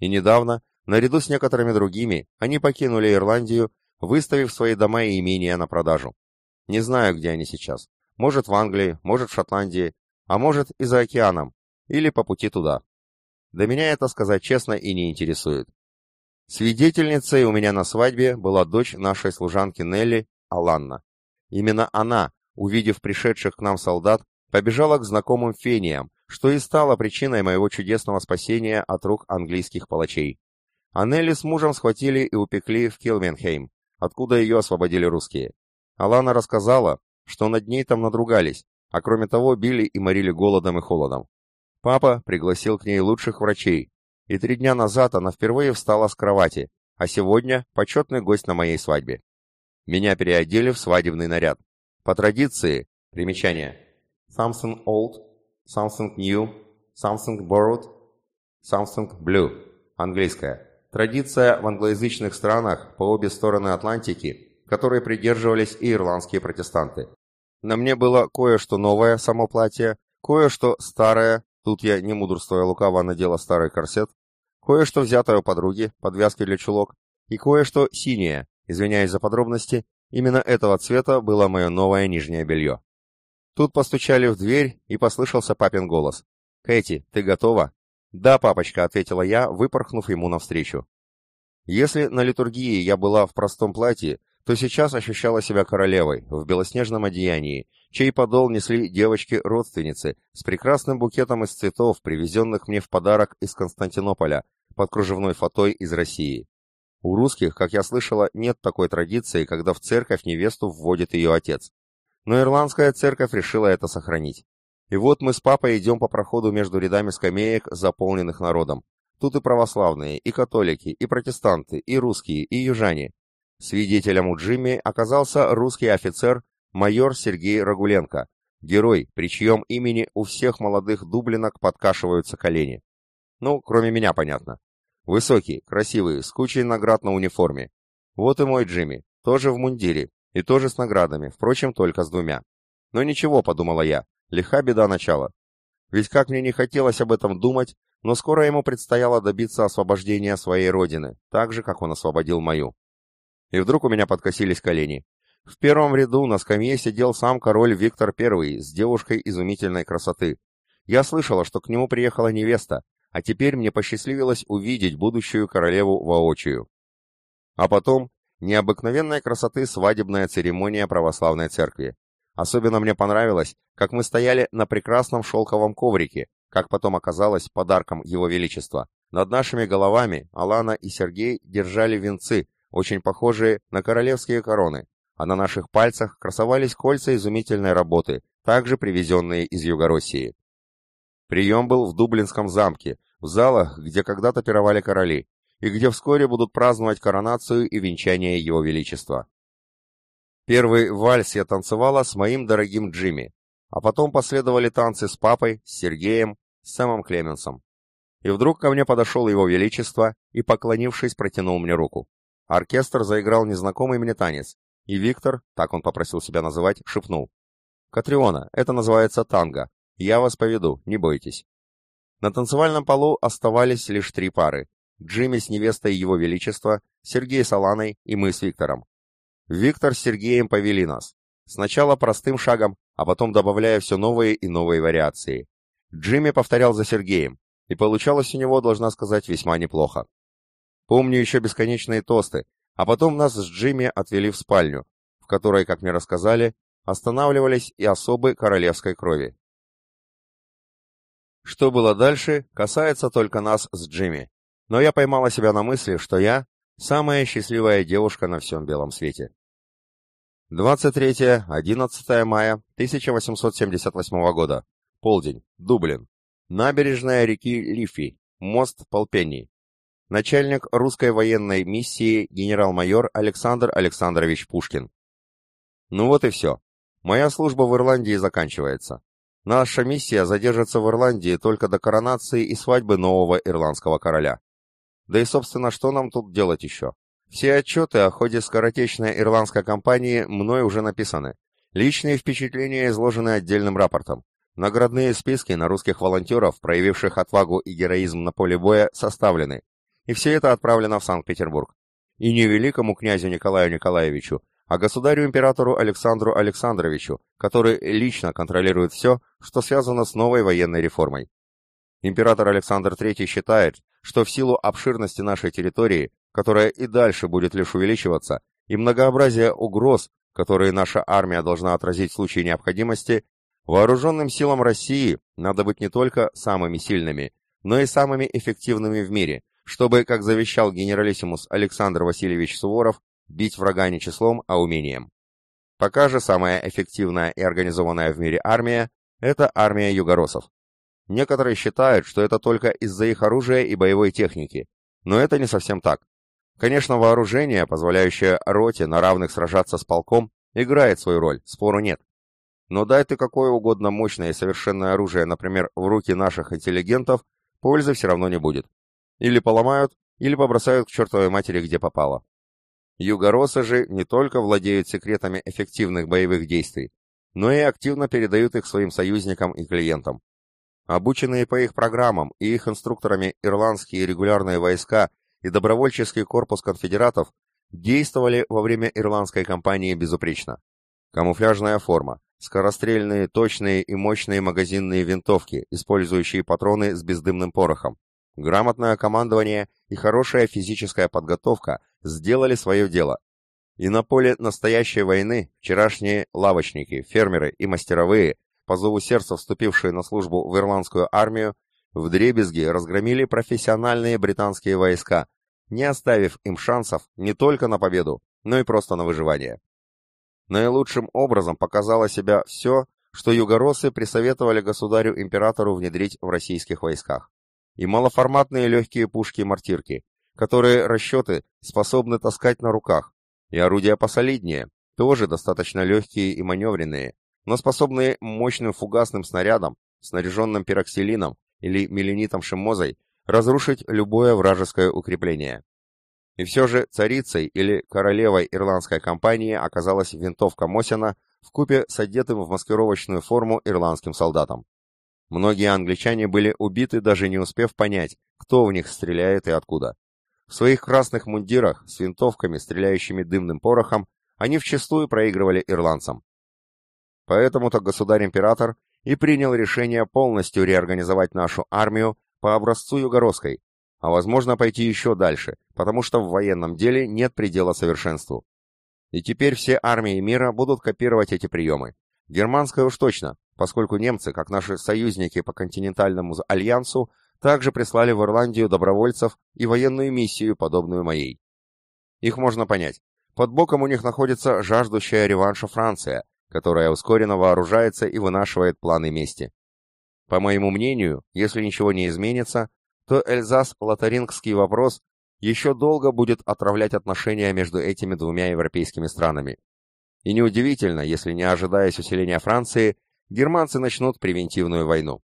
И недавно, наряду с некоторыми другими, они покинули Ирландию, выставив свои дома и имения на продажу. Не знаю, где они сейчас. Может, в Англии, может, в Шотландии, а может, и за океаном, или по пути туда. До меня это сказать честно и не интересует. Свидетельницей у меня на свадьбе была дочь нашей служанки Нелли, Аланна. Именно она, увидев пришедших к нам солдат, побежала к знакомым фениям, что и стало причиной моего чудесного спасения от рук английских палачей. Анелли с мужем схватили и упекли в Килменхейм, откуда ее освободили русские. Алана рассказала, что над ней там надругались, а кроме того били и морили голодом и холодом. Папа пригласил к ней лучших врачей, и три дня назад она впервые встала с кровати, а сегодня почетный гость на моей свадьбе. Меня переодели в свадебный наряд. По традиции, примечание, something old something new, something borrowed, something blue. Английская. Традиция в англоязычных странах по обе стороны Атлантики, которой придерживались и ирландские протестанты. На мне было кое-что новое, само платье, кое-что старое, тут я, не мудрствуя лукаво, надела старый корсет, кое-что взятое у подруги, подвязки для чулок, и кое-что синее, извиняюсь за подробности, именно этого цвета было мое новое нижнее белье. Тут постучали в дверь, и послышался папин голос. «Кэти, ты готова?» «Да, папочка», — ответила я, выпорхнув ему навстречу. Если на литургии я была в простом платье, то сейчас ощущала себя королевой, в белоснежном одеянии, чей подол несли девочки-родственницы с прекрасным букетом из цветов, привезенных мне в подарок из Константинополя, под кружевной фатой из России. У русских, как я слышала, нет такой традиции, когда в церковь невесту вводит ее отец но ирландская церковь решила это сохранить. И вот мы с папой идем по проходу между рядами скамеек, заполненных народом. Тут и православные, и католики, и протестанты, и русские, и южане. Свидетелем у Джимми оказался русский офицер майор Сергей Рагуленко, герой, при чьем имени у всех молодых дублинок подкашиваются колени. Ну, кроме меня, понятно. Высокий, красивый, с кучей наград на униформе. Вот и мой Джимми, тоже в мундире, и тоже с наградами, впрочем, только с двумя. Но ничего, подумала я, лиха беда начала. Ведь как мне не хотелось об этом думать, но скоро ему предстояло добиться освобождения своей родины, так же, как он освободил мою. И вдруг у меня подкосились колени. В первом ряду на скамье сидел сам король Виктор I с девушкой изумительной красоты. Я слышала, что к нему приехала невеста, а теперь мне посчастливилось увидеть будущую королеву воочию. А потом Необыкновенной красоты свадебная церемония православной церкви. Особенно мне понравилось, как мы стояли на прекрасном шелковом коврике, как потом оказалось подарком Его Величества. Над нашими головами Алана и Сергей держали венцы, очень похожие на королевские короны, а на наших пальцах красовались кольца изумительной работы, также привезенные из Юго-России. Прием был в Дублинском замке, в залах, где когда-то пировали короли, и где вскоре будут праздновать коронацию и венчание Его Величества. Первый вальс я танцевала с моим дорогим Джимми, а потом последовали танцы с папой, с Сергеем, с Сэмом Клеменсом. И вдруг ко мне подошел Его Величество и, поклонившись, протянул мне руку. Оркестр заиграл незнакомый мне танец, и Виктор, так он попросил себя называть, шепнул. «Катриона, это называется танго. Я вас поведу, не бойтесь». На танцевальном полу оставались лишь три пары, Джимми с невестой Его Величества, Сергей с Аланой и мы с Виктором. Виктор с Сергеем повели нас. Сначала простым шагом, а потом добавляя все новые и новые вариации. Джимми повторял за Сергеем. и получалось у него, должна сказать, весьма неплохо. Помню еще бесконечные тосты, а потом нас с Джимми отвели в спальню, в которой, как мне рассказали, останавливались и особы королевской крови. Что было дальше, касается только нас с Джимми, но я поймала себя на мысли, что я самая счастливая девушка на всем белом свете. 23-11 мая 1878 года. Полдень. Дублин. Набережная реки Лифи. Мост Полпенни. Начальник русской военной миссии генерал-майор Александр Александрович Пушкин. Ну вот и все. Моя служба в Ирландии заканчивается. Наша миссия задержится в Ирландии только до коронации и свадьбы нового ирландского короля. Да и, собственно, что нам тут делать еще? Все отчеты о ходе скоротечной ирландской кампании мной уже написаны. Личные впечатления изложены отдельным рапортом. Наградные списки на русских волонтеров, проявивших отвагу и героизм на поле боя, составлены. И все это отправлено в Санкт-Петербург. И не великому князю Николаю Николаевичу, а государю-императору Александру Александровичу, который лично контролирует все, что связано с новой военной реформой. Император Александр III считает, что в силу обширности нашей территории которая и дальше будет лишь увеличиваться, и многообразие угроз, которые наша армия должна отразить в случае необходимости, вооруженным силам России надо быть не только самыми сильными, но и самыми эффективными в мире, чтобы, как завещал генералиссимус Александр Васильевич Суворов, бить врага не числом, а умением. Пока же самая эффективная и организованная в мире армия – это армия югоросов. Некоторые считают, что это только из-за их оружия и боевой техники, но это не совсем так. Конечно, вооружение, позволяющее роте на равных сражаться с полком, играет свою роль, спору нет. Но дай ты какое угодно мощное и совершенное оружие, например, в руки наших интеллигентов, пользы все равно не будет. Или поломают, или побросают к чертовой матери, где попало. Югоросы же не только владеют секретами эффективных боевых действий, но и активно передают их своим союзникам и клиентам. Обученные по их программам и их инструкторами ирландские регулярные войска и добровольческий корпус конфедератов действовали во время ирландской кампании безупречно. Камуфляжная форма, скорострельные, точные и мощные магазинные винтовки, использующие патроны с бездымным порохом, грамотное командование и хорошая физическая подготовка сделали свое дело. И на поле настоящей войны вчерашние лавочники, фермеры и мастеровые, по зову сердца вступившие на службу в ирландскую армию, вдребезги разгромили профессиональные британские войска, не оставив им шансов не только на победу, но и просто на выживание. Наилучшим образом показало себя все, что югоросы присоветовали государю-императору внедрить в российских войсках. И малоформатные легкие пушки-мортирки, которые расчеты способны таскать на руках, и орудия посолиднее, тоже достаточно легкие и маневренные, но способные мощным фугасным снарядом, снаряженным пироксилином или меленитом шимозой, разрушить любое вражеское укрепление. И все же царицей или королевой ирландской компании оказалась винтовка Мосина в купе с одетым в маскировочную форму ирландским солдатом. Многие англичане были убиты, даже не успев понять, кто в них стреляет и откуда. В своих красных мундирах с винтовками, стреляющими дымным порохом, они вчастую проигрывали ирландцам. Поэтому-то государь-император и принял решение полностью реорганизовать нашу армию по образцу югородской, а возможно пойти еще дальше, потому что в военном деле нет предела совершенству. И теперь все армии мира будут копировать эти приемы. Германская уж точно, поскольку немцы, как наши союзники по континентальному альянсу, также прислали в Ирландию добровольцев и военную миссию, подобную моей. Их можно понять. Под боком у них находится жаждущая реванша Франция, которая ускоренно вооружается и вынашивает планы мести. По моему мнению, если ничего не изменится, то Эльзас-Лотарингский вопрос еще долго будет отравлять отношения между этими двумя европейскими странами. И неудивительно, если не ожидаясь усиления Франции, германцы начнут превентивную войну.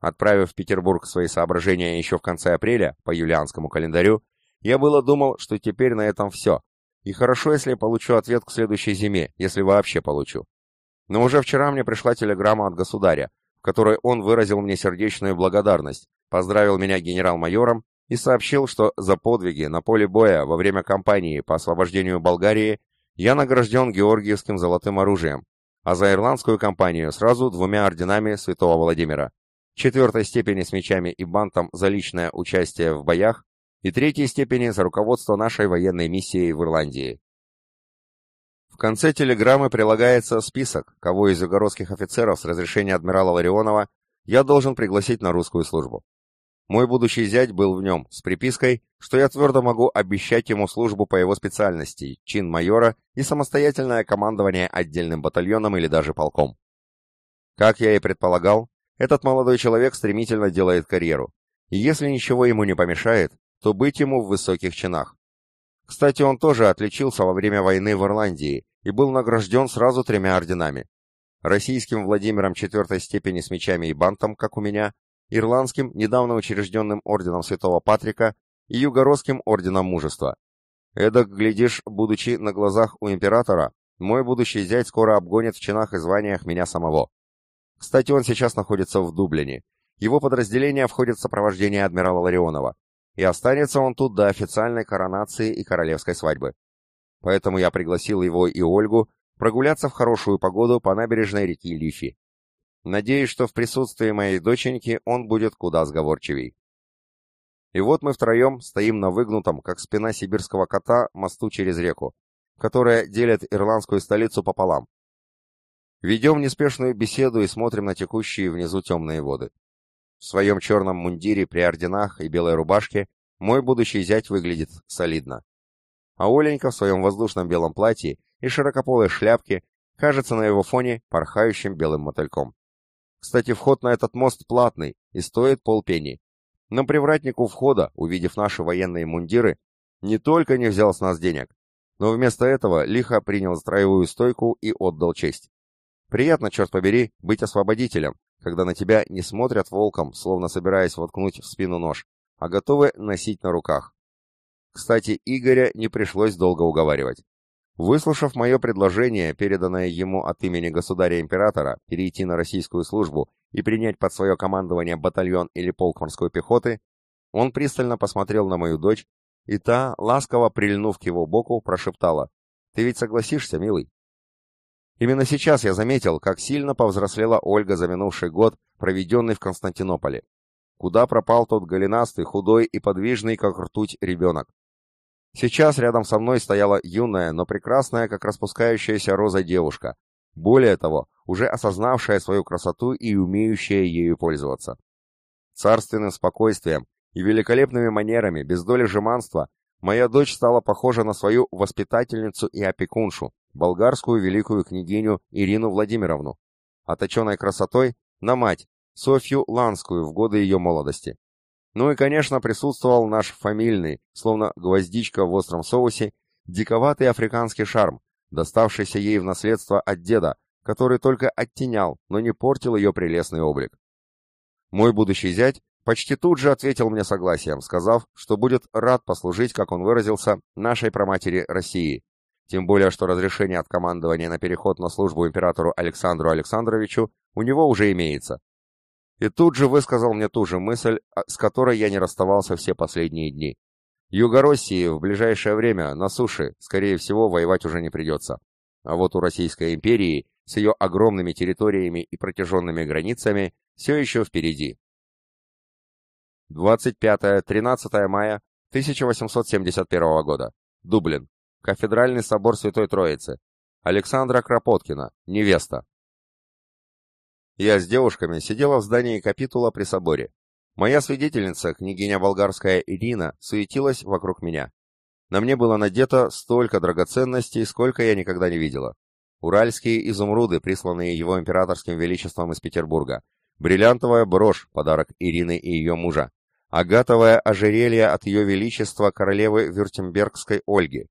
Отправив в Петербург свои соображения еще в конце апреля, по юлианскому календарю, я было думал, что теперь на этом все, и хорошо, если я получу ответ к следующей зиме, если вообще получу. Но уже вчера мне пришла телеграмма от государя, в которой он выразил мне сердечную благодарность, поздравил меня генерал-майором и сообщил, что за подвиги на поле боя во время кампании по освобождению Болгарии я награжден Георгиевским золотым оружием, а за ирландскую кампанию сразу двумя орденами святого Владимира. четвертой степени с мечами и бантом за личное участие в боях и третьей степени за руководство нашей военной миссией в Ирландии. В конце телеграммы прилагается список, кого из югородских офицеров с разрешения адмирала Ларионова я должен пригласить на русскую службу. Мой будущий зять был в нем, с припиской, что я твердо могу обещать ему службу по его специальности, чин майора и самостоятельное командование отдельным батальоном или даже полком. Как я и предполагал, этот молодой человек стремительно делает карьеру, и если ничего ему не помешает, то быть ему в высоких чинах. Кстати, он тоже отличился во время войны в Ирландии и был награжден сразу тремя орденами. Российским Владимиром четвертой степени с мечами и бантом, как у меня, Ирландским, недавно учрежденным орденом Святого Патрика и Югородским орденом мужества. Эдак, глядишь, будучи на глазах у императора, мой будущий зять скоро обгонит в чинах и званиях меня самого. Кстати, он сейчас находится в Дублине. Его подразделение входит в сопровождение адмирала Ларионова и останется он тут до официальной коронации и королевской свадьбы. Поэтому я пригласил его и Ольгу прогуляться в хорошую погоду по набережной реки Лифи. Надеюсь, что в присутствии моей доченьки он будет куда сговорчивей. И вот мы втроем стоим на выгнутом, как спина сибирского кота, мосту через реку, которая делит ирландскую столицу пополам. Ведем неспешную беседу и смотрим на текущие внизу темные воды. В своем черном мундире при орденах и белой рубашке мой будущий зять выглядит солидно. А Оленька в своем воздушном белом платье и широкополой шляпке кажется на его фоне порхающим белым мотыльком. Кстати, вход на этот мост платный и стоит полпени. Но привратник у входа, увидев наши военные мундиры, не только не взял с нас денег, но вместо этого лихо принял строевую стойку и отдал честь. Приятно, черт побери, быть освободителем, когда на тебя не смотрят волком, словно собираясь воткнуть в спину нож, а готовы носить на руках. Кстати, Игоря не пришлось долго уговаривать. Выслушав мое предложение, переданное ему от имени государя-императора, перейти на российскую службу и принять под свое командование батальон или полк морской пехоты, он пристально посмотрел на мою дочь, и та, ласково прильнув к его боку, прошептала, «Ты ведь согласишься, милый?» Именно сейчас я заметил, как сильно повзрослела Ольга за минувший год, проведенный в Константинополе. Куда пропал тот голенастый, худой и подвижный, как ртуть, ребенок? Сейчас рядом со мной стояла юная, но прекрасная, как распускающаяся роза девушка. Более того, уже осознавшая свою красоту и умеющая ею пользоваться. Царственным спокойствием и великолепными манерами, без доли жеманства, моя дочь стала похожа на свою воспитательницу и опекуншу, болгарскую великую княгиню Ирину Владимировну, точеной красотой на мать, Софью Ланскую в годы ее молодости. Ну и, конечно, присутствовал наш фамильный, словно гвоздичка в остром соусе, диковатый африканский шарм, доставшийся ей в наследство от деда, который только оттенял, но не портил ее прелестный облик. Мой будущий зять почти тут же ответил мне согласием, сказав, что будет рад послужить, как он выразился, нашей проматери России, тем более, что разрешение от командования на переход на службу императору Александру Александровичу у него уже имеется. И тут же высказал мне ту же мысль, а, с которой я не расставался все последние дни. Юго-России в ближайшее время на суше, скорее всего, воевать уже не придется. А вот у Российской империи с ее огромными территориями и протяженными границами все еще впереди. 25-13 мая 1871 года. Дублин. Кафедральный собор Святой Троицы. Александра Кропоткина, невеста. Я с девушками сидела в здании капитула при соборе. Моя свидетельница, княгиня болгарская Ирина, суетилась вокруг меня. На мне было надето столько драгоценностей, сколько я никогда не видела. Уральские изумруды, присланные его императорским величеством из Петербурга. Бриллиантовая брошь, подарок Ирины и ее мужа. Агатовое ожерелье от ее величества королевы Вюртембергской Ольги.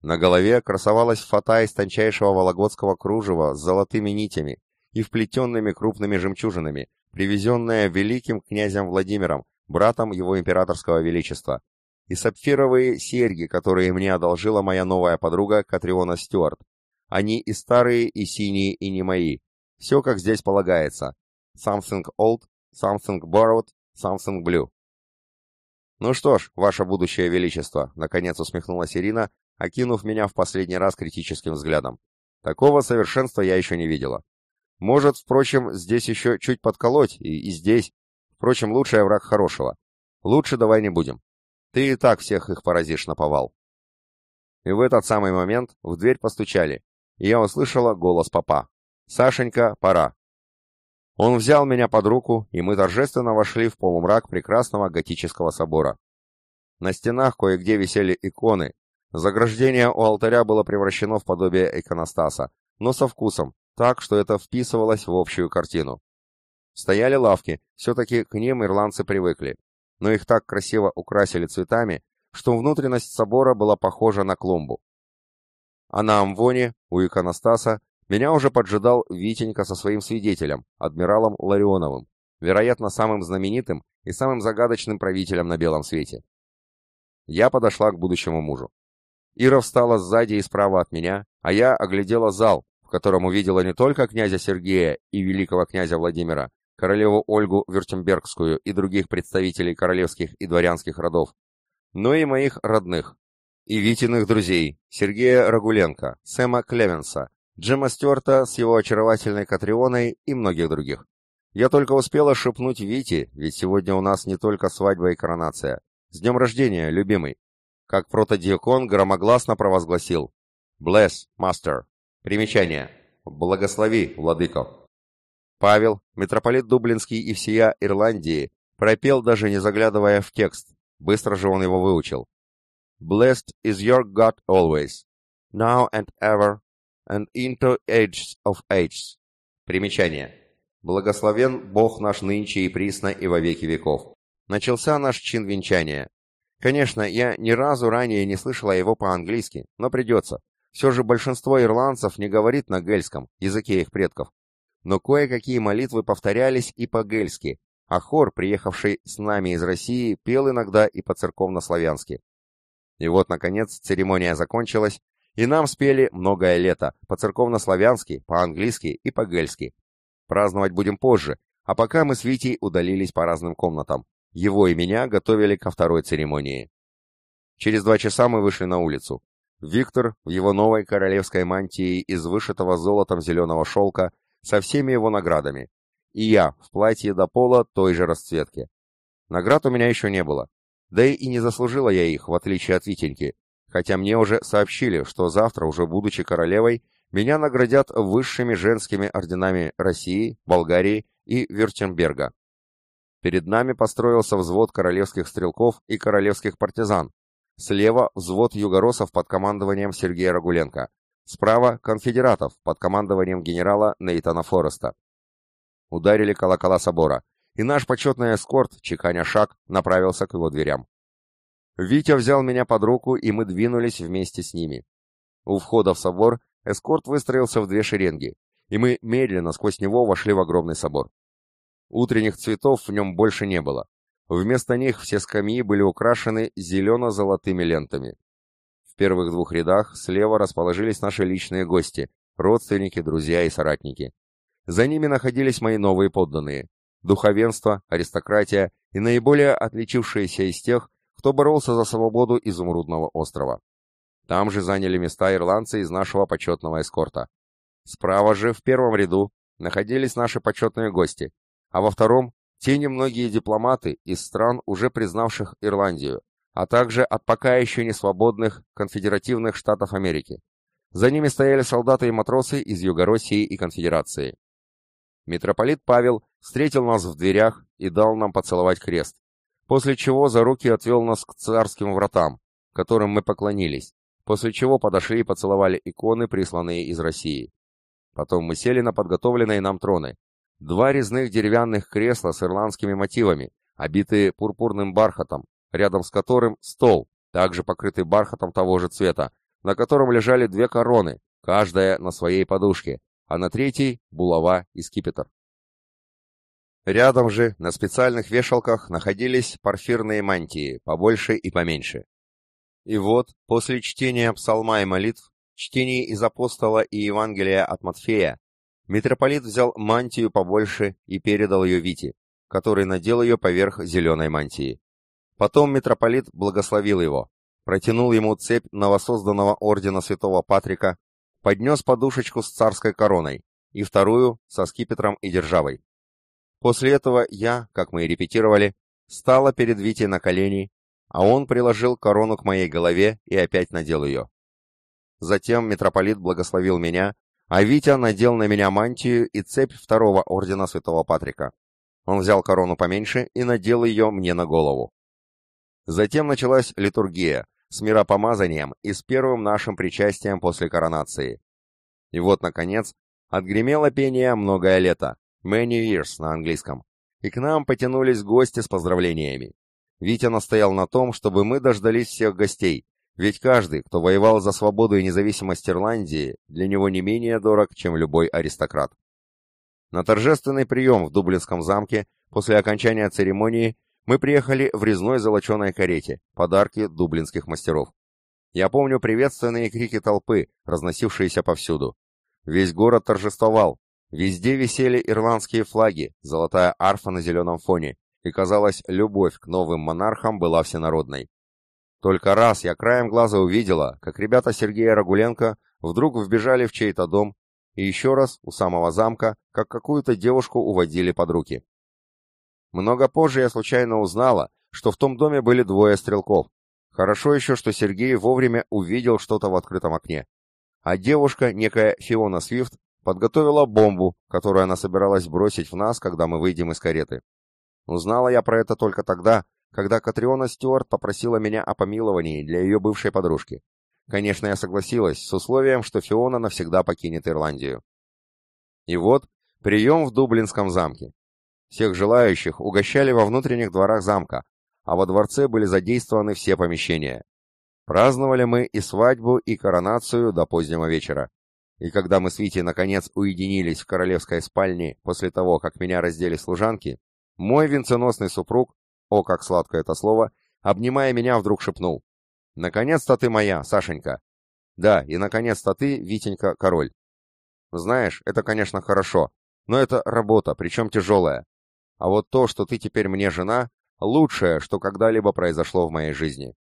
На голове красовалась фата из тончайшего вологодского кружева с золотыми нитями и вплетенными крупными жемчужинами, привезенная великим князем Владимиром, братом его императорского величества, и сапфировые серьги, которые мне одолжила моя новая подруга Катриона Стюарт. Они и старые, и синие, и не мои. Все, как здесь полагается. Something old, something borrowed, something blue. «Ну что ж, ваше будущее величество», — наконец усмехнулась Ирина, окинув меня в последний раз критическим взглядом. Такого совершенства я еще не видела. Может, впрочем, здесь еще чуть подколоть, и, и здесь, Впрочем, лучший враг хорошего. Лучше давай не будем. Ты и так всех их поразишь на повал. И в этот самый момент в дверь постучали, и я услышала голос папа. «Сашенька, пора!» Он взял меня под руку, и мы торжественно вошли в полумрак прекрасного готического собора. На стенах кое-где висели иконы. Заграждение у алтаря было превращено в подобие иконостаса, но со вкусом, так, что это вписывалось в общую картину. Стояли лавки, все-таки к ним ирландцы привыкли, но их так красиво украсили цветами, что внутренность собора была похожа на клумбу. А на Амвоне, у иконостаса, меня уже поджидал Витенька со своим свидетелем, адмиралом Ларионовым, вероятно, самым знаменитым и самым загадочным правителем на белом свете. Я подошла к будущему мужу. Ира встала сзади и справа от меня, а я оглядела зал, в котором увидела не только князя Сергея и великого князя Владимира, королеву Ольгу Вюртембергскую и других представителей королевских и дворянских родов, но и моих родных, и Витиных друзей, Сергея Рагуленко, Сэма Клеменса, Джима Стюарта с его очаровательной Катрионой и многих других. Я только успела шепнуть Вите, ведь сегодня у нас не только свадьба и коронация. С днем рождения, любимый! Как протодиакон громогласно провозгласил. Bless, Master. Примечание. Благослови, владыко. Павел, митрополит Дублинский и всея Ирландии, пропел даже не заглядывая в текст. Быстро же он его выучил. Blessed is your God always, now and ever, and into ages of ages. Примечание. Благословен Бог наш нынче и присно и во веки веков. Начался наш чин венчания. Конечно, я ни разу ранее не слышала его по-английски, но придется. Все же большинство ирландцев не говорит на гельском, языке их предков. Но кое-какие молитвы повторялись и по-гельски, а хор, приехавший с нами из России, пел иногда и по-церковно-славянски. И вот, наконец, церемония закончилась, и нам спели «Многое лето» по-церковно-славянски, по-английски и по-гельски. Праздновать будем позже, а пока мы с Витей удалились по разным комнатам. Его и меня готовили ко второй церемонии. Через два часа мы вышли на улицу. Виктор в его новой королевской мантии из вышитого золотом зеленого шелка со всеми его наградами, и я в платье до пола той же расцветки. Наград у меня еще не было. Да и не заслужила я их, в отличие от Витеньки, хотя мне уже сообщили, что завтра, уже будучи королевой, меня наградят высшими женскими орденами России, Болгарии и Вюртемберга. Перед нами построился взвод королевских стрелков и королевских партизан. Слева взвод югоросов под командованием Сергея Рагуленко. Справа конфедератов под командованием генерала Нейтана Фореста ударили колокола собора, и наш почетный эскорт, чеканя шаг, направился к его дверям. Витя взял меня под руку, и мы двинулись вместе с ними. У входа в собор эскорт выстроился в две шеренги, и мы медленно сквозь него вошли в огромный собор. Утренних цветов в нем больше не было. Вместо них все скамьи были украшены зелено-золотыми лентами. В первых двух рядах слева расположились наши личные гости, родственники, друзья и соратники. За ними находились мои новые подданные, духовенство, аристократия и наиболее отличившиеся из тех, кто боролся за свободу Изумрудного острова. Там же заняли места ирландцы из нашего почетного эскорта. Справа же, в первом ряду, находились наши почетные гости, а во втором – те немногие дипломаты из стран, уже признавших Ирландию, а также от пока еще не свободных конфедеративных штатов Америки. За ними стояли солдаты и матросы из Юго-России и Конфедерации. Митрополит Павел встретил нас в дверях и дал нам поцеловать крест, после чего за руки отвел нас к царским вратам, которым мы поклонились, после чего подошли и поцеловали иконы, присланные из России. Потом мы сели на подготовленные нам троны. Два резных деревянных кресла с ирландскими мотивами, обитые пурпурным бархатом, рядом с которым стол, также покрытый бархатом того же цвета, на котором лежали две короны, каждая на своей подушке, а на третьей — булава и скипетр. Рядом же, на специальных вешалках, находились парфирные мантии, побольше и поменьше. И вот, после чтения псалма и молитв, чтений из апостола и Евангелия от Матфея, митрополит взял мантию побольше и передал ее Вите, который надел ее поверх зеленой мантии. Потом митрополит благословил его, протянул ему цепь новосозданного ордена святого Патрика поднес подушечку с царской короной и вторую со скипетром и державой. После этого я, как мы и репетировали, стала перед Витей на колени, а он приложил корону к моей голове и опять надел ее. Затем митрополит благословил меня, а Витя надел на меня мантию и цепь второго ордена святого Патрика. Он взял корону поменьше и надел ее мне на голову. Затем началась литургия с миропомазанием и с первым нашим причастием после коронации. И вот, наконец, отгремело пение «Многое лето» «Many Years» на английском, и к нам потянулись гости с поздравлениями. Витя настоял на том, чтобы мы дождались всех гостей, ведь каждый, кто воевал за свободу и независимость Ирландии, для него не менее дорог, чем любой аристократ. На торжественный прием в Дублинском замке после окончания церемонии мы приехали в резной золоченой карете, подарки дублинских мастеров. Я помню приветственные крики толпы, разносившиеся повсюду. Весь город торжествовал. Везде висели ирландские флаги, золотая арфа на зеленом фоне, и, казалось, любовь к новым монархам была всенародной. Только раз я краем глаза увидела, как ребята Сергея Рагуленко вдруг вбежали в чей-то дом, и еще раз у самого замка, как какую-то девушку уводили под руки. Много позже я случайно узнала, что в том доме были двое стрелков. Хорошо еще, что Сергей вовремя увидел что-то в открытом окне. А девушка, некая Фиона Свифт, подготовила бомбу, которую она собиралась бросить в нас, когда мы выйдем из кареты. Узнала я про это только тогда, когда Катриона Стюарт попросила меня о помиловании для ее бывшей подружки. Конечно, я согласилась, с условием, что Фиона навсегда покинет Ирландию. И вот, прием в Дублинском замке. Всех желающих угощали во внутренних дворах замка, а во дворце были задействованы все помещения. Праздновали мы и свадьбу, и коронацию до позднего вечера. И когда мы с Витей наконец уединились в королевской спальне после того, как меня раздели служанки, мой венценосный супруг, о, как сладко это слово, обнимая меня, вдруг шепнул. «Наконец-то ты моя, Сашенька!» «Да, и наконец-то ты, Витенька, король!» «Знаешь, это, конечно, хорошо, но это работа, причем тяжелая. А вот то, что ты теперь мне жена, лучшее, что когда-либо произошло в моей жизни».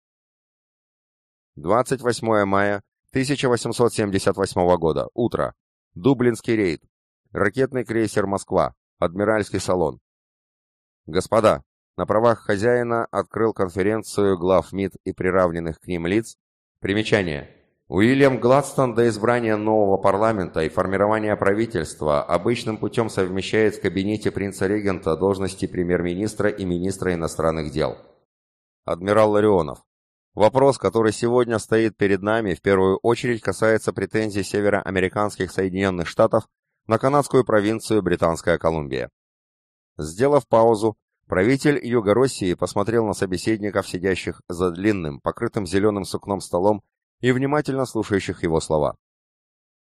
28 мая 1878 года. Утро. Дублинский рейд. Ракетный крейсер «Москва». Адмиральский салон. Господа, на правах хозяина открыл конференцию глав МИД и приравненных к ним лиц. Примечание. Уильям Гладстон до избрания нового парламента и формирования правительства обычным путем совмещает в кабинете принца-регента должности премьер-министра и министра иностранных дел. Адмирал Ларионов. Вопрос, который сегодня стоит перед нами, в первую очередь касается претензий североамериканских Соединенных Штатов на канадскую провинцию Британская Колумбия. Сделав паузу, Правитель Юго-России посмотрел на собеседников, сидящих за длинным, покрытым зеленым сукном столом и внимательно слушающих его слова.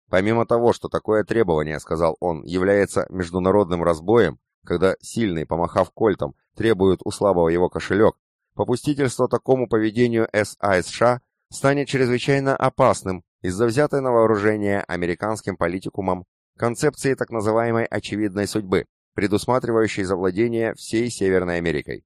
Помимо того, что такое требование, сказал он, является международным разбоем, когда сильный, помахав кольтом, требует у слабого его кошелек, попустительство такому поведению СА США станет чрезвычайно опасным из-за взятой на вооружение американским политикумом концепции так называемой очевидной судьбы, предусматривающий завладение всей Северной Америкой.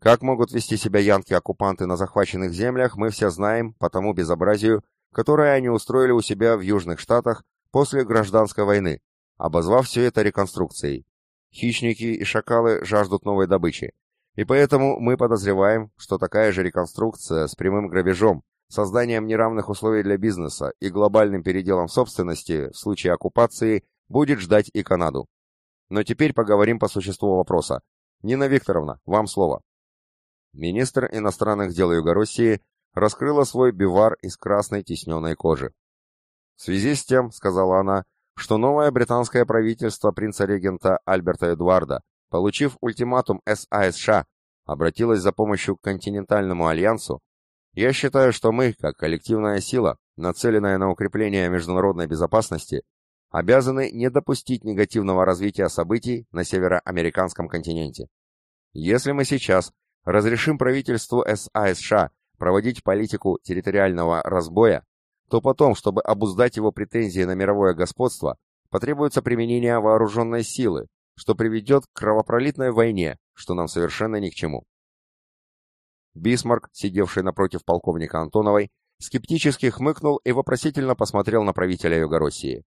Как могут вести себя янки-оккупанты на захваченных землях, мы все знаем по тому безобразию, которое они устроили у себя в Южных Штатах после гражданской войны, обозвав все это реконструкцией. Хищники и шакалы жаждут новой добычи, и поэтому мы подозреваем, что такая же реконструкция с прямым грабежом, созданием неравных условий для бизнеса и глобальным переделом собственности в случае оккупации будет ждать и Канаду. Но теперь поговорим по существу вопроса. Нина Викторовна, вам слово. Министр иностранных дел Юго-России раскрыла свой бивар из красной тисненной кожи. В связи с тем, сказала она, что новое британское правительство принца-регента Альберта Эдуарда, получив ультиматум САСШ, обратилось за помощью к континентальному альянсу, я считаю, что мы, как коллективная сила, нацеленная на укрепление международной безопасности, обязаны не допустить негативного развития событий на североамериканском континенте. Если мы сейчас разрешим правительству САСШ проводить политику территориального разбоя, то потом, чтобы обуздать его претензии на мировое господство, потребуется применение вооруженной силы, что приведет к кровопролитной войне, что нам совершенно ни к чему. Бисмарк, сидевший напротив полковника Антоновой, скептически хмыкнул и вопросительно посмотрел на правителя Юго-России.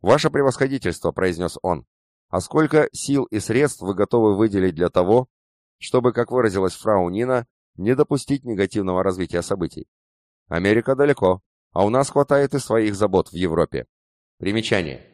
«Ваше превосходительство», — произнес он, а сколько сил и средств вы готовы выделить для того, чтобы, как выразилась фрау Нина, не допустить негативного развития событий. Америка далеко, а у нас хватает и своих забот в Европе. Примечание.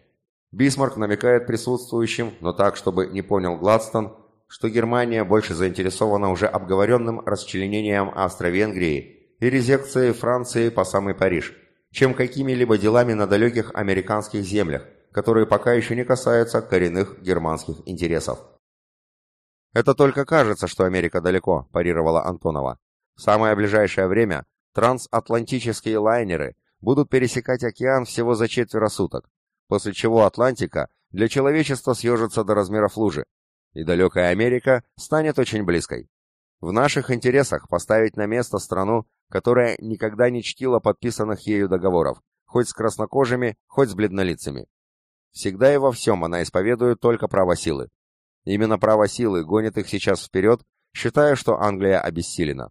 Бисмарк намекает присутствующим, но так, чтобы не понял Гладстон, что Германия больше заинтересована уже обговоренным расчленением Австро-Венгрии и резекцией Франции по самый Париж, чем какими-либо делами на далеких американских землях, которые пока еще не касаются коренных германских интересов. «Это только кажется, что Америка далеко», – парировала Антонова. «В самое ближайшее время трансатлантические лайнеры будут пересекать океан всего за четверо суток, после чего Атлантика для человечества съежится до размеров лужи, и далекая Америка станет очень близкой. В наших интересах поставить на место страну, которая никогда не чтила подписанных ею договоров, хоть с краснокожими, хоть с бледнолицами. Всегда и во всем она исповедует только право силы. Именно право силы гонит их сейчас вперед, считая, что Англия обессилена.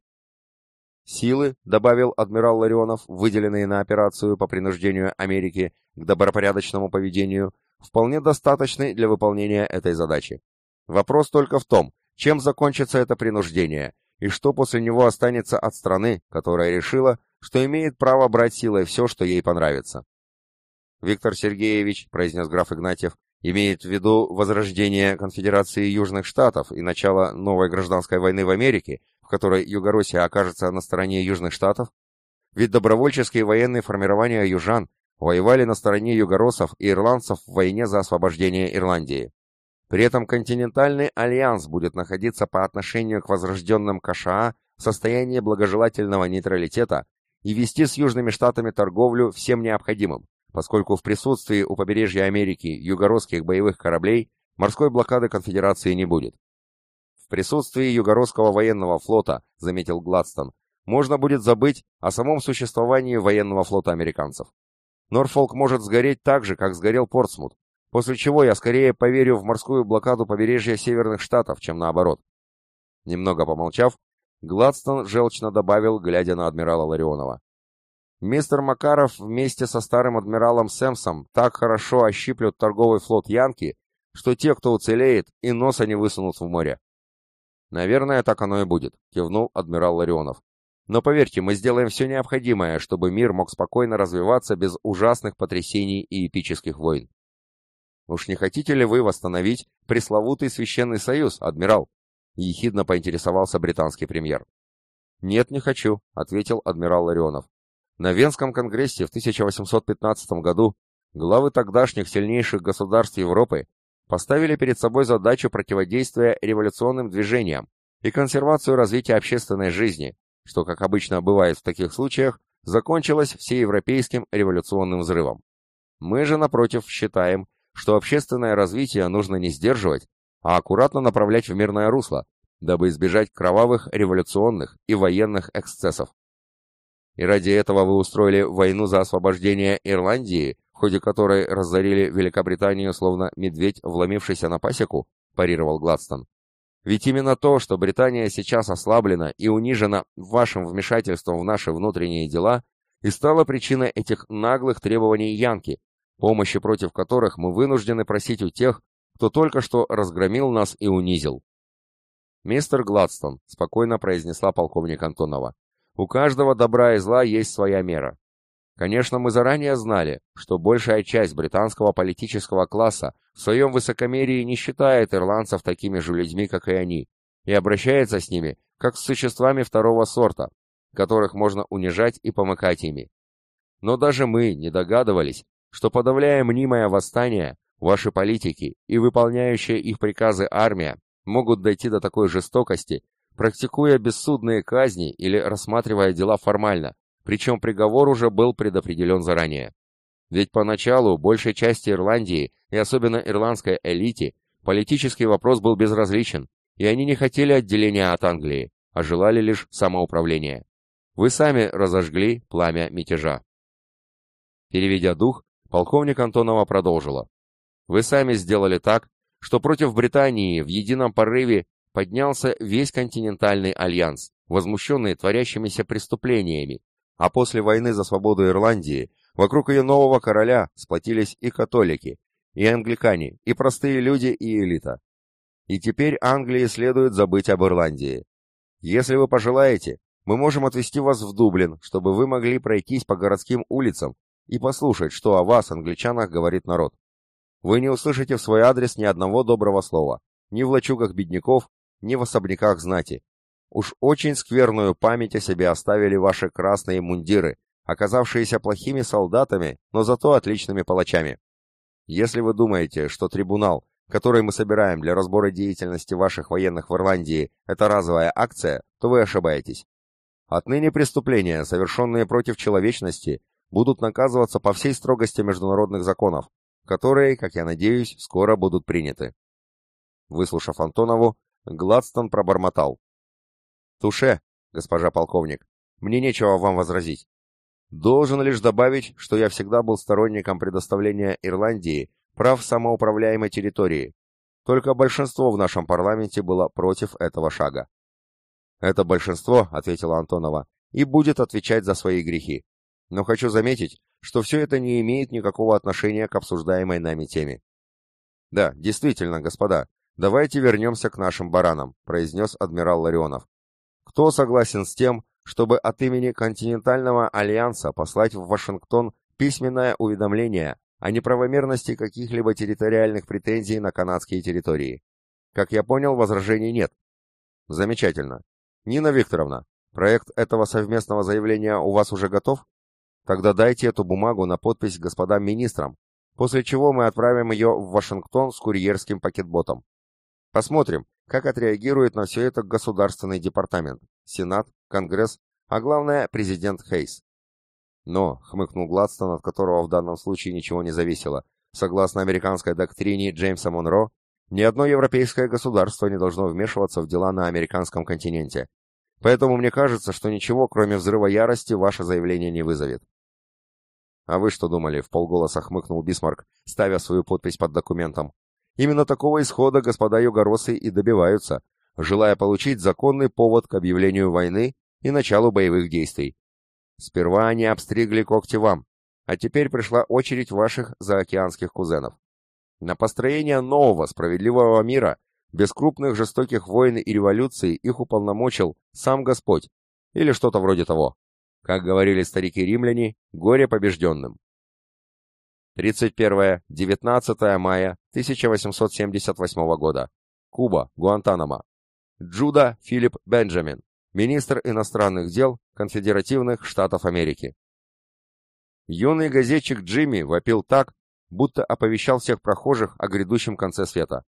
Силы, добавил адмирал Ларионов, выделенные на операцию по принуждению Америки к добропорядочному поведению, вполне достаточны для выполнения этой задачи. Вопрос только в том, чем закончится это принуждение, и что после него останется от страны, которая решила, что имеет право брать силой все, что ей понравится. Виктор Сергеевич, произнес граф Игнатьев, имеет в виду возрождение Конфедерации Южных Штатов и начало новой гражданской войны в Америке, в которой Югороссия окажется на стороне Южных Штатов? Ведь добровольческие военные формирования южан воевали на стороне югороссов и ирландцев в войне за освобождение Ирландии. При этом континентальный альянс будет находиться по отношению к возрожденным КША в состоянии благожелательного нейтралитета и вести с Южными Штатами торговлю всем необходимым, поскольку в присутствии у побережья Америки югородских боевых кораблей морской блокады конфедерации не будет. В присутствии югородского военного флота, заметил Гладстон, можно будет забыть о самом существовании военного флота американцев. Норфолк может сгореть так же, как сгорел Портсмут, После чего я скорее поверю в морскую блокаду побережья Северных Штатов, чем наоборот. Немного помолчав, Гладстон желчно добавил, глядя на адмирала Ларионова. Мистер Макаров вместе со старым адмиралом Сэмсом так хорошо ощиплют торговый флот Янки, что те, кто уцелеет, и носа не высунут в море. Наверное, так оно и будет, кивнул адмирал Ларионов. Но поверьте, мы сделаем все необходимое, чтобы мир мог спокойно развиваться без ужасных потрясений и эпических войн. «Уж не хотите ли вы восстановить пресловутый священный союз, адмирал?» — ехидно поинтересовался британский премьер. «Нет, не хочу», — ответил адмирал Ларионов. На Венском конгрессе в 1815 году главы тогдашних сильнейших государств Европы поставили перед собой задачу противодействия революционным движениям и консервацию развития общественной жизни, что, как обычно бывает в таких случаях, закончилось всеевропейским революционным взрывом. Мы же, напротив, считаем, что общественное развитие нужно не сдерживать, а аккуратно направлять в мирное русло, дабы избежать кровавых революционных и военных эксцессов. И ради этого вы устроили войну за освобождение Ирландии, в ходе которой разорили Великобританию словно медведь, вломившийся на пасеку, парировал Гладстон. Ведь именно то, что Британия сейчас ослаблена и унижена вашим вмешательством в наши внутренние дела, и стало причиной этих наглых требований Янки, помощи против которых мы вынуждены просить у тех, кто только что разгромил нас и унизил. «Мистер Гладстон», — спокойно произнесла полковник Антонова, — «у каждого добра и зла есть своя мера. Конечно, мы заранее знали, что большая часть британского политического класса в своем высокомерии не считает ирландцев такими же людьми, как и они, и обращается с ними, как с существами второго сорта, которых можно унижать и помыкать ими. Но даже мы не догадывались, что подавляя мнимое восстание, ваши политики и выполняющие их приказы армия могут дойти до такой жестокости, практикуя бессудные казни или рассматривая дела формально, причем приговор уже был предопределен заранее. Ведь поначалу большей части Ирландии и особенно ирландской элите политический вопрос был безразличен, и они не хотели отделения от Англии, а желали лишь самоуправления. Вы сами разожгли пламя мятежа. Переведя дух, Полковник Антонова продолжила. «Вы сами сделали так, что против Британии в едином порыве поднялся весь континентальный альянс, возмущенный творящимися преступлениями, а после войны за свободу Ирландии вокруг ее нового короля сплотились и католики, и англикане, и простые люди, и элита. И теперь Англии следует забыть об Ирландии. Если вы пожелаете, мы можем отвезти вас в Дублин, чтобы вы могли пройтись по городским улицам и послушать, что о вас, англичанах, говорит народ. Вы не услышите в свой адрес ни одного доброго слова, ни в лачугах бедняков, ни в особняках знати. Уж очень скверную память о себе оставили ваши красные мундиры, оказавшиеся плохими солдатами, но зато отличными палачами. Если вы думаете, что трибунал, который мы собираем для разбора деятельности ваших военных в Ирландии, это разовая акция, то вы ошибаетесь. Отныне преступления, совершенные против человечности, будут наказываться по всей строгости международных законов, которые, как я надеюсь, скоро будут приняты. Выслушав Антонову, Гладстон пробормотал. «Туше, госпожа полковник, мне нечего вам возразить. Должен лишь добавить, что я всегда был сторонником предоставления Ирландии прав самоуправляемой территории. Только большинство в нашем парламенте было против этого шага. «Это большинство», — ответила Антонова, — «и будет отвечать за свои грехи. Но хочу заметить, что все это не имеет никакого отношения к обсуждаемой нами теме». «Да, действительно, господа, давайте вернемся к нашим баранам», — произнес адмирал Ларионов. «Кто согласен с тем, чтобы от имени континентального альянса послать в Вашингтон письменное уведомление о неправомерности каких-либо территориальных претензий на канадские территории. Как я понял, возражений нет. Замечательно. Нина Викторовна, проект этого совместного заявления у вас уже готов? Тогда дайте эту бумагу на подпись господам министрам, после чего мы отправим ее в Вашингтон с курьерским пакетботом. Посмотрим, как отреагирует на все это Государственный департамент, Сенат, Конгресс, а главное, президент Хейс. Но, хмыкнул Гладстон, от которого в данном случае ничего не зависело, согласно американской доктрине Джеймса Монро, ни одно европейское государство не должно вмешиваться в дела на американском континенте. Поэтому мне кажется, что ничего, кроме взрыва ярости, ваше заявление не вызовет. А вы что думали? В полголоса хмыкнул Бисмарк, ставя свою подпись под документом. Именно такого исхода господа югоросы и добиваются, желая получить законный повод к объявлению войны и началу боевых действий. Сперва они обстригли когти вам, а теперь пришла очередь ваших заокеанских кузенов. На построение нового справедливого мира, без крупных жестоких войн и революций, их уполномочил сам Господь, или что-то вроде того. Как говорили старики-римляне, горе побежденным. 31-19 мая 1878 года. Куба, Гуантанамо. Джуда Филипп Бенджамин, министр иностранных дел Конфедеративных Штатов Америки. Юный газетчик Джимми вопил так, будто оповещал всех прохожих о грядущем конце света.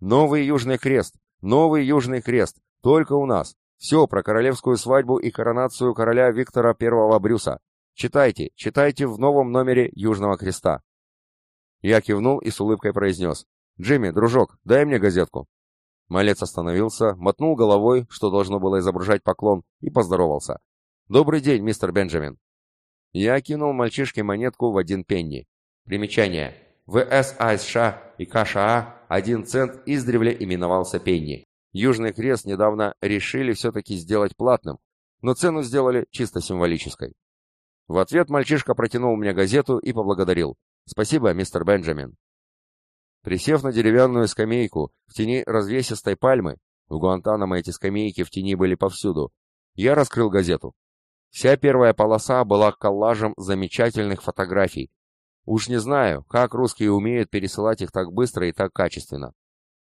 «Новый Южный Крест! Новый Южный Крест! Только у нас! Все про королевскую свадьбу и коронацию короля Виктора I Брюса! Читайте, читайте в новом номере Южного Креста!» Я кивнул и с улыбкой произнес. «Джимми, дружок, дай мне газетку». Малец остановился, мотнул головой, что должно было изображать поклон, и поздоровался. «Добрый день, мистер Бенджамин». Я кинул мальчишке монетку в один пенни. Примечание. В СА США и КША один цент издревле именовался пенни. Южный крест недавно решили все-таки сделать платным, но цену сделали чисто символической. В ответ мальчишка протянул мне газету и поблагодарил. «Спасибо, мистер Бенджамин». Присев на деревянную скамейку в тени развесистой пальмы, в Гуантанамо эти скамейки в тени были повсюду, я раскрыл газету. Вся первая полоса была коллажем замечательных фотографий. Уж не знаю, как русские умеют пересылать их так быстро и так качественно.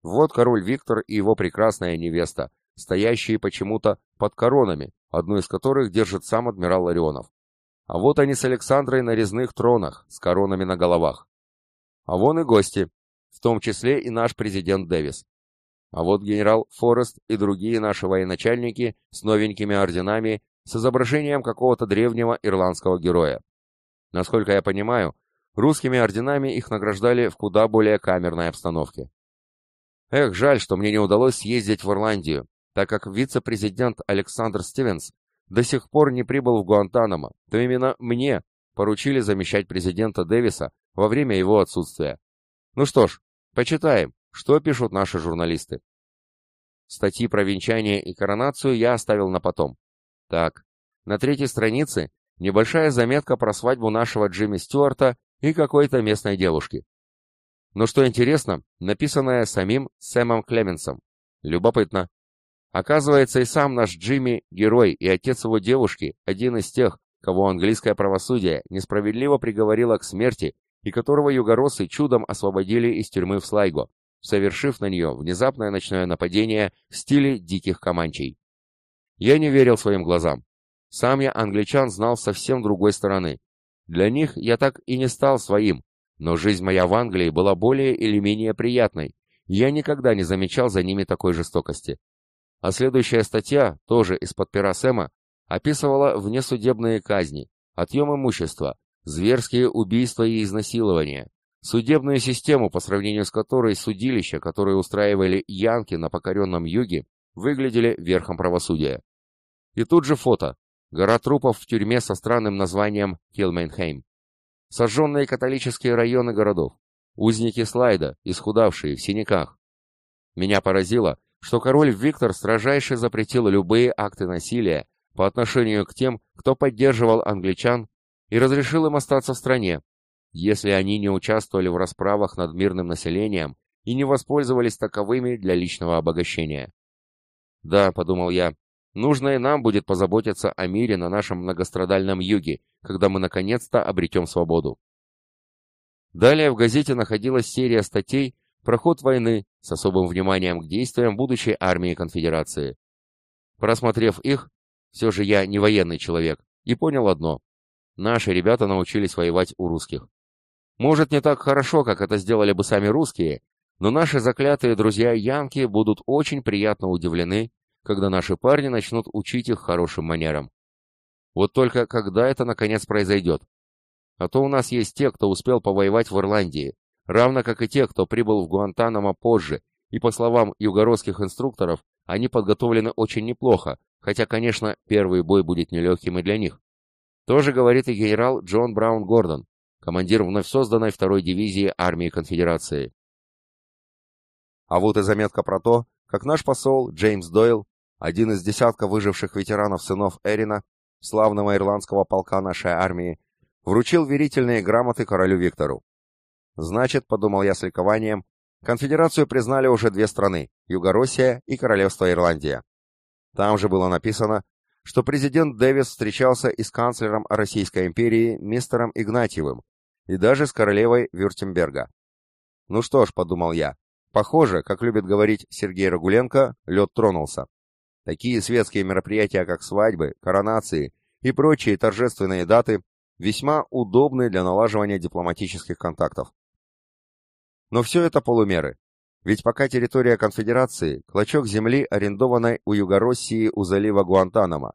Вот король Виктор и его прекрасная невеста, стоящие почему-то под коронами, одну из которых держит сам адмирал Ларионов. А вот они с Александрой на резных тронах, с коронами на головах. А вон и гости, в том числе и наш президент Дэвис. А вот генерал Форест и другие наши военачальники с новенькими орденами с изображением какого-то древнего ирландского героя. Насколько я понимаю, русскими орденами их награждали в куда более камерной обстановке. Эх, жаль, что мне не удалось съездить в Ирландию, так как вице-президент Александр Стивенс до сих пор не прибыл в Гуантанамо, то именно мне поручили замещать президента Дэвиса во время его отсутствия. Ну что ж, Почитаем, что пишут наши журналисты. Статьи про венчание и коронацию я оставил на потом. Так, на третьей странице небольшая заметка про свадьбу нашего Джимми Стюарта и какой-то местной девушки. Но что интересно, написанное самим Сэмом Клеменсом. Любопытно. Оказывается, и сам наш Джимми – герой, и отец его девушки – один из тех, кого английское правосудие несправедливо приговорило к смерти и которого югоросы чудом освободили из тюрьмы в Слайго, совершив на нее внезапное ночное нападение в стиле диких команчей. Я не верил своим глазам. Сам я англичан знал совсем другой стороны. Для них я так и не стал своим, но жизнь моя в Англии была более или менее приятной, я никогда не замечал за ними такой жестокости. А следующая статья, тоже из-под пера Сэма, описывала внесудебные казни, отъем имущества, зверские убийства и изнасилования, судебную систему, по сравнению с которой судилища, которые устраивали янки на покоренном юге, выглядели верхом правосудия. И тут же фото. Гора трупов в тюрьме со странным названием Килмейнхейм. Сожженные католические районы городов. Узники слайда, исхудавшие, в синяках. Меня поразило, что король Виктор строжайше запретил любые акты насилия по отношению к тем, кто поддерживал англичан, и разрешил им остаться в стране, если они не участвовали в расправах над мирным населением и не воспользовались таковыми для личного обогащения. Да, подумал я, нужно и нам будет позаботиться о мире на нашем многострадальном юге, когда мы наконец-то обретем свободу. Далее в газете находилась серия статей про ход войны с особым вниманием к действиям будущей армии конфедерации. Просмотрев их, все же я не военный человек, и понял одно. Наши ребята научились воевать у русских. Может, не так хорошо, как это сделали бы сами русские, но наши заклятые друзья-янки будут очень приятно удивлены, когда наши парни начнут учить их хорошим манерам. Вот только когда это наконец произойдет? А то у нас есть те, кто успел повоевать в Ирландии, равно как и те, кто прибыл в Гуантанамо позже, и по словам югородских инструкторов, они подготовлены очень неплохо, хотя, конечно, первый бой будет нелегким и для них. Тоже говорит и генерал Джон Браун Гордон, командир вновь созданной второй дивизии армии конфедерации. А вот и заметка про то, как наш посол Джеймс Дойл, один из десятка выживших ветеранов сынов Эрина, славного ирландского полка нашей армии, вручил верительные грамоты королю Виктору. Значит, подумал я с ликованием, конфедерацию признали уже две страны – Югороссия и Королевство Ирландия. Там же было написано, что президент Дэвис встречался и с канцлером Российской империи мистером Игнатьевым, и даже с королевой Вюртемберга. Ну что ж, подумал я, Похоже, как любит говорить Сергей Рагуленко, лед тронулся. Такие светские мероприятия, как свадьбы, коронации и прочие торжественные даты, весьма удобны для налаживания дипломатических контактов. Но все это полумеры. Ведь пока территория конфедерации – клочок земли, арендованной у Юго-России у залива Гуантанамо,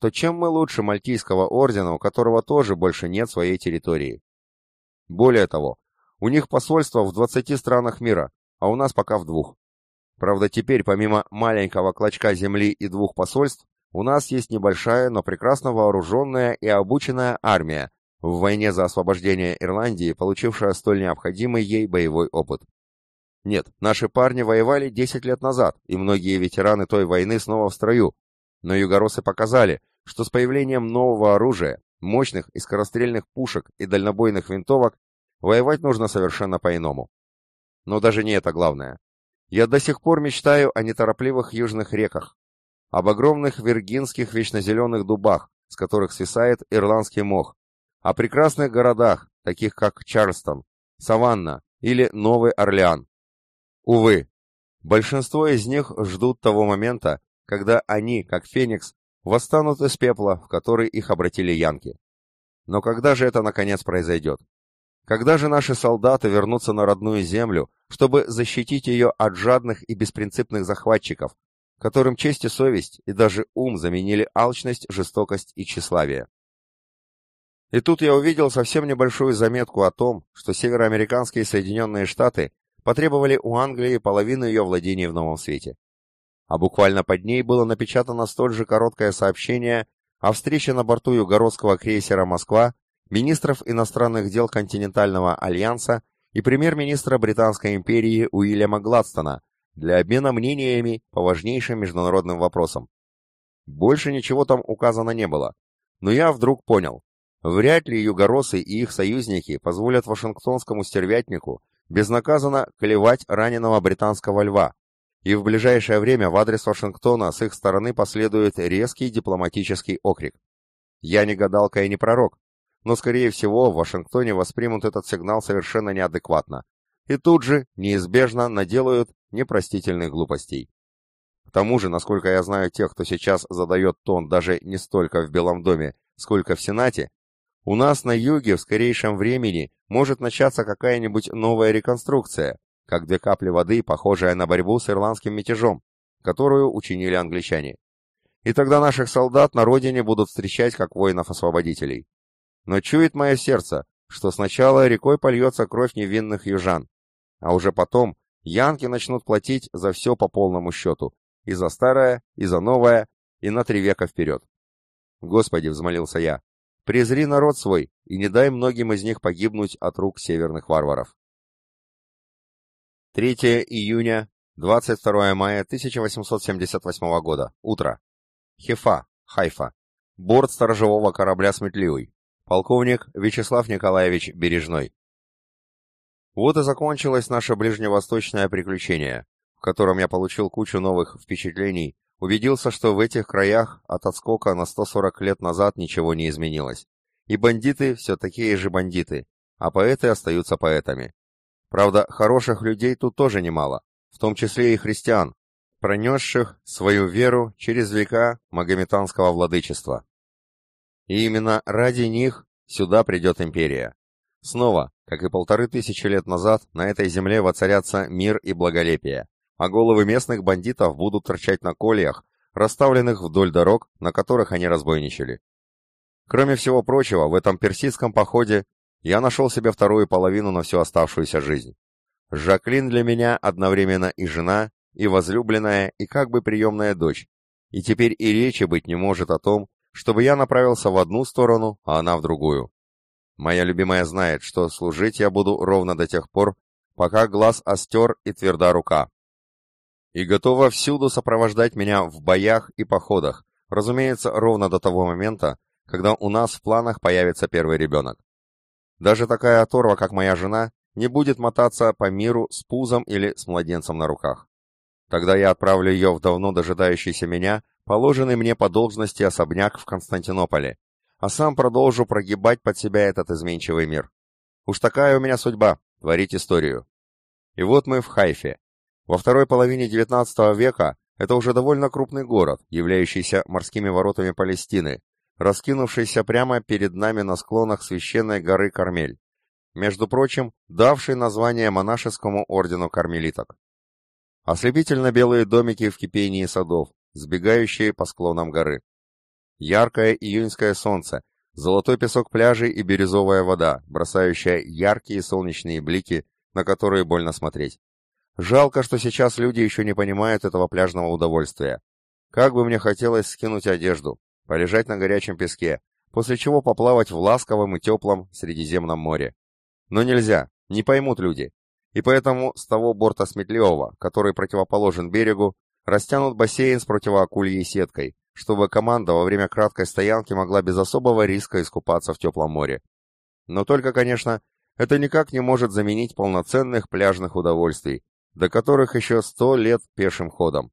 то чем мы лучше Мальтийского ордена, у которого тоже больше нет своей территории? Более того, у них посольство в 20 странах мира, а у нас пока в двух. Правда, теперь помимо маленького клочка земли и двух посольств, у нас есть небольшая, но прекрасно вооруженная и обученная армия в войне за освобождение Ирландии, получившая столь необходимый ей боевой опыт. Нет, наши парни воевали 10 лет назад, и многие ветераны той войны снова в строю, но югоросы показали, что с появлением нового оружия, мощных и скорострельных пушек и дальнобойных винтовок, воевать нужно совершенно по-иному. Но даже не это главное. Я до сих пор мечтаю о неторопливых южных реках, об огромных виргинских вечнозеленых дубах, с которых свисает ирландский мох, о прекрасных городах, таких как Чарльстон, Саванна или Новый Орлеан. Увы, большинство из них ждут того момента, когда они, как Феникс, восстанут из пепла, в который их обратили янки. Но когда же это наконец произойдет? Когда же наши солдаты вернутся на родную землю, чтобы защитить ее от жадных и беспринципных захватчиков, которым честь и совесть и даже ум заменили алчность, жестокость и тщеславие? И тут я увидел совсем небольшую заметку о том, что североамериканские Соединенные Штаты потребовали у Англии половину ее владений в Новом Свете. А буквально под ней было напечатано столь же короткое сообщение о встрече на борту югородского крейсера «Москва» министров иностранных дел континентального альянса и премьер-министра Британской империи Уильяма Гладстона для обмена мнениями по важнейшим международным вопросам. Больше ничего там указано не было, но я вдруг понял, вряд ли югоросы и их союзники позволят вашингтонскому стервятнику безнаказанно клевать раненого британского льва, и в ближайшее время в адрес Вашингтона с их стороны последует резкий дипломатический окрик. Я не гадалка и не пророк, но, скорее всего, в Вашингтоне воспримут этот сигнал совершенно неадекватно, и тут же, неизбежно, наделают непростительных глупостей. К тому же, насколько я знаю тех, кто сейчас задает тон даже не столько в Белом доме, сколько в Сенате, у нас на юге в скорейшем времени может начаться какая-нибудь новая реконструкция, как две капли воды, похожая на борьбу с ирландским мятежом, которую учинили англичане. И тогда наших солдат на родине будут встречать как воинов-освободителей. Но чует мое сердце, что сначала рекой польется кровь невинных южан, а уже потом янки начнут платить за все по полному счету, и за старое, и за новое, и на три века вперед. Господи, взмолился я, презри народ свой, и не дай многим из них погибнуть от рук северных варваров. 3 июня, 22 мая 1878 года. Утро. Хефа, Хайфа. Борт сторожевого корабля «Сметливый». Полковник Вячеслав Николаевич Бережной. Вот и закончилось наше ближневосточное приключение, в котором я получил кучу новых впечатлений, убедился, что в этих краях от отскока на 140 лет назад ничего не изменилось. И бандиты все такие же бандиты, а поэты остаются поэтами. Правда, хороших людей тут тоже немало, в том числе и христиан, пронесших свою веру через века магометанского владычества. И именно ради них сюда придет империя. Снова, как и полторы тысячи лет назад, на этой земле воцарятся мир и благолепие, а головы местных бандитов будут торчать на кольях, расставленных вдоль дорог, на которых они разбойничали. Кроме всего прочего, в этом персидском походе я нашел себе вторую половину на всю оставшуюся жизнь. Жаклин для меня одновременно и жена, и возлюбленная, и как бы приемная дочь. И теперь и речи быть не может о том, чтобы я направился в одну сторону, а она в другую. Моя любимая знает, что служить я буду ровно до тех пор, пока глаз остер и тверда рука. И готова всюду сопровождать меня в боях и походах, разумеется, ровно до того момента, когда у нас в планах появится первый ребенок. Даже такая оторва, как моя жена, не будет мотаться по миру с пузом или с младенцем на руках. Тогда я отправлю ее в давно дожидающийся меня, положенный мне по должности особняк в Константинополе, а сам продолжу прогибать под себя этот изменчивый мир. Уж такая у меня судьба — творить историю. И вот мы в Хайфе. Во второй половине XIX века это уже довольно крупный город, являющийся морскими воротами Палестины, раскинувшийся прямо перед нами на склонах священной горы Кармель, между прочим, давший название монашескому ордену кармелиток. Ослепительно белые домики в кипении садов, сбегающие по склонам горы. Яркое июньское солнце, золотой песок пляжей и бирюзовая вода, бросающая яркие солнечные блики, на которые больно смотреть. Жалко, что сейчас люди еще не понимают этого пляжного удовольствия. Как бы мне хотелось скинуть одежду, полежать на горячем песке, после чего поплавать в ласковом и теплом Средиземном море. Но нельзя, не поймут люди. И поэтому с того борта Сметливого, который противоположен берегу, растянут бассейн с противоакульей сеткой, чтобы команда во время краткой стоянки могла без особого риска искупаться в теплом море. Но только, конечно, это никак не может заменить полноценных пляжных удовольствий, до которых еще сто лет пешим ходом.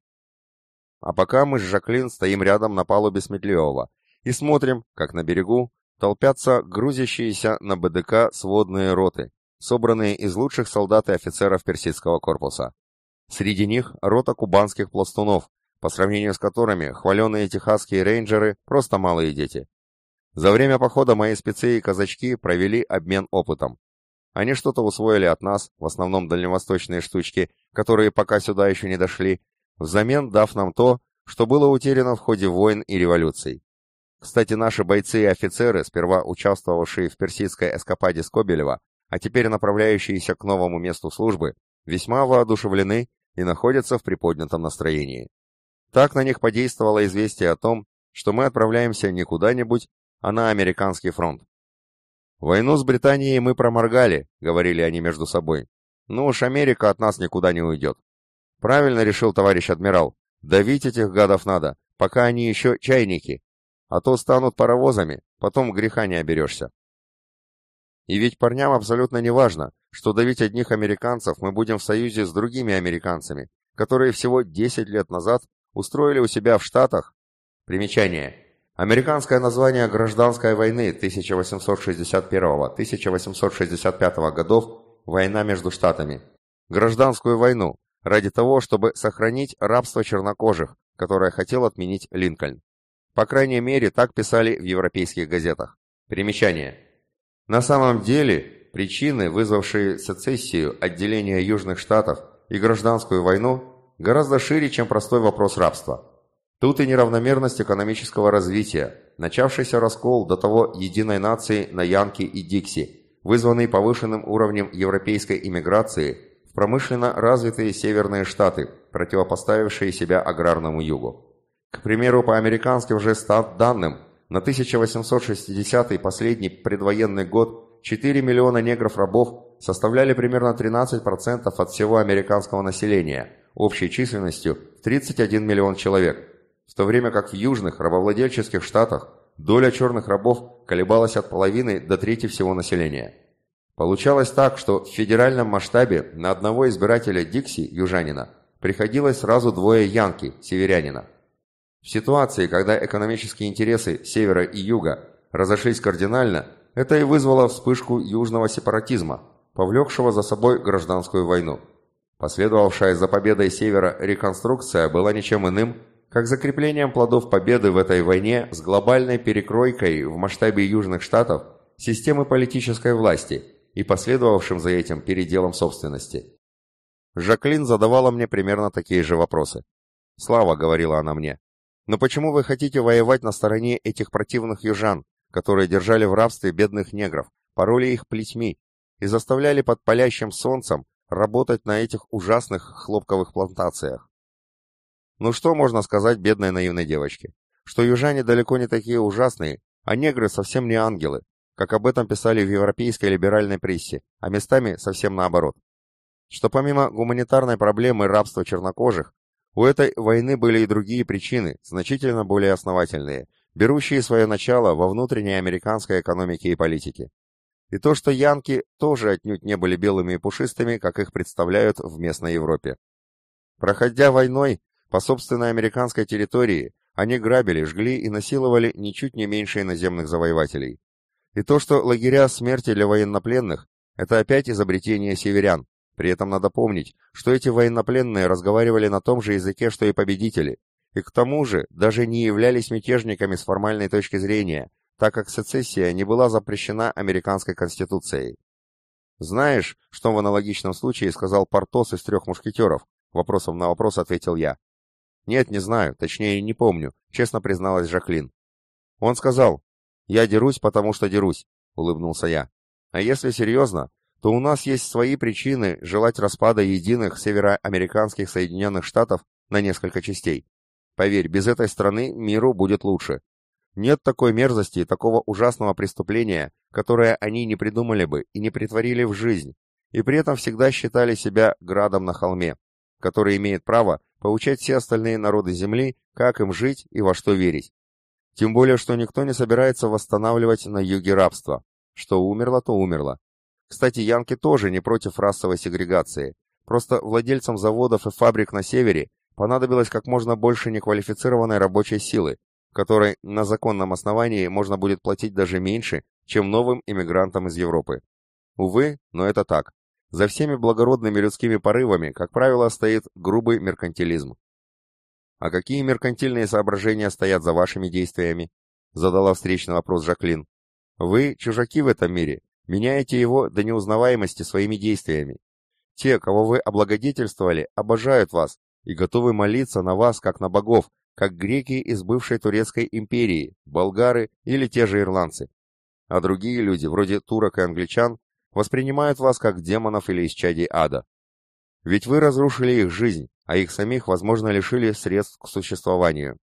А пока мы с Жаклин стоим рядом на палубе Сметливого и смотрим, как на берегу толпятся грузящиеся на БДК сводные роты, собранные из лучших солдат и офицеров персидского корпуса. Среди них рота кубанских пластунов, по сравнению с которыми хваленые техасские рейнджеры просто малые дети. За время похода мои спецы и казачки провели обмен опытом. Они что-то усвоили от нас, в основном дальневосточные штучки, которые пока сюда еще не дошли, взамен дав нам то, что было утеряно в ходе войн и революций. Кстати, наши бойцы и офицеры, сперва участвовавшие в персидской эскападе Скобелева, а теперь направляющиеся к новому месту службы, весьма воодушевлены и находятся в приподнятом настроении. Так на них подействовало известие о том, что мы отправляемся не куда-нибудь, а на американский фронт. «Войну с Британией мы проморгали», — говорили они между собой. «Ну уж Америка от нас никуда не уйдет. Правильно решил товарищ адмирал. Давить этих гадов надо, пока они еще чайники. А то станут паровозами, потом греха не оберешься. И ведь парням абсолютно не важно, что давить одних американцев мы будем в союзе с другими американцами, которые всего 10 лет назад устроили у себя в Штатах. Примечание. Американское название гражданской войны 1861-1865 годов «Война между штатами». Гражданскую войну, ради того, чтобы сохранить рабство чернокожих, которое хотел отменить Линкольн. По крайней мере, так писали в европейских газетах. Примечание. На самом деле, причины, вызвавшие сецессию, отделение Южных Штатов и гражданскую войну, гораздо шире, чем простой вопрос рабства. Тут и неравномерность экономического развития, начавшийся раскол до того единой нации на Янки и Дикси, вызванный повышенным уровнем европейской иммиграции в промышленно развитые северные штаты, противопоставившие себя аграрному югу. К примеру, по американским же стат данным, на 1860 последний предвоенный год 4 миллиона негров-рабов составляли примерно 13% от всего американского населения, общей численностью 31 миллион человек, в то время как в южных рабовладельческих штатах доля черных рабов колебалась от половины до трети всего населения. Получалось так, что в федеральном масштабе на одного избирателя Дикси, южанина, приходилось сразу двое янки, северянина. В ситуации, когда экономические интересы севера и юга разошлись кардинально, это и вызвало вспышку южного сепаратизма, повлекшего за собой гражданскую войну. Последовавшая за победой севера реконструкция была ничем иным, как закреплением плодов победы в этой войне с глобальной перекройкой в масштабе Южных Штатов системы политической власти и последовавшим за этим переделом собственности. Жаклин задавала мне примерно такие же вопросы. «Слава», — говорила она мне, но почему вы хотите воевать на стороне этих противных южан, которые держали в рабстве бедных негров, пороли их плетьми и заставляли под палящим солнцем работать на этих ужасных хлопковых плантациях? Ну что можно сказать бедной наивной девочке? Что южане далеко не такие ужасные, а негры совсем не ангелы, как об этом писали в европейской либеральной прессе, а местами совсем наоборот. Что помимо гуманитарной проблемы рабства чернокожих, у этой войны были и другие причины, значительно более основательные, берущие свое начало во внутренней американской экономике и политике. И то, что янки тоже отнюдь не были белыми и пушистыми, как их представляют в местной Европе. Проходя войной по собственной американской территории, они грабили, жгли и насиловали ничуть не меньше иноземных завоевателей. И то, что лагеря смерти для военнопленных, это опять изобретение северян, при этом надо помнить, что эти военнопленные разговаривали на том же языке, что и победители, и к тому же даже не являлись мятежниками с формальной точки зрения, так как сецессия не была запрещена американской конституцией. «Знаешь, что в аналогичном случае сказал Портос из трех мушкетеров?» Вопросом на вопрос ответил я. «Нет, не знаю, точнее, не помню», — честно призналась Жаклин. «Он сказал, я дерусь, потому что дерусь», — улыбнулся я. «А если серьезно, то у нас есть свои причины желать распада единых североамериканских Соединенных Штатов на несколько частей. Поверь, без этой страны миру будет лучше. Нет такой мерзости и такого ужасного преступления, которое они не придумали бы и не притворили в жизнь, и при этом всегда считали себя градом на холме, который имеет право поучать все остальные народы Земли, как им жить и во что верить. Тем более, что никто не собирается восстанавливать на юге рабство. Что умерло, то умерло. Кстати, янки тоже не против расовой сегрегации. Просто владельцам заводов и фабрик на севере понадобилось как можно больше неквалифицированной рабочей силы, которой на законном основании можно будет платить даже меньше, чем новым иммигрантам из Европы. Увы, но это так. За всеми благородными людскими порывами, как правило, стоит грубый меркантилизм. «А какие меркантильные соображения стоят за вашими действиями?» задала встречный вопрос Жаклин. «Вы чужаки в этом мире, Меняете его до неузнаваемости своими действиями. Те, кого вы облагодетельствовали, обожают вас и готовы молиться на вас, как на богов, как греки из бывшей турецкой империи, болгары или те же ирландцы. А другие люди, вроде турок и англичан, воспринимают вас как демонов или исчадий ада. Ведь вы разрушили их жизнь, а их самих, возможно, лишили средств к существованию.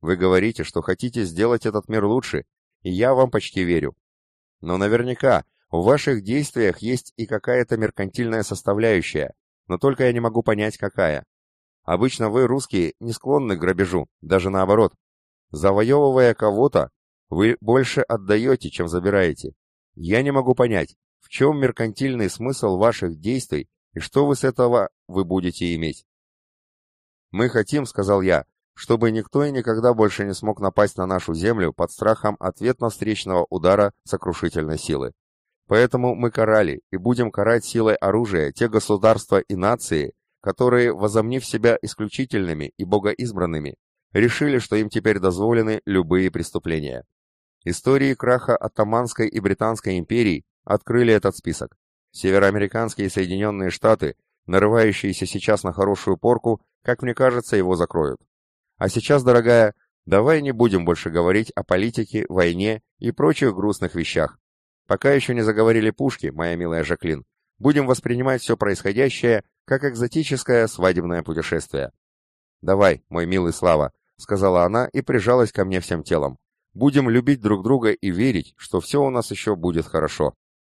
Вы говорите, что хотите сделать этот мир лучше, и я вам почти верю. Но наверняка в ваших действиях есть и какая-то меркантильная составляющая, но только я не могу понять, какая. Обычно вы, русские, не склонны к грабежу, даже наоборот. Завоевывая кого-то, вы больше отдаете, чем забираете. Я не могу понять, В чем меркантильный смысл ваших действий и что вы с этого вы будете иметь? Мы хотим, сказал я, чтобы никто и никогда больше не смог напасть на нашу землю под страхом ответно-встречного удара сокрушительной силы. Поэтому мы карали и будем карать силой оружия те государства и нации, которые, возомнив себя исключительными и богоизбранными, решили, что им теперь дозволены любые преступления. Истории краха Оттоманской и Британской империй открыли этот список. Североамериканские Соединенные Штаты, нарывающиеся сейчас на хорошую порку, как мне кажется, его закроют. А сейчас, дорогая, давай не будем больше говорить о политике, войне и прочих грустных вещах. Пока еще не заговорили пушки, моя милая Жаклин, будем воспринимать все происходящее как экзотическое свадебное путешествие. «Давай, мой милый Слава», — сказала она и прижалась ко мне всем телом. «Будем любить друг друга и верить, что все у нас еще будет хорошо».